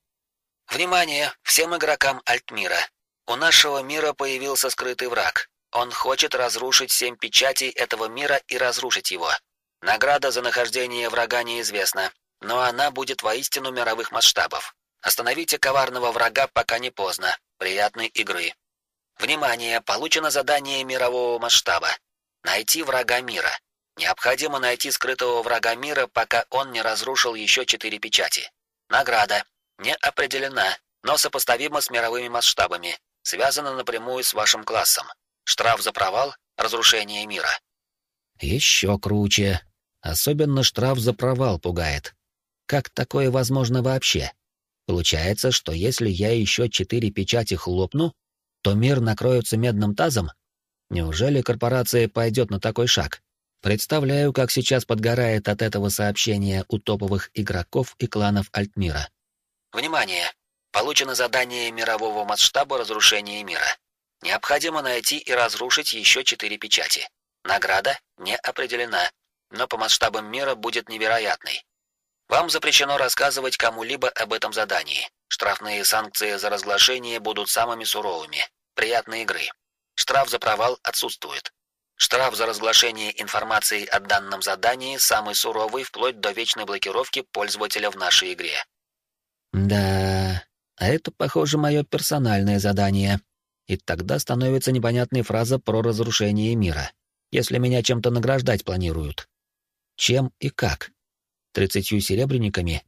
[SPEAKER 2] Внимание всем игрокам Альтмира. У нашего мира появился скрытый враг. Он хочет разрушить семь печатей этого мира и разрушить его. Награда за нахождение врага неизвестна, но она будет воистину мировых масштабов. Остановите коварного врага, пока не поздно. Приятной игры. Внимание, получено задание мирового масштаба. Найти врага мира. Необходимо найти скрытого врага мира, пока он не разрушил еще четыре печати. Награда. Не определена, но сопоставима с мировыми масштабами. Связана напрямую с вашим классом. Штраф за провал — разрушение мира.
[SPEAKER 1] Еще круче. Особенно штраф за провал пугает. Как такое возможно вообще? Получается, что если я еще четыре печати хлопну, то мир накроется медным тазом? Неужели корпорация пойдет на такой шаг? Представляю, как сейчас подгорает от этого сообщения у топовых игроков и кланов Альтмира.
[SPEAKER 2] Внимание! Получено задание мирового масштаба разрушения мира. Необходимо найти и разрушить еще четыре печати. Награда не определена, но по масштабам мира будет невероятной. Вам запрещено рассказывать кому-либо об этом задании. Штрафные санкции за разглашение будут самыми суровыми. Приятной игры. Штраф за провал отсутствует. Штраф за разглашение информации о данном задании самый суровый вплоть до вечной блокировки пользователя в нашей игре.
[SPEAKER 1] Да, а это, похоже, мое персональное задание. и тогда становится непонятной фраза про разрушение мира, если меня чем-то награждать планируют. Чем и как? Тридцатью серебряниками?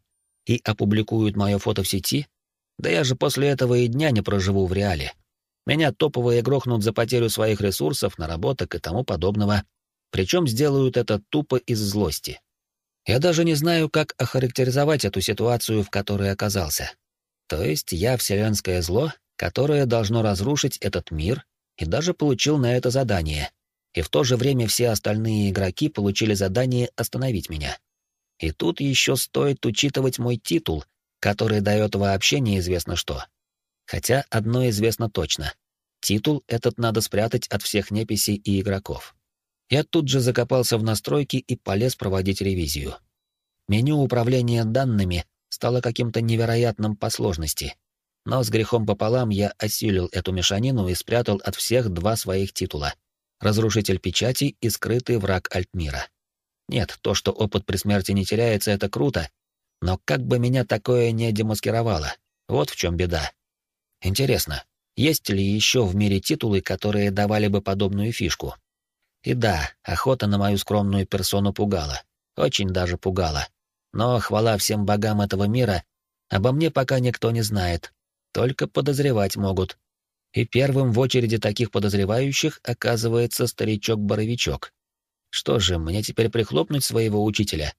[SPEAKER 1] И опубликуют мое фото в сети? Да я же после этого и дня не проживу в реале. Меня топовые грохнут за потерю своих ресурсов, наработок и тому подобного. Причем сделают это тупо из злости. Я даже не знаю, как охарактеризовать эту ситуацию, в которой оказался. То есть я вселенское зло, которое должно разрушить этот мир, и даже получил на это задание. И в то же время все остальные игроки получили задание остановить меня. И тут еще стоит учитывать мой титул, который дает вообще неизвестно что. Хотя одно известно точно. Титул этот надо спрятать от всех неписей и игроков. Я тут же закопался в настройки и полез проводить ревизию. Меню управления данными стало каким-то невероятным по сложности. Но с грехом пополам я осилил эту мешанину и спрятал от всех два своих титула — «Разрушитель печати» и «Скрытый враг Альтмира». Нет, то, что опыт при смерти не теряется, это круто, но как бы меня такое не демаскировало, вот в чем беда. Интересно, есть ли еще в мире титулы, которые давали бы подобную фишку? И да, охота на мою скромную персону пугала. Очень даже пугала. Но хвала всем богам этого мира, обо мне пока никто не знает. Только подозревать могут. И первым в очереди таких подозревающих оказывается старичок-боровичок. Что же, мне теперь прихлопнуть своего учителя?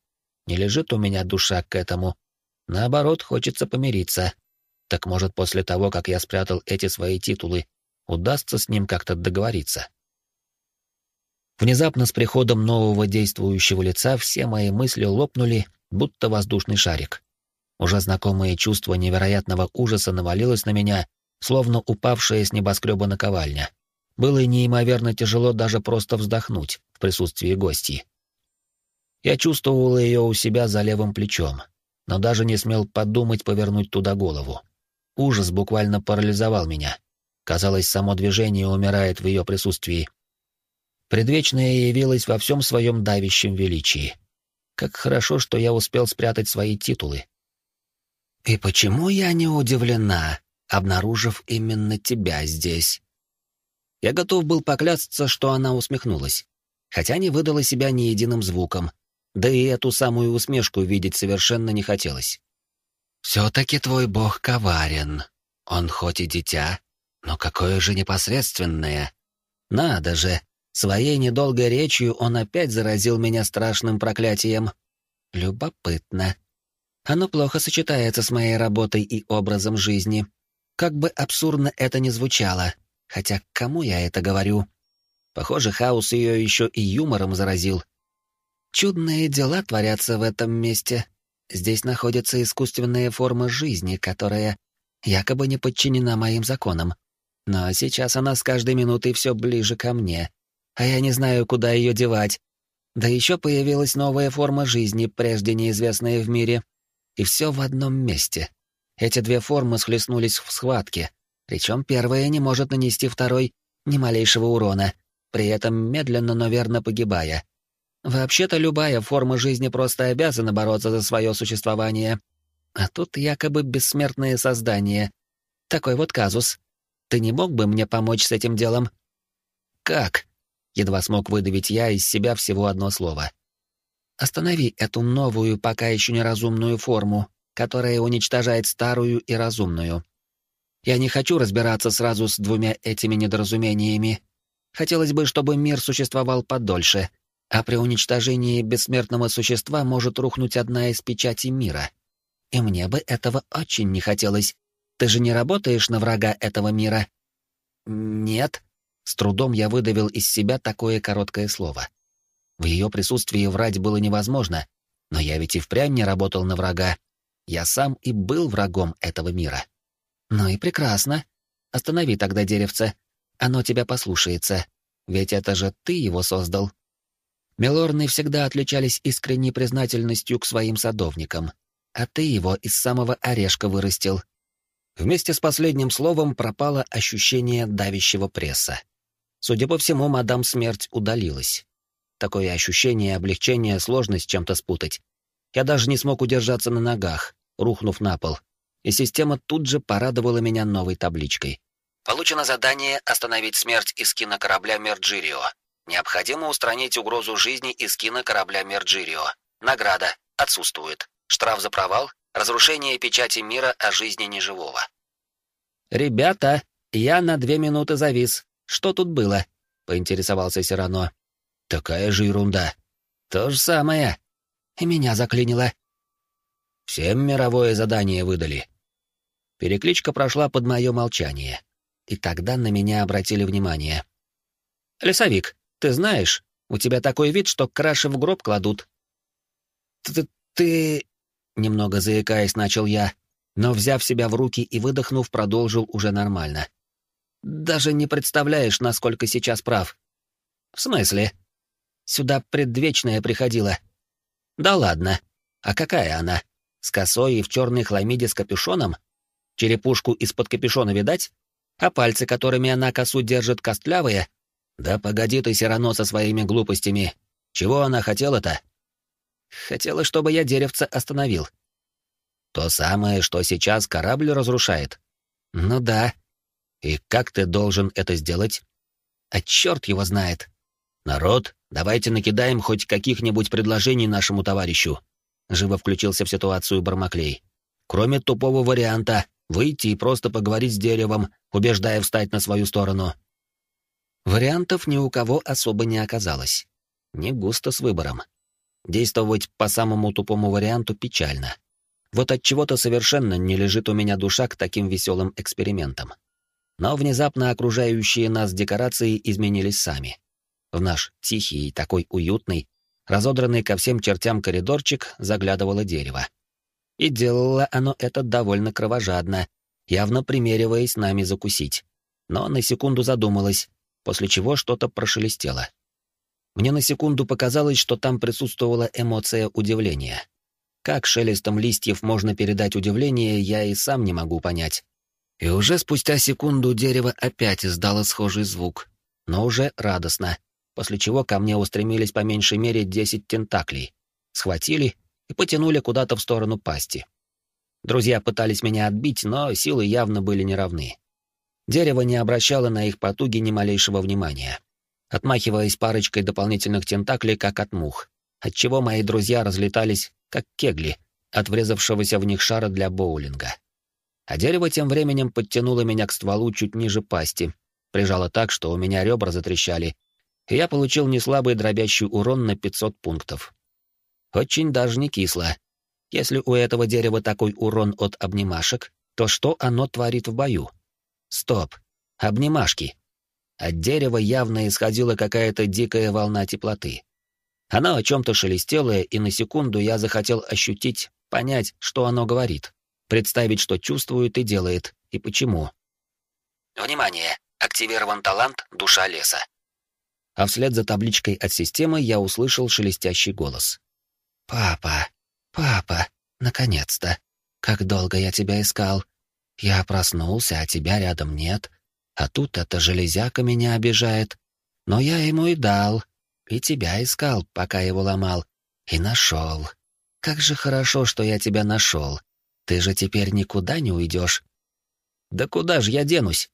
[SPEAKER 1] Не лежит у меня душа к этому. Наоборот, хочется помириться. Так может, после того, как я спрятал эти свои титулы, удастся с ним как-то договориться? Внезапно с приходом нового действующего лица все мои мысли лопнули, будто воздушный шарик. Уже знакомое чувство невероятного ужаса навалилось на меня, словно упавшая с небоскреба наковальня. Было неимоверно тяжело даже просто вздохнуть в присутствии гостей. Я чувствовал ее у себя за левым плечом, но даже не смел подумать повернуть туда голову. Ужас буквально парализовал меня. Казалось, само движение умирает в ее присутствии, Предвечная явилась во всем своем давящем величии. Как хорошо, что я успел спрятать свои титулы. И почему я не удивлена, обнаружив именно тебя здесь? Я готов был поклясться, что она усмехнулась, хотя не выдала себя ни единым звуком, да и эту самую усмешку видеть совершенно не хотелось. «Все-таки твой бог коварен. Он хоть и дитя, но какое же непосредственное. Надо же, Своей недолгой речью он опять заразил меня страшным проклятием. Любопытно. Оно плохо сочетается с моей работой и образом жизни. Как бы абсурдно это ни звучало. Хотя кому я это говорю? Похоже, хаос ее еще и юмором заразил. Чудные дела творятся в этом месте. Здесь находится искусственная форма жизни, которая якобы не подчинена моим законам. Но сейчас она с каждой минутой все ближе ко мне, а я не знаю, куда ее девать. Да еще появилась новая форма жизни, прежде неизвестная в мире. И все в одном месте. Эти две формы схлестнулись в схватке, причем первая не может нанести второй ни малейшего урона, при этом медленно, но верно погибая. Вообще-то любая форма жизни просто обязана бороться за свое существование. А тут якобы бессмертное создание. Такой вот казус. Ты не мог бы мне помочь с этим делом? Как? Едва смог выдавить я из себя всего одно слово. «Останови эту новую, пока еще неразумную форму, которая уничтожает старую и разумную. Я не хочу разбираться сразу с двумя этими недоразумениями. Хотелось бы, чтобы мир существовал подольше, а при уничтожении бессмертного существа может рухнуть одна из печатей мира. И мне бы этого очень не хотелось. Ты же не работаешь на врага этого мира?» «Нет», с трудом я выдавил из себя такое короткое слово. В ее присутствии врать было невозможно, но я ведь и впрямь не работал на врага. Я сам и был врагом этого мира. Ну и прекрасно. Останови тогда деревце. Оно тебя послушается. Ведь это же ты его создал. Мелорны всегда отличались искренней признательностью к своим садовникам, а ты его из самого орешка вырастил. Вместе с последним словом пропало ощущение давящего пресса. Судя по всему, мадам смерть удалилась. Такое ощущение облегчения сложно с чем-то спутать. Я даже не смог удержаться на ногах, рухнув на пол, и система тут же порадовала меня новой табличкой.
[SPEAKER 2] Получено задание «Остановить смерть из корабля Мерджирио». Необходимо устранить угрозу жизни из корабля Мерджирио. Награда. Отсутствует. Штраф за провал. Разрушение печати мира о жизни неживого.
[SPEAKER 1] «Ребята, я на две минуты завис. Что тут было?» — поинтересовался Сирано. «Такая же ерунда». «То же самое. И меня заклинило». «Всем мировое задание выдали». Перекличка прошла под мое молчание. И тогда на меня обратили внимание. «Лесовик, ты знаешь, у тебя такой вид, что краши в гроб кладут». «Ты... ты...» — немного заикаясь, начал я, но, взяв себя в руки и выдохнув, продолжил уже нормально. «Даже не представляешь, насколько сейчас прав». «В смысле?» «Сюда предвечная приходила». «Да ладно. А какая она? С косой и в черной хламиде с капюшоном? Черепушку из-под капюшона видать? А пальцы, которыми она косу держит, костлявые? Да погоди ты все равно со своими глупостями. Чего она хотела-то?» «Хотела, чтобы я деревце остановил». То самое, что сейчас корабль разрушает. Ну да. И как ты должен это сделать? А черт его знает. Народ, давайте накидаем хоть каких-нибудь предложений нашему товарищу. Живо включился в ситуацию Бармаклей. Кроме тупого варианта выйти и просто поговорить с деревом, убеждая встать на свою сторону. Вариантов ни у кого особо не оказалось. Не густо с выбором. Действовать по самому тупому варианту печально. Вот от чего-то совершенно не лежит у меня душа к таким веселым экспериментам. Но внезапно окружающие нас декорации изменились сами. В наш тихий, такой уютный, разодранный ко всем чертям коридорчик заглядывало дерево. И делало оно это довольно кровожадно, явно примериваясь нами закусить. Но на секунду задумалась, после чего что-то прошелестело. Мне на секунду показалось, что там присутствовала эмоция удивления. Как шелестом листьев можно передать удивление, я и сам не могу понять. И уже спустя секунду дерево опять издало схожий звук, но уже радостно, после чего ко мне устремились по меньшей мере десять тентаклей, схватили и потянули куда-то в сторону пасти. Друзья пытались меня отбить, но силы явно были неравны. Дерево не обращало на их потуги ни малейшего внимания, отмахиваясь парочкой дополнительных тентаклей, как от мух, отчего мои друзья разлетались как кегли от врезавшегося в них шара для боулинга. А дерево тем временем подтянуло меня к стволу чуть ниже пасти, прижало так, что у меня ребра затрещали, и я получил неслабый дробящий урон на 500 пунктов. Очень даже не кисло. Если у этого дерева такой урон от обнимашек, то что оно творит в бою? Стоп. Обнимашки. От дерева явно исходила какая-то дикая волна теплоты. Она о чем-то шелестела, и на секунду я захотел ощутить, понять, что оно говорит, представить, что чувствует и делает, и почему.
[SPEAKER 2] Внимание! Активирован талант «Душа леса».
[SPEAKER 1] А вслед за табличкой от системы я услышал шелестящий голос. «Папа, папа, наконец-то! Как долго я тебя искал! Я проснулся, а тебя рядом нет. А тут эта железяка меня обижает. Но я ему и дал, и тебя искал, пока его ломал. И нашел. Как же хорошо, что я тебя нашел. Ты же теперь никуда не уйдешь. Да куда же я денусь?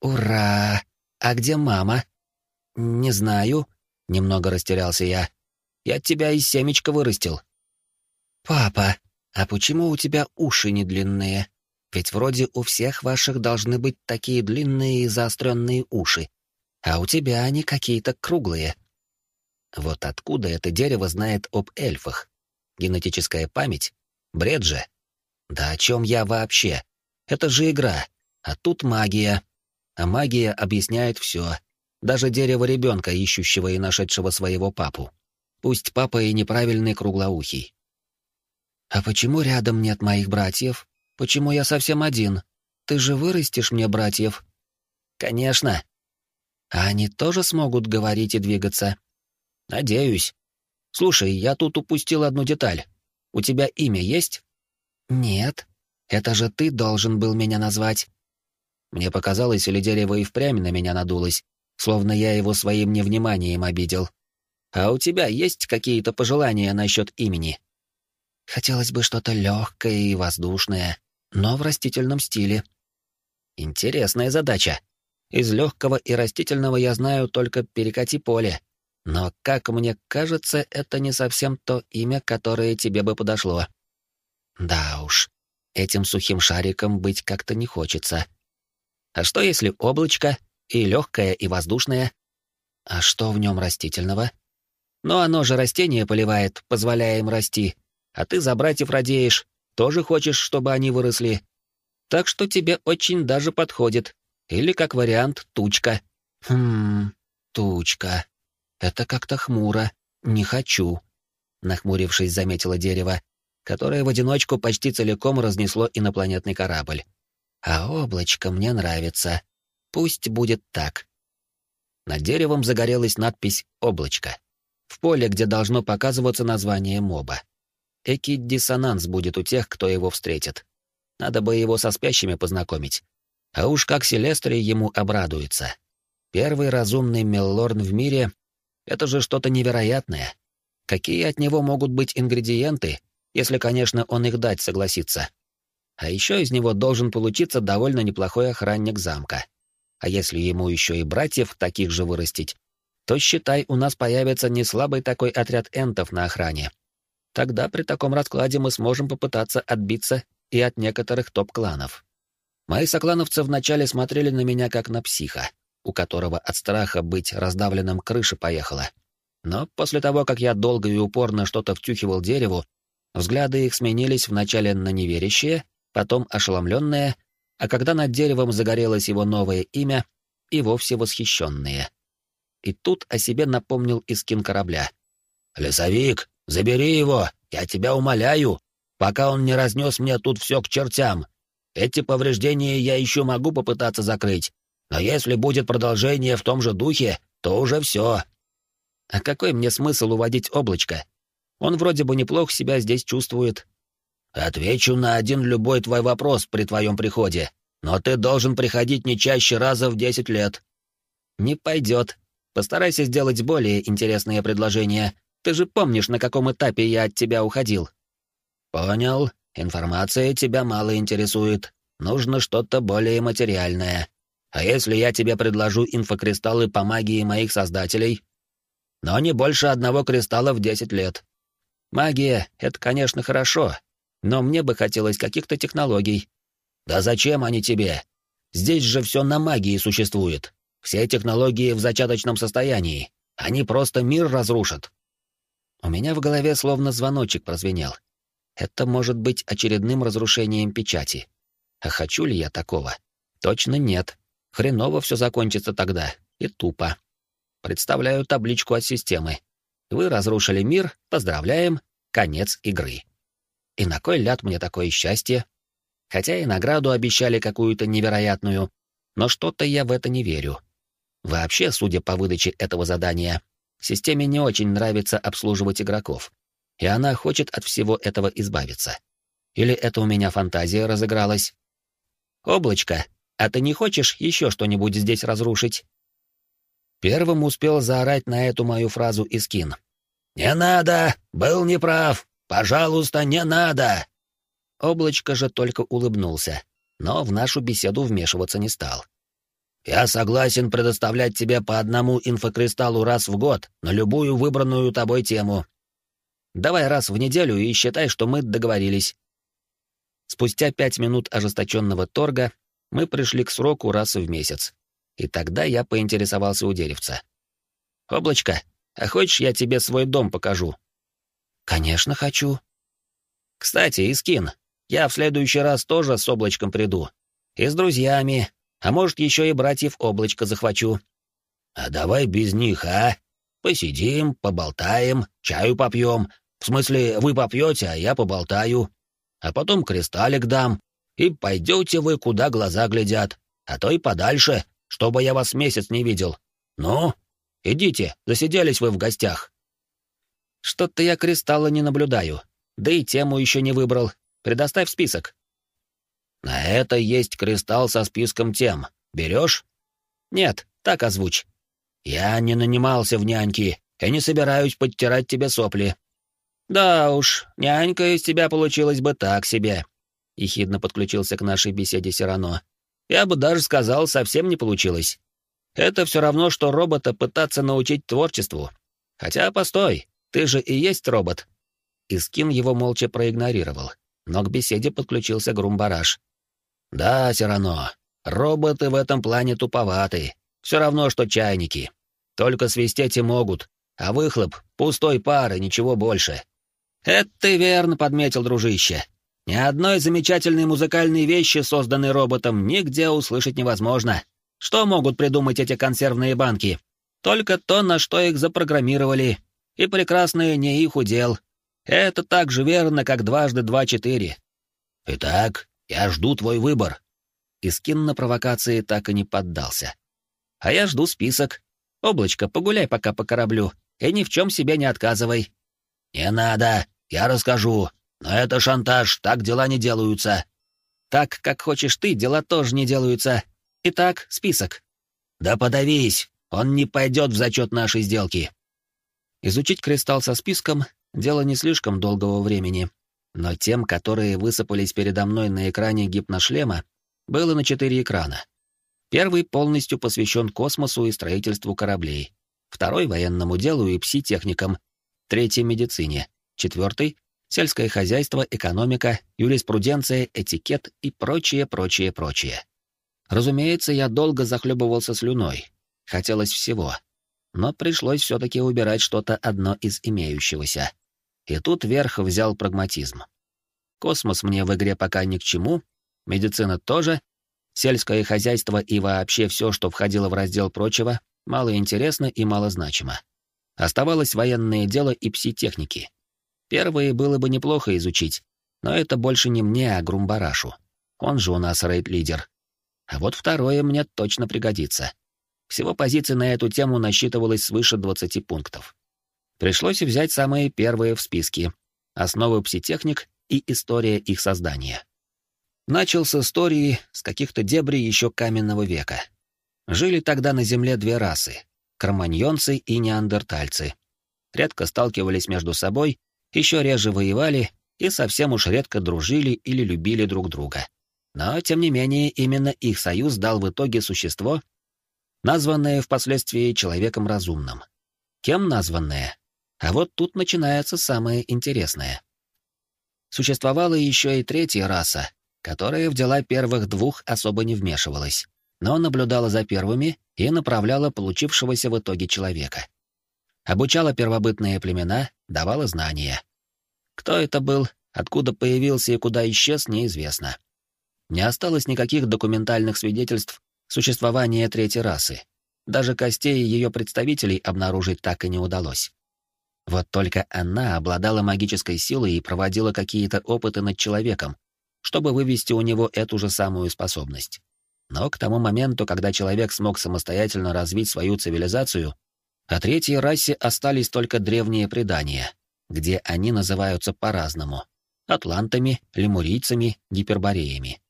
[SPEAKER 1] Ура! А где мама? Не знаю. Немного растерялся я. Я тебя из семечка вырастил. Папа, а почему у тебя уши не длинные? Ведь вроде у всех ваших должны быть такие длинные и заостренные уши. А у тебя они какие-то круглые. Вот откуда это дерево знает об эльфах? Генетическая память? Бред же. Да о чем я вообще? Это же игра. А тут магия. А магия объясняет все. Даже дерево ребенка, ищущего и нашедшего своего папу. Пусть папа и неправильный круглоухий. А почему рядом нет моих братьев? Почему я совсем один? Ты же вырастешь мне братьев? Конечно. А они тоже смогут говорить и двигаться? Надеюсь. Слушай, я тут упустил одну деталь. У тебя имя есть? Нет. Это же ты должен был меня назвать. Мне показалось, или дерево и впрямь на меня надулось, словно я его своим невниманием обидел. А у тебя есть какие-то пожелания насчет имени? Хотелось бы что-то легкое и воздушное, но в растительном стиле. Интересная задача. Из легкого и растительного я знаю только перекати поле. Но, как мне кажется, это не совсем то имя, которое тебе бы подошло. Да уж, этим сухим шариком быть как-то не хочется. А что если облачко и легкое, и воздушное? А что в нем растительного? Но оно же растения поливает, позволяя им расти. А ты за братьев радеешь, тоже хочешь, чтобы они выросли. Так что тебе очень даже подходит. Или, как вариант, тучка. Хм, тучка. Это как-то хмуро. Не хочу. Нахмурившись, заметила дерево, которое в одиночку почти целиком разнесло инопланетный корабль. А облачко мне нравится. Пусть будет так. Над деревом загорелась надпись «Облачко». В поле, где должно показываться название моба. Эки диссонанс будет у тех, кто его встретит. Надо бы его со спящими познакомить. А уж как Селестри ему обрадуется. Первый разумный Меллорн в мире — это же что-то невероятное. Какие от него могут быть ингредиенты, если, конечно, он их дать согласится. А еще из него должен получиться довольно неплохой охранник замка. А если ему еще и братьев таких же вырастить, то, считай, у нас появится не слабый такой отряд энтов на охране. Тогда при таком раскладе мы сможем попытаться отбиться и от некоторых топ-кланов. Мои соклановцы вначале смотрели на меня как на психа, у которого от страха быть раздавленным крыша поехала. Но после того, как я долго и упорно что-то втюхивал дереву, взгляды их сменились вначале на неверящие, потом ошеломленные, а когда над деревом загорелось его новое имя, и вовсе восхищенные. И тут о себе напомнил Искин корабля. «Лесовик, забери его, я тебя умоляю, пока он не разнес мне тут все к чертям. Эти повреждения я еще могу попытаться закрыть, но если будет продолжение в том же духе, то уже все. А какой мне смысл уводить облачко? Он вроде бы неплохо себя здесь чувствует. Отвечу на один любой твой вопрос при твоем приходе, но ты должен приходить не чаще раза в десять лет. Не пойдет. Постарайся сделать более интересные предложения. Ты же помнишь, на каком этапе я от тебя уходил. Понял. Информация тебя мало интересует. Нужно что-то более материальное. А если я тебе предложу инфокристаллы по магии моих создателей? Но не больше одного кристалла в десять лет. Магия — это, конечно, хорошо, но мне бы хотелось каких-то технологий. Да зачем они тебе? Здесь же все на магии существует. Все технологии в зачаточном состоянии. Они просто мир разрушат. У меня в голове словно звоночек прозвенел. Это может быть очередным разрушением печати. А хочу ли я такого? Точно нет. Хреново все закончится тогда. И тупо. Представляю табличку от системы. Вы разрушили мир, поздравляем, конец игры. И на кой ляд мне такое счастье? Хотя и награду обещали какую-то невероятную, но что-то я в это не верю. Вообще, судя по выдаче этого задания, системе не очень нравится обслуживать игроков, и она хочет от всего этого избавиться. Или это у меня фантазия разыгралась? Облачко, а ты не хочешь еще что-нибудь здесь разрушить? Первым успел заорать на эту мою фразу Искин. «Не надо! Был неправ! Пожалуйста, не надо!» Облачко же только улыбнулся, но в нашу беседу вмешиваться не стал. «Я согласен предоставлять тебе по одному инфокристаллу раз в год на любую выбранную тобой тему. Давай раз в неделю и считай, что мы договорились». Спустя пять минут ожесточенного торга мы пришли к сроку раз в месяц. И тогда я поинтересовался у деревца. «Облачко, а хочешь, я тебе свой дом покажу?» «Конечно хочу». «Кстати, Искин, я в следующий раз тоже с облачком приду. И с друзьями, а может, еще и братьев облачко захвачу». «А давай без них, а? Посидим, поболтаем, чаю попьем. В смысле, вы попьете, а я поболтаю. А потом кристаллик дам, и пойдете вы, куда глаза глядят, а то и подальше, чтобы я вас месяц не видел. Ну, идите, засиделись вы в гостях». «Что-то я кристалла не наблюдаю, да и тему еще не выбрал. Предоставь список». «На это есть кристалл со списком тем. Берешь?» «Нет, так озвучь». «Я не нанимался в няньки и не собираюсь подтирать тебе сопли». «Да уж, нянька из тебя получилась бы так себе», — ехидно подключился к нашей беседе Сирано. Я бы даже сказал, совсем не получилось. Это все равно, что робота пытаться научить творчеству. Хотя, постой, ты же и есть робот. Искин его молча проигнорировал, но к беседе подключился Грумбараш. Да, Сирано, роботы в этом плане туповаты. Все равно, что чайники. Только свистеть и могут, а выхлоп — пустой пар и ничего больше. Это ты верно подметил, дружище. Ни одной замечательной музыкальной вещи, созданной роботом, нигде услышать невозможно. Что могут придумать эти консервные банки? Только то, на что их запрограммировали. И прекрасное не их удел. Это так же верно, как дважды два четыре. Итак, я жду твой выбор. Искин на провокации так и не поддался. А я жду список. Облачко, погуляй пока по кораблю, и ни в чем себе не отказывай. Не надо, я расскажу. Но это шантаж, так дела не делаются. Так, как хочешь ты, дела тоже не делаются. Итак, список. Да подавись, он не пойдет в зачет нашей сделки. Изучить кристалл со списком — дело не слишком долгого времени, но тем, которые высыпались передо мной на экране гипношлема, было на четыре экрана. Первый полностью посвящен космосу и строительству кораблей, второй — военному делу и пси-техникам, третий — медицине, четвертый — сельское хозяйство, экономика, юриспруденция, этикет и прочее, прочее, прочее. Разумеется, я долго захлебывался слюной. Хотелось всего. Но пришлось все-таки убирать что-то одно из имеющегося. И тут верх взял прагматизм. Космос мне в игре пока ни к чему, медицина тоже, сельское хозяйство и вообще все, что входило в раздел прочего, мало интересно и мало значимо. Оставалось военное дело и пси-техники. Первые было бы неплохо изучить, но это больше не мне, а Грумбарашу. Он же у нас рейд-лидер, а вот второе мне точно пригодится. Всего позиций на эту тему насчитывалось свыше 20 пунктов. Пришлось взять самые первые в списке. Основы пситехник и история их создания. Начал с истории с каких-то дебрей еще каменного века. Жили тогда на Земле две расы — кроманьонцы и неандертальцы. Редко сталкивались между собой, еще реже воевали и совсем уж редко дружили или любили друг друга. Но, тем не менее, именно их союз дал в итоге существо, названное впоследствии человеком разумным. Кем названное? А вот тут начинается самое интересное. Существовала еще и третья раса, которая в дела первых двух особо не вмешивалась, но наблюдала за первыми и направляла получившегося в итоге человека. Обучала первобытные племена, давала знания. Кто это был, откуда появился и куда исчез, неизвестно не осталось никаких документальных свидетельств существования третьей расы. Даже костей ее представителей обнаружить так и не удалось. Вот только она обладала магической силой и проводила какие-то опыты над человеком, чтобы вывести у него эту же самую способность. Но к тому моменту, когда человек смог самостоятельно развить свою цивилизацию, о третьей расе остались только древние предания, где они называются по-разному — атлантами, лемурийцами, гипербореями.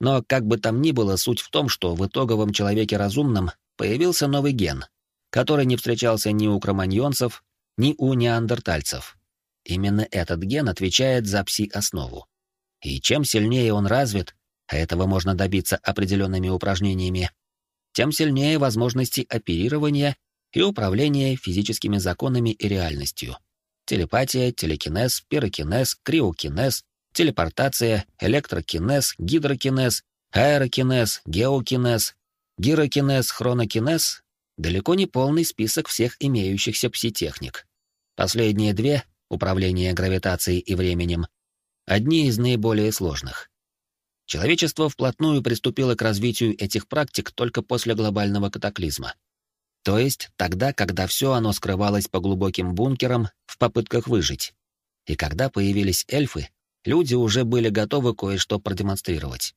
[SPEAKER 1] Но как бы там ни было, суть в том, что в итоговом человеке разумном появился новый ген, который не встречался ни у кроманьонцев, ни у неандертальцев. Именно этот ген отвечает за пси-основу. И чем сильнее он развит, а этого можно добиться определенными упражнениями, тем сильнее возможности оперирования и управления физическими законами и реальностью. Телепатия, телекинез, пирокинез, криокинез, телепортация, электрокинез, гидрокинез, аэрокинез, геокинез, гирокинез, хронокинез — далеко не полный список всех имеющихся пси-техник. Последние две — управление гравитацией и временем — одни из наиболее сложных. Человечество вплотную приступило к развитию этих практик только после глобального катаклизма. То есть тогда, когда все оно скрывалось по глубоким бункерам в попытках выжить. И когда появились эльфы, люди уже были готовы кое-что продемонстрировать.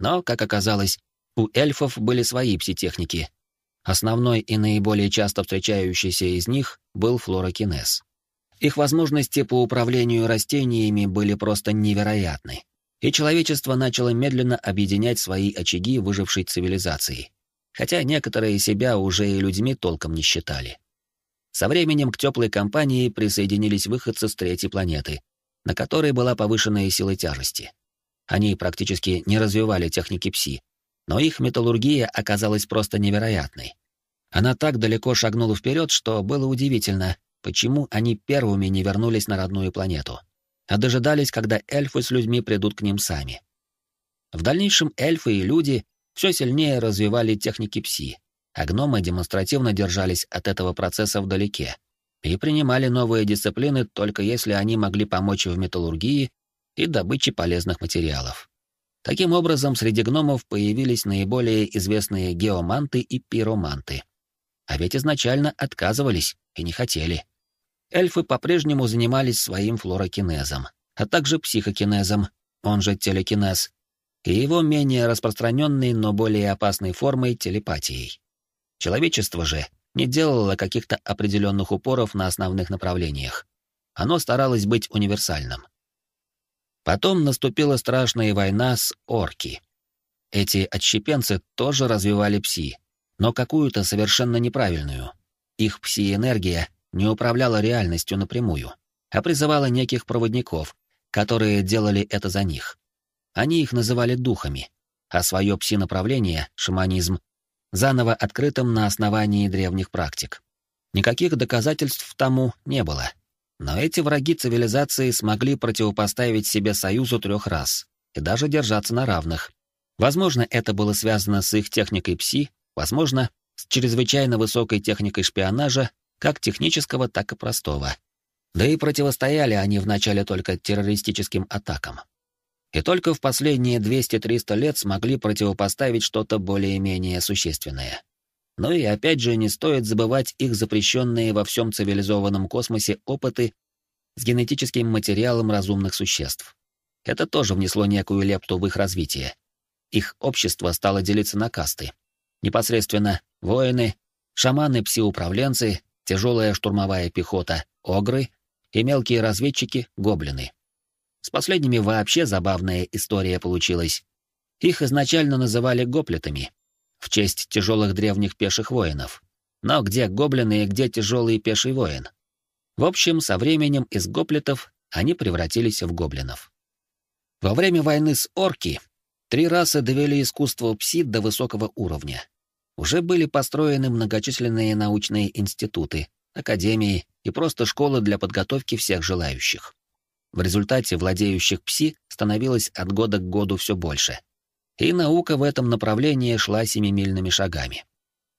[SPEAKER 1] Но, как оказалось, у эльфов были свои пситехники. Основной и наиболее часто встречающийся из них был флорокинез. Их возможности по управлению растениями были просто невероятны, и человечество начало медленно объединять свои очаги выжившей цивилизации, хотя некоторые себя уже и людьми толком не считали. Со временем к теплой компании присоединились выходцы с третьей планеты, на которой была повышенная сила тяжести. Они практически не развивали техники пси, но их металлургия оказалась просто невероятной. Она так далеко шагнула вперед, что было удивительно, почему они первыми не вернулись на родную планету, а дожидались, когда эльфы с людьми придут к ним сами. В дальнейшем эльфы и люди все сильнее развивали техники пси, а гномы демонстративно держались от этого процесса вдалеке и принимали новые дисциплины только если они могли помочь в металлургии и добыче полезных материалов. Таким образом, среди гномов появились наиболее известные геоманты и пироманты. А ведь изначально отказывались и не хотели. Эльфы по-прежнему занимались своим флорокинезом, а также психокинезом, он же телекинез, и его менее распространенной, но более опасной формой телепатией. Человечество же не делало каких-то определенных упоров на основных направлениях. Оно старалось быть универсальным. Потом наступила страшная война с орки. Эти отщепенцы тоже развивали пси, но какую-то совершенно неправильную. Их пси-энергия не управляла реальностью напрямую, а призывала неких проводников, которые делали это за них. Они их называли духами, а свое пси-направление, шаманизм, заново открытым на основании древних практик. Никаких доказательств тому не было. Но эти враги цивилизации смогли противопоставить себе союзу трех рас и даже держаться на равных. Возможно, это было связано с их техникой пси, возможно, с чрезвычайно высокой техникой шпионажа, как технического, так и простого. Да и противостояли они вначале только террористическим атакам и только в последние 200-300 лет смогли противопоставить что-то более-менее существенное. Но и опять же не стоит забывать их запрещенные во всем цивилизованном космосе опыты с генетическим материалом разумных существ. Это тоже внесло некую лепту в их развитие. Их общество стало делиться на касты. Непосредственно воины, шаманы-псиуправленцы, тяжелая штурмовая пехота, огры и мелкие разведчики, гоблины. С последними вообще забавная история получилась. Их изначально называли гоплетами, в честь тяжелых древних пеших воинов. Но где гоблины и где тяжелый пеший воин? В общем, со временем из гоплетов они превратились в гоблинов. Во время войны с орки три расы довели искусство пси до высокого уровня. Уже были построены многочисленные научные институты, академии и просто школы для подготовки всех желающих. В результате владеющих пси становилось от года к году все больше. И наука в этом направлении шла семимильными шагами.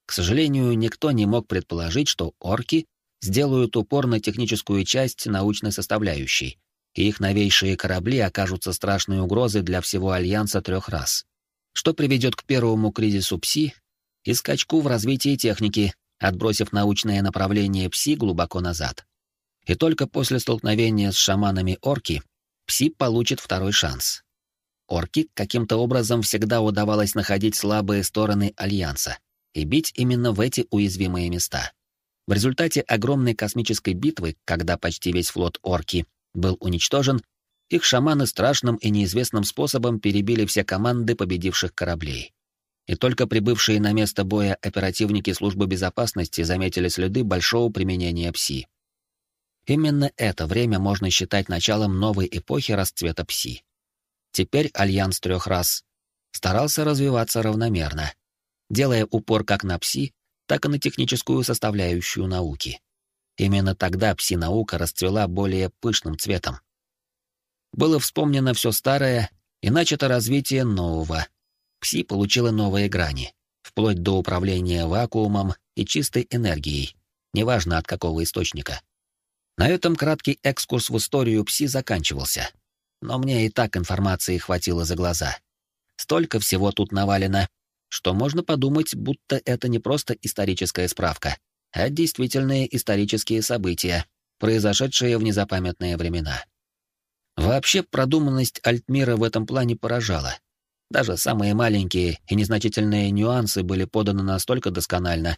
[SPEAKER 1] К сожалению, никто не мог предположить, что орки сделают упор на техническую часть научной составляющей, и их новейшие корабли окажутся страшной угрозой для всего Альянса трех рас, что приведет к первому кризису ПСИ и скачку в развитии техники, отбросив научное направление ПСИ глубоко назад. И только после столкновения с шаманами орки Пси получит второй шанс. Орки каким-то образом всегда удавалось находить слабые стороны Альянса и бить именно в эти уязвимые места. В результате огромной космической битвы, когда почти весь флот орки был уничтожен, их шаманы страшным и неизвестным способом перебили все команды победивших кораблей. И только прибывшие на место боя оперативники службы безопасности заметили следы большого применения пси. Именно это время можно считать началом новой эпохи расцвета пси. Теперь Альянс трех рас старался развиваться равномерно, делая упор как на пси, так и на техническую составляющую науки. Именно тогда пси-наука расцвела более пышным цветом. Было вспомнено все старое и начато развитие нового. Пси получила новые грани, вплоть до управления вакуумом и чистой энергией, неважно от какого источника. На этом краткий экскурс в историю Пси заканчивался. Но мне и так информации хватило за глаза. Столько всего тут навалено, что можно подумать, будто это не просто историческая справка, а действительные исторические события, произошедшие в незапамятные времена. Вообще продуманность Альтмира в этом плане поражала. Даже самые маленькие и незначительные нюансы были поданы настолько досконально,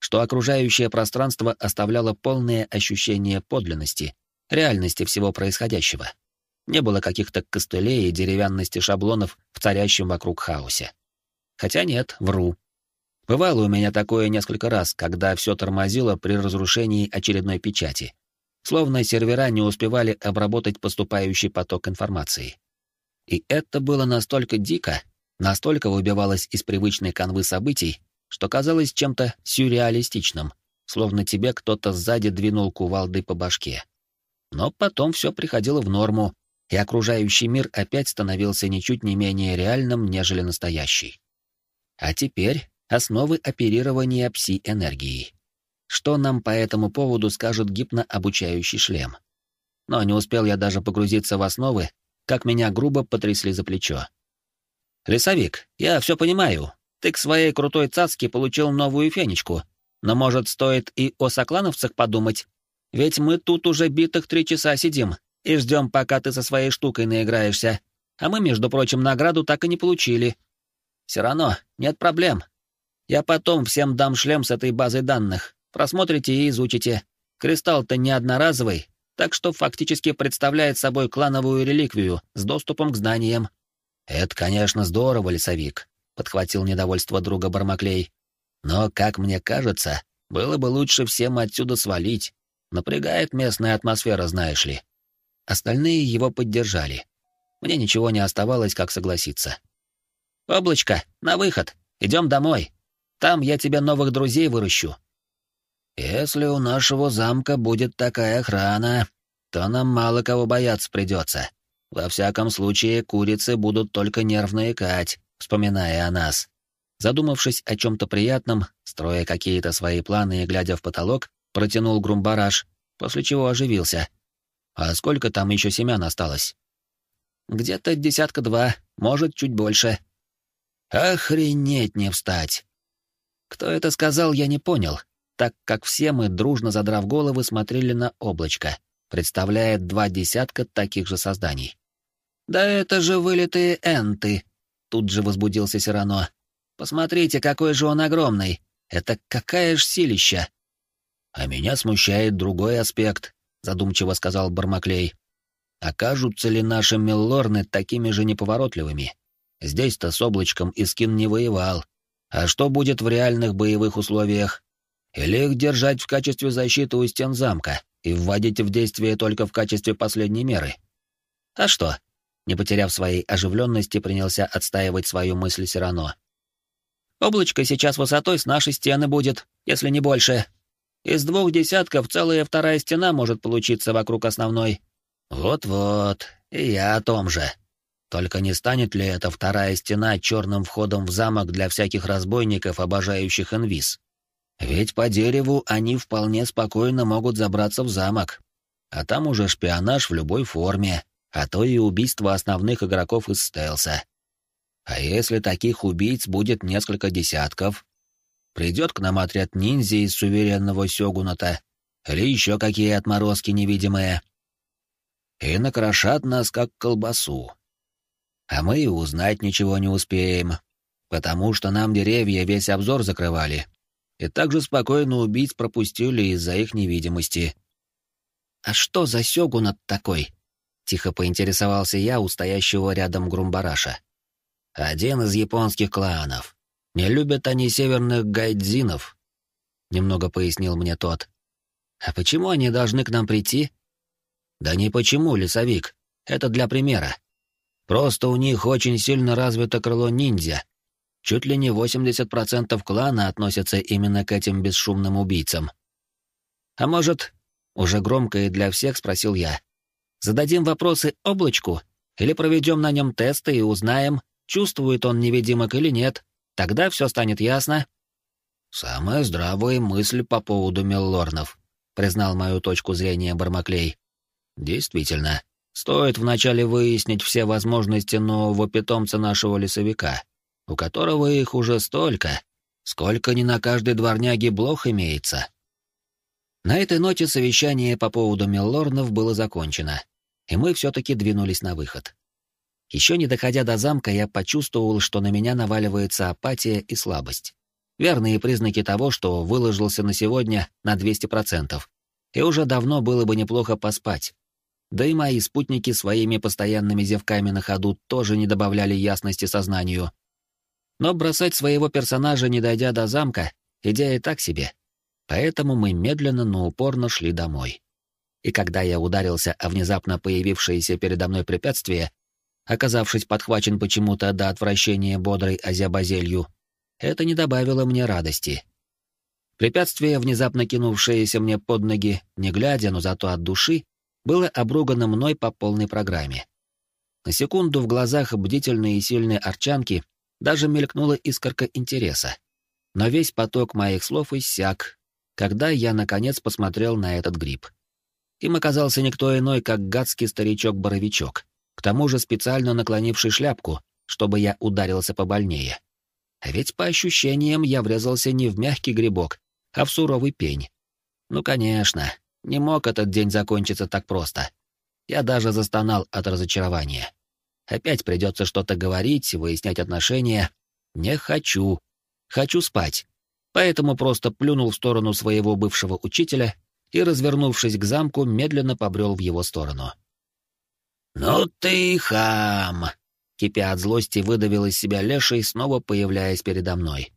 [SPEAKER 1] что окружающее пространство оставляло полное ощущение подлинности, реальности всего происходящего. Не было каких-то костылей и деревянности шаблонов в царящем вокруг хаосе. Хотя нет, вру. Бывало у меня такое несколько раз, когда все тормозило при разрушении очередной печати. Словно сервера не успевали обработать поступающий поток информации. И это было настолько дико, настолько выбивалась из привычной канвы событий, что казалось чем-то сюрреалистичным, словно тебе кто-то сзади двинул кувалдой по башке. Но потом все приходило в норму, и окружающий мир опять становился ничуть не менее реальным, нежели настоящий. А теперь основы оперирования пси-энергией. Что нам по этому поводу скажет гипнообучающий шлем? Но не успел я даже погрузиться в основы, как меня грубо потрясли за плечо. «Лесовик, я все понимаю. Ты к своей крутой цацке получил новую фенечку. Но, может, стоит и о соклановцах подумать? Ведь мы тут уже битых три часа сидим и ждем, пока ты со своей штукой наиграешься. А мы, между прочим, награду так и не получили. Все равно, нет проблем. Я потом всем дам шлем с этой базой данных. Просмотрите и изучите. Кристалл-то не одноразовый, так что фактически представляет собой клановую реликвию с доступом к знаниям. Это, конечно, здорово, лесовик, подхватил недовольство друга Бармаклей. Но, как мне кажется, было бы лучше всем отсюда свалить. Напрягает местная атмосфера, знаешь ли. Остальные его поддержали. Мне ничего не оставалось, как согласиться. «Облачко, на выход! Идем домой! Там я тебе новых друзей выращу!» «Если у нашего замка будет такая охрана, то нам мало кого бояться придется. Во всяком случае, курицы будут только нервно икать, вспоминая о нас». Задумавшись о чем-то приятном, строя какие-то свои планы и глядя в потолок, протянул Грумбараш, после чего оживился — а сколько там еще семян осталось? Где-то десятка два, может, чуть больше. Охренеть не встать. Кто это сказал, я не понял, так как все мы, дружно задрав головы, смотрели на облачко, представляя два десятка таких же созданий. «Да это же вылитые энты!» Тут же возбудился Сирано. «Посмотрите, какой же он огромный! Это какая ж силища!» А меня смущает другой аспект, задумчиво сказал Бармаклей. Окажутся ли наши миллорны такими же неповоротливыми? Здесь-то с облачком Искин не воевал. А что будет в реальных боевых условиях? Или их держать в качестве защиты у стен замка и вводить в действие только в качестве последней меры? А что? Не потеряв своей оживленности, принялся отстаивать свою мысль Сирано. Облачко сейчас высотой с нашей стены будет, если не больше, из двух десятков целая вторая стена может получиться вокруг основной. Вот-вот, и я о том же. Только не станет ли эта вторая стена черным входом в замок для всяких разбойников, обожающих инвиз? Ведь по дереву они вполне спокойно могут забраться в замок. А там уже шпионаж в любой форме, а то и убийство основных игроков из стелса. А если таких убийц будет несколько десятков, Придет к нам отряд ниндзя из суверенного сёгуната, или еще какие отморозки невидимые. И накрошат нас, как колбасу. А мы и узнать ничего не успеем, потому что нам деревья весь обзор закрывали, и также спокойно убить пропустили из-за их невидимости. «А что за сёгунат такой?» — тихо поинтересовался я у стоящего рядом Грумбараша. «Один из японских кланов. Не любят они северных гайдзинов, немного пояснил мне тот. А почему они должны к нам прийти? Да не почему, лесовик. Это для примера. Просто у них очень сильно развито крыло ниндзя. Чуть ли не 80% клана относятся именно к этим бесшумным убийцам. А может, уже громко и для всех спросил я. Зададим вопросы облачку или проведем на нем тесты и узнаем, чувствует он невидимок или нет. Тогда все станет ясно. Самая здравая мысль по поводу Меллорнов, признал мою точку зрения Бармаклей. Действительно, стоит вначале выяснить все возможности нового питомца нашего лесовика, у которого их уже столько, сколько ни на каждой дворняге блох имеется. На этой ноте совещание по поводу Меллорнов было закончено, и мы все-таки двинулись на выход. Еще не доходя до замка, я почувствовал, что на меня наваливается апатия и слабость. Верные признаки того, что выложился на сегодня на 200%. И уже давно было бы неплохо поспать. Да и мои спутники своими постоянными зевками на ходу тоже не добавляли ясности сознанию. Но бросать своего персонажа, не дойдя до замка, идея так себе. Поэтому мы медленно, но упорно шли домой. И когда я ударился о внезапно появившееся передо мной препятствие, оказавшись подхвачен почему-то до отвращения бодрой азиабазелью, это не добавило мне радости. Препятствие, внезапно кинувшееся мне под ноги, не глядя, но зато от души, было обругано мной по полной программе. На секунду в глазах бдительной и сильной арчанки даже мелькнула искорка интереса. Но весь поток моих слов иссяк, когда я, наконец, посмотрел на этот гриб. Им оказался никто иной, как гадский старичок-боровичок, к тому же специально наклонивший шляпку, чтобы я ударился побольнее. А ведь по ощущениям я врезался не в мягкий грибок, а в суровый пень. Ну, конечно, не мог этот день закончиться так просто. Я даже застонал от разочарования. Опять придется что-то говорить, выяснять отношения. Не хочу. Хочу спать. Поэтому просто плюнул в сторону своего бывшего учителя и, развернувшись к замку, медленно побрел в его сторону.
[SPEAKER 2] «Ну ты хам!»
[SPEAKER 1] Кипя от злости, выдавил из себя леший, снова появляясь передо мной.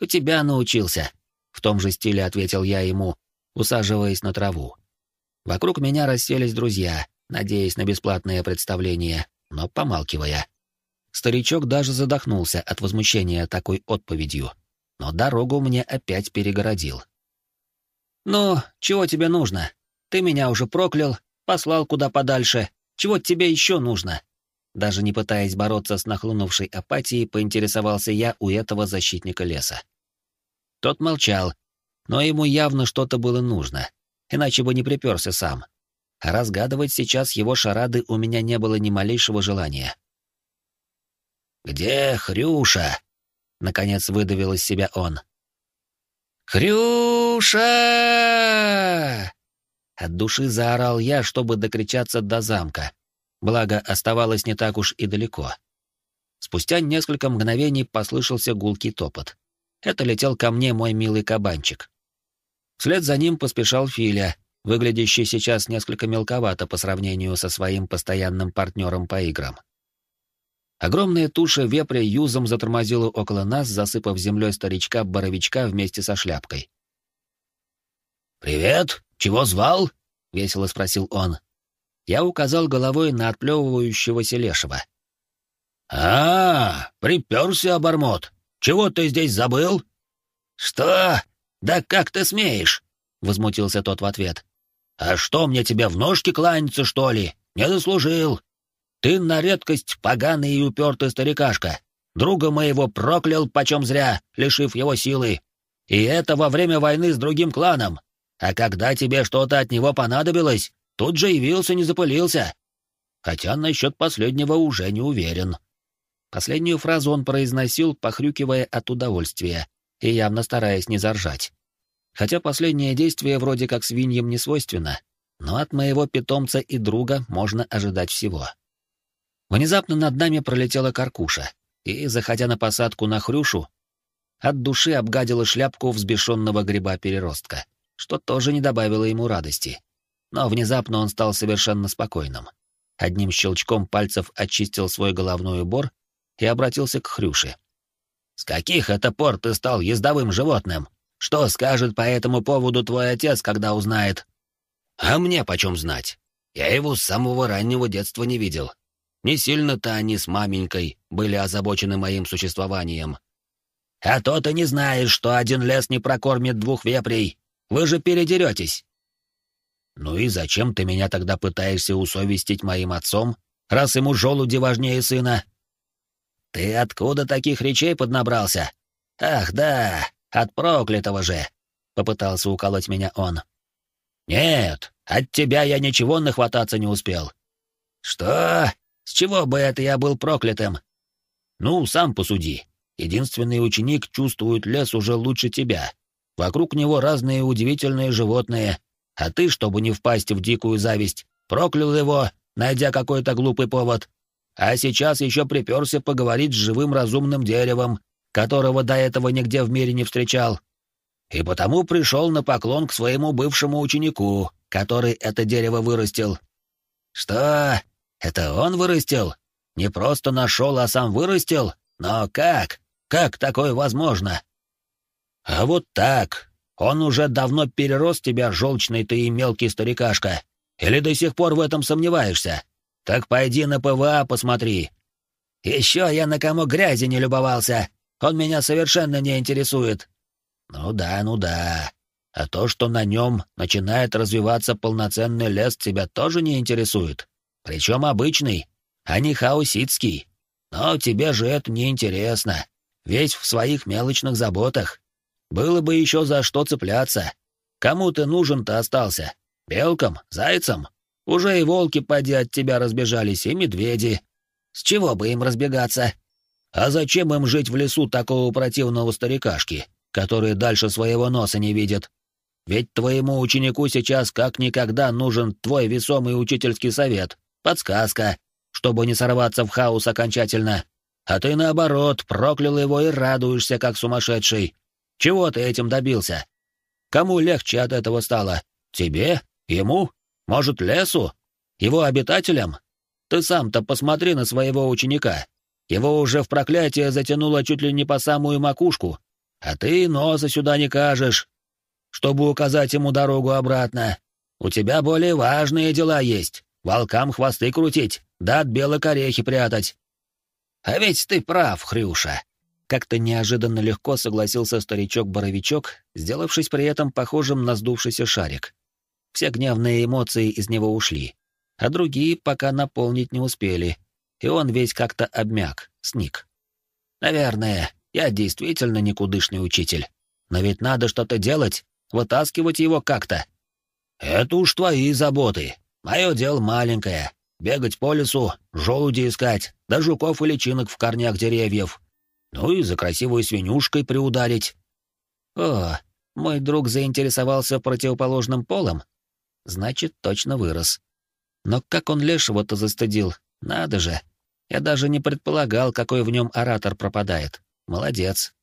[SPEAKER 1] «У тебя научился», — в том же стиле ответил я ему, усаживаясь на траву. Вокруг меня расселись друзья, надеясь на бесплатное представление, но помалкивая. Старичок даже задохнулся от возмущения такой отповедью, но дорогу мне опять перегородил. «Ну, чего тебе нужно? Ты меня уже проклял, послал куда подальше. Чего тебе еще нужно?» Даже не пытаясь бороться с нахлынувшей апатией, поинтересовался я у этого защитника леса. Тот молчал, но ему явно что-то было нужно, иначе бы не приперся сам. Разгадывать сейчас его шарады у меня не было ни малейшего желания.
[SPEAKER 2] «Где Хрюша?» — наконец выдавил из себя он.
[SPEAKER 1] «Хрюша!» От души заорал я, чтобы докричаться до замка. Благо, оставалось не так уж и далеко. Спустя несколько мгновений послышался гулкий топот. Это летел ко мне мой милый кабанчик. Вслед за ним поспешал Филя, выглядящий сейчас несколько мелковато по сравнению со своим постоянным партнером по играм. Огромная туша вепря юзом затормозила около нас, засыпав землей старичка-боровичка вместе со шляпкой.
[SPEAKER 2] «Привет! Чего звал?» — весело спросил он.
[SPEAKER 1] Я указал головой на отплевывающегося лешего.
[SPEAKER 2] «А, приперся, обормот! Чего ты здесь забыл?» «Что? Да как ты смеешь?» — возмутился тот в ответ. «А что, мне тебя в ножки кланяться, что ли? Не заслужил. Ты на редкость поганый и упертый старикашка. Друга моего проклял почем зря, лишив его силы. И это во время войны с другим кланом. А когда тебе что-то от него понадобилось, тут же явился, не запылился. Хотя насчет последнего уже не уверен».
[SPEAKER 1] Последнюю фразу он произносил, похрюкивая от удовольствия и явно стараясь не заржать. Хотя последнее действие вроде как свиньям не свойственно, но от моего питомца и друга можно ожидать всего. Внезапно над нами пролетела каркуша, и, заходя на посадку на хрюшу, от души обгадила шляпку взбешенного гриба-переростка, что тоже не добавило ему радости. Но внезапно он стал совершенно спокойным. Одним щелчком пальцев очистил свой головной убор и обратился к хрюше. «С каких это пор ты стал ездовым животным?» Что скажет по этому поводу твой отец, когда узнает?
[SPEAKER 2] А мне почем знать? Я его с самого раннего детства не видел. Не сильно-то они с маменькой были озабочены моим существованием. А то ты не знаешь, что один лес не прокормит двух вепрей. Вы же передеретесь. Ну и зачем ты меня тогда пытаешься усовестить моим отцом, раз ему желуди важнее сына? Ты откуда таких речей поднабрался? Ах, да, от проклятого же!» — попытался уколоть меня он. «Нет, от тебя я ничего нахвататься не успел». «Что? С чего бы это я был проклятым?» «Ну, сам посуди. Единственный ученик чувствует лес уже лучше тебя. Вокруг него разные удивительные животные, а ты, чтобы не впасть в дикую зависть, проклял его, найдя какой-то глупый повод. А сейчас еще приперся поговорить с живым разумным деревом, которого до этого нигде в мире не встречал, и потому пришел на поклон к своему бывшему ученику, который это дерево вырастил. Что? Это он вырастил? Не просто нашел, а сам вырастил? Но как? Как такое возможно? А вот так. Он уже давно перерос тебя, желчный ты и мелкий старикашка. Или до сих пор в этом сомневаешься? Так пойди на ПВА посмотри. Еще я на комья грязи не любовался. Он меня совершенно не интересует. Ну да, ну да. А то, что на нем начинает развиваться полноценный лес, тебя тоже не интересует. Причем обычный, а не хауситский. Но тебе же это не интересно. Весь в своих мелочных заботах. Было бы еще за что цепляться. Кому ты нужен-то остался? Белкам? Зайцам? Уже и волки поди от тебя разбежались, и медведи. С чего бы им разбегаться? А зачем им жить в лесу такого противного старикашки, который дальше своего носа не видит? Ведь твоему ученику сейчас как никогда нужен твой весомый учительский совет, подсказка, чтобы не сорваться в хаос окончательно. А ты, наоборот, проклял его и радуешься, как сумасшедший. Чего ты этим добился? Кому легче от этого стало? Тебе? Ему? Может, лесу? Его обитателям? Ты сам-то посмотри на своего ученика. Его уже в проклятие затянуло чуть ли не по самую макушку. А ты носа сюда не кажешь, чтобы указать ему дорогу обратно. У тебя более важные дела есть. Волкам хвосты крутить, да от белок орехи прятать. А ведь ты прав, Хрюша. Как-то неожиданно легко согласился старичок-боровичок, сделавшись при этом похожим на сдувшийся шарик. Все гневные эмоции из него ушли, а другие пока наполнить не успели, и он весь как-то обмяк, сник. Наверное, я действительно никудышный учитель. Но ведь надо что-то делать, вытаскивать его как-то. Это уж твои заботы. Мое дело маленькое. Бегать по лесу, желуди искать, да жуков и личинок в корнях деревьев. Ну и за красивой свинюшкой приударить. О, мой друг заинтересовался противоположным полом? Значит, точно вырос. Но как он лешего-то застыдил? Надо же. Я даже не предполагал, какой в нем оратор пропадает. Молодец.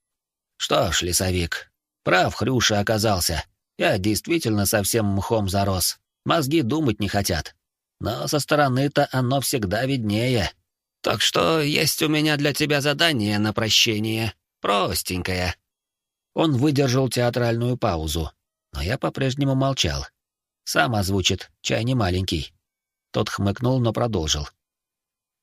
[SPEAKER 2] Что ж, лесовик, прав Хрюша оказался. Я действительно совсем мхом зарос. Мозги думать не хотят. Но со стороны-то оно всегда виднее. Так что есть у меня для тебя задание на прощение. Простенькое. Он выдержал театральную паузу, но я по-прежнему молчал. Сам озвучит, чай не маленький. Тот хмыкнул, но продолжил.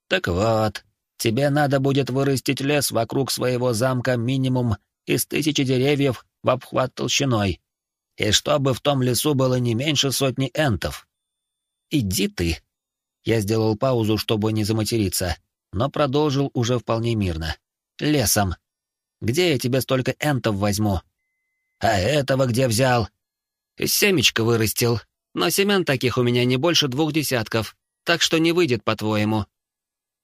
[SPEAKER 2] Так вот, тебе надо будет вырастить лес вокруг своего замка минимум из тысячи деревьев в обхват толщиной. И чтобы в том лесу было не меньше сотни энтов. Иди ты. Я сделал паузу, чтобы не заматериться, но продолжил уже вполне мирно. Лесом. Где я тебе столько энтов возьму? А этого где взял? Семечко вырастил, но семян таких у меня не больше двух десятков, так что не выйдет, по-твоему.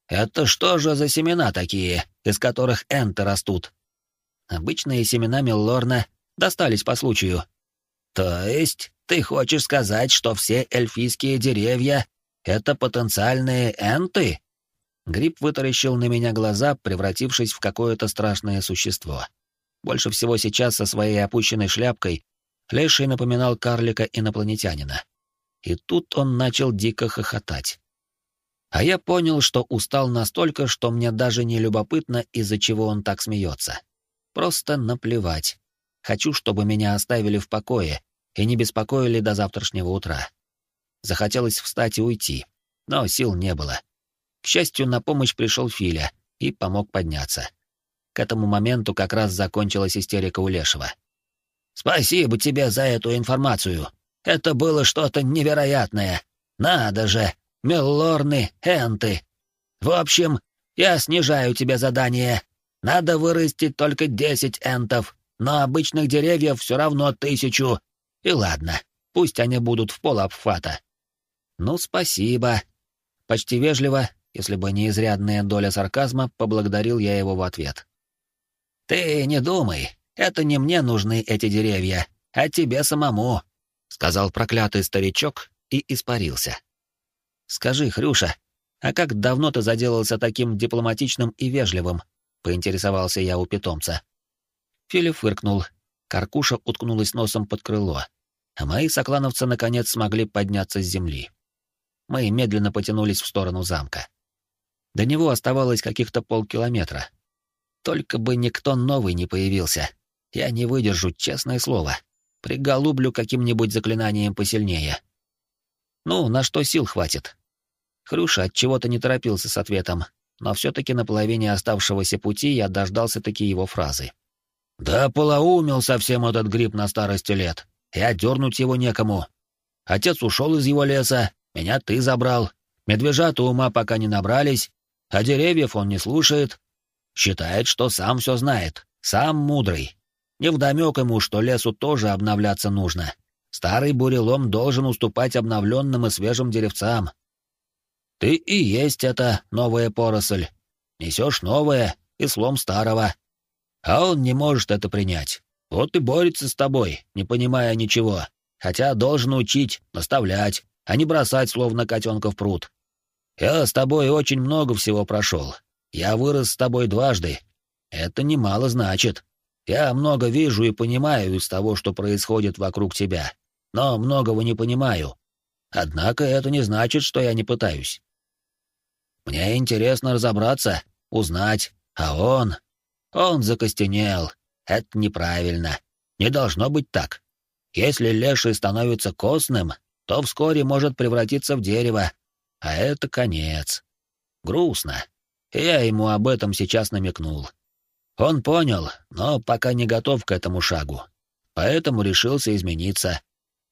[SPEAKER 2] Это что же за семена такие, из которых энты растут? Обычные семена Миллорна достались по случаю. То есть ты хочешь сказать, что все эльфийские деревья — это потенциальные энты? Гриб вытаращил на меня глаза, превратившись в какое-то страшное существо. Больше всего сейчас со своей опущенной шляпкой Леший напоминал карлика-инопланетянина. И тут он начал дико хохотать. А я понял, что устал настолько, что мне даже не любопытно, из-за чего он так смеется. Просто наплевать. Хочу, чтобы меня оставили в покое и не беспокоили до завтрашнего утра. Захотелось встать и уйти, но сил не было. К счастью, на помощь пришел Филя и помог подняться. К этому моменту как раз закончилась истерика у Лешего. Спасибо тебе за эту информацию. Это было что-то невероятное. Надо же, меллорны, энты. В общем, я снижаю тебе задание. Надо вырастить только десять энтов, но обычных деревьев все равно тысячу. И ладно, пусть они будут в пол обхвата. Ну, спасибо. Почти вежливо, если бы не изрядная доля сарказма, поблагодарил я его в ответ. Ты не думай, это не мне нужны эти деревья, а тебе самому», — сказал проклятый старичок и испарился. «Скажи, Хрюша, а как давно ты заделался таким дипломатичным и вежливым?» — поинтересовался я у питомца. Филипп фыркнул, Каркуша уткнулась носом под крыло, а мои соклановцы наконец смогли подняться с земли. Мы медленно потянулись в сторону замка. До него оставалось каких-то полкилометра. Только бы никто новый не появился. Я не выдержу, честное слово. Приголублю каким-нибудь заклинанием посильнее. Ну, на что сил хватит.
[SPEAKER 1] Хрюша от чего-то не торопился с ответом, но все-таки на половине оставшегося пути я дождался таки его фразы. «Да полоумел совсем этот гриб на старости лет, и отдернуть его некому. Отец ушел из его леса, меня ты забрал, медвежата ума пока не набрались, а деревьев он не слушает. Считает, что сам все знает, сам мудрый. Невдомек ему, что лесу тоже обновляться нужно. Старый бурелом должен уступать обновленным и свежим деревцам. Ты и есть эта новая поросль. Несешь новое и слом старого. А он не может это принять. Вот и борется с тобой, не понимая ничего. Хотя должен учить, наставлять, а не бросать, словно котенка в пруд. Я с тобой очень много всего прошел. Я вырос с тобой дважды. Это немало значит. Я много вижу и понимаю из того, что происходит вокруг тебя. Но многого не понимаю. Однако это не значит, что я не пытаюсь. Мне интересно разобраться, узнать, а он... Он закостенел. Это неправильно. Не должно быть так. Если леший становится костным, то вскоре может превратиться в дерево, а это конец. Грустно. Я ему об этом сейчас намекнул. Он понял, но пока не готов к этому шагу. Поэтому решился измениться.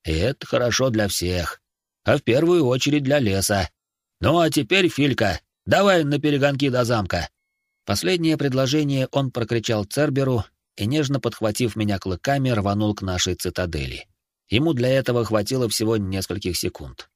[SPEAKER 1] И это хорошо для всех. А в первую очередь для леса. Ну а теперь, Филька, давай на перегонки до замка. Последнее предложение он прокричал Церберу и, нежно подхватив меня клыками, рванул к нашей цитадели. Ему для этого хватило всего нескольких секунд.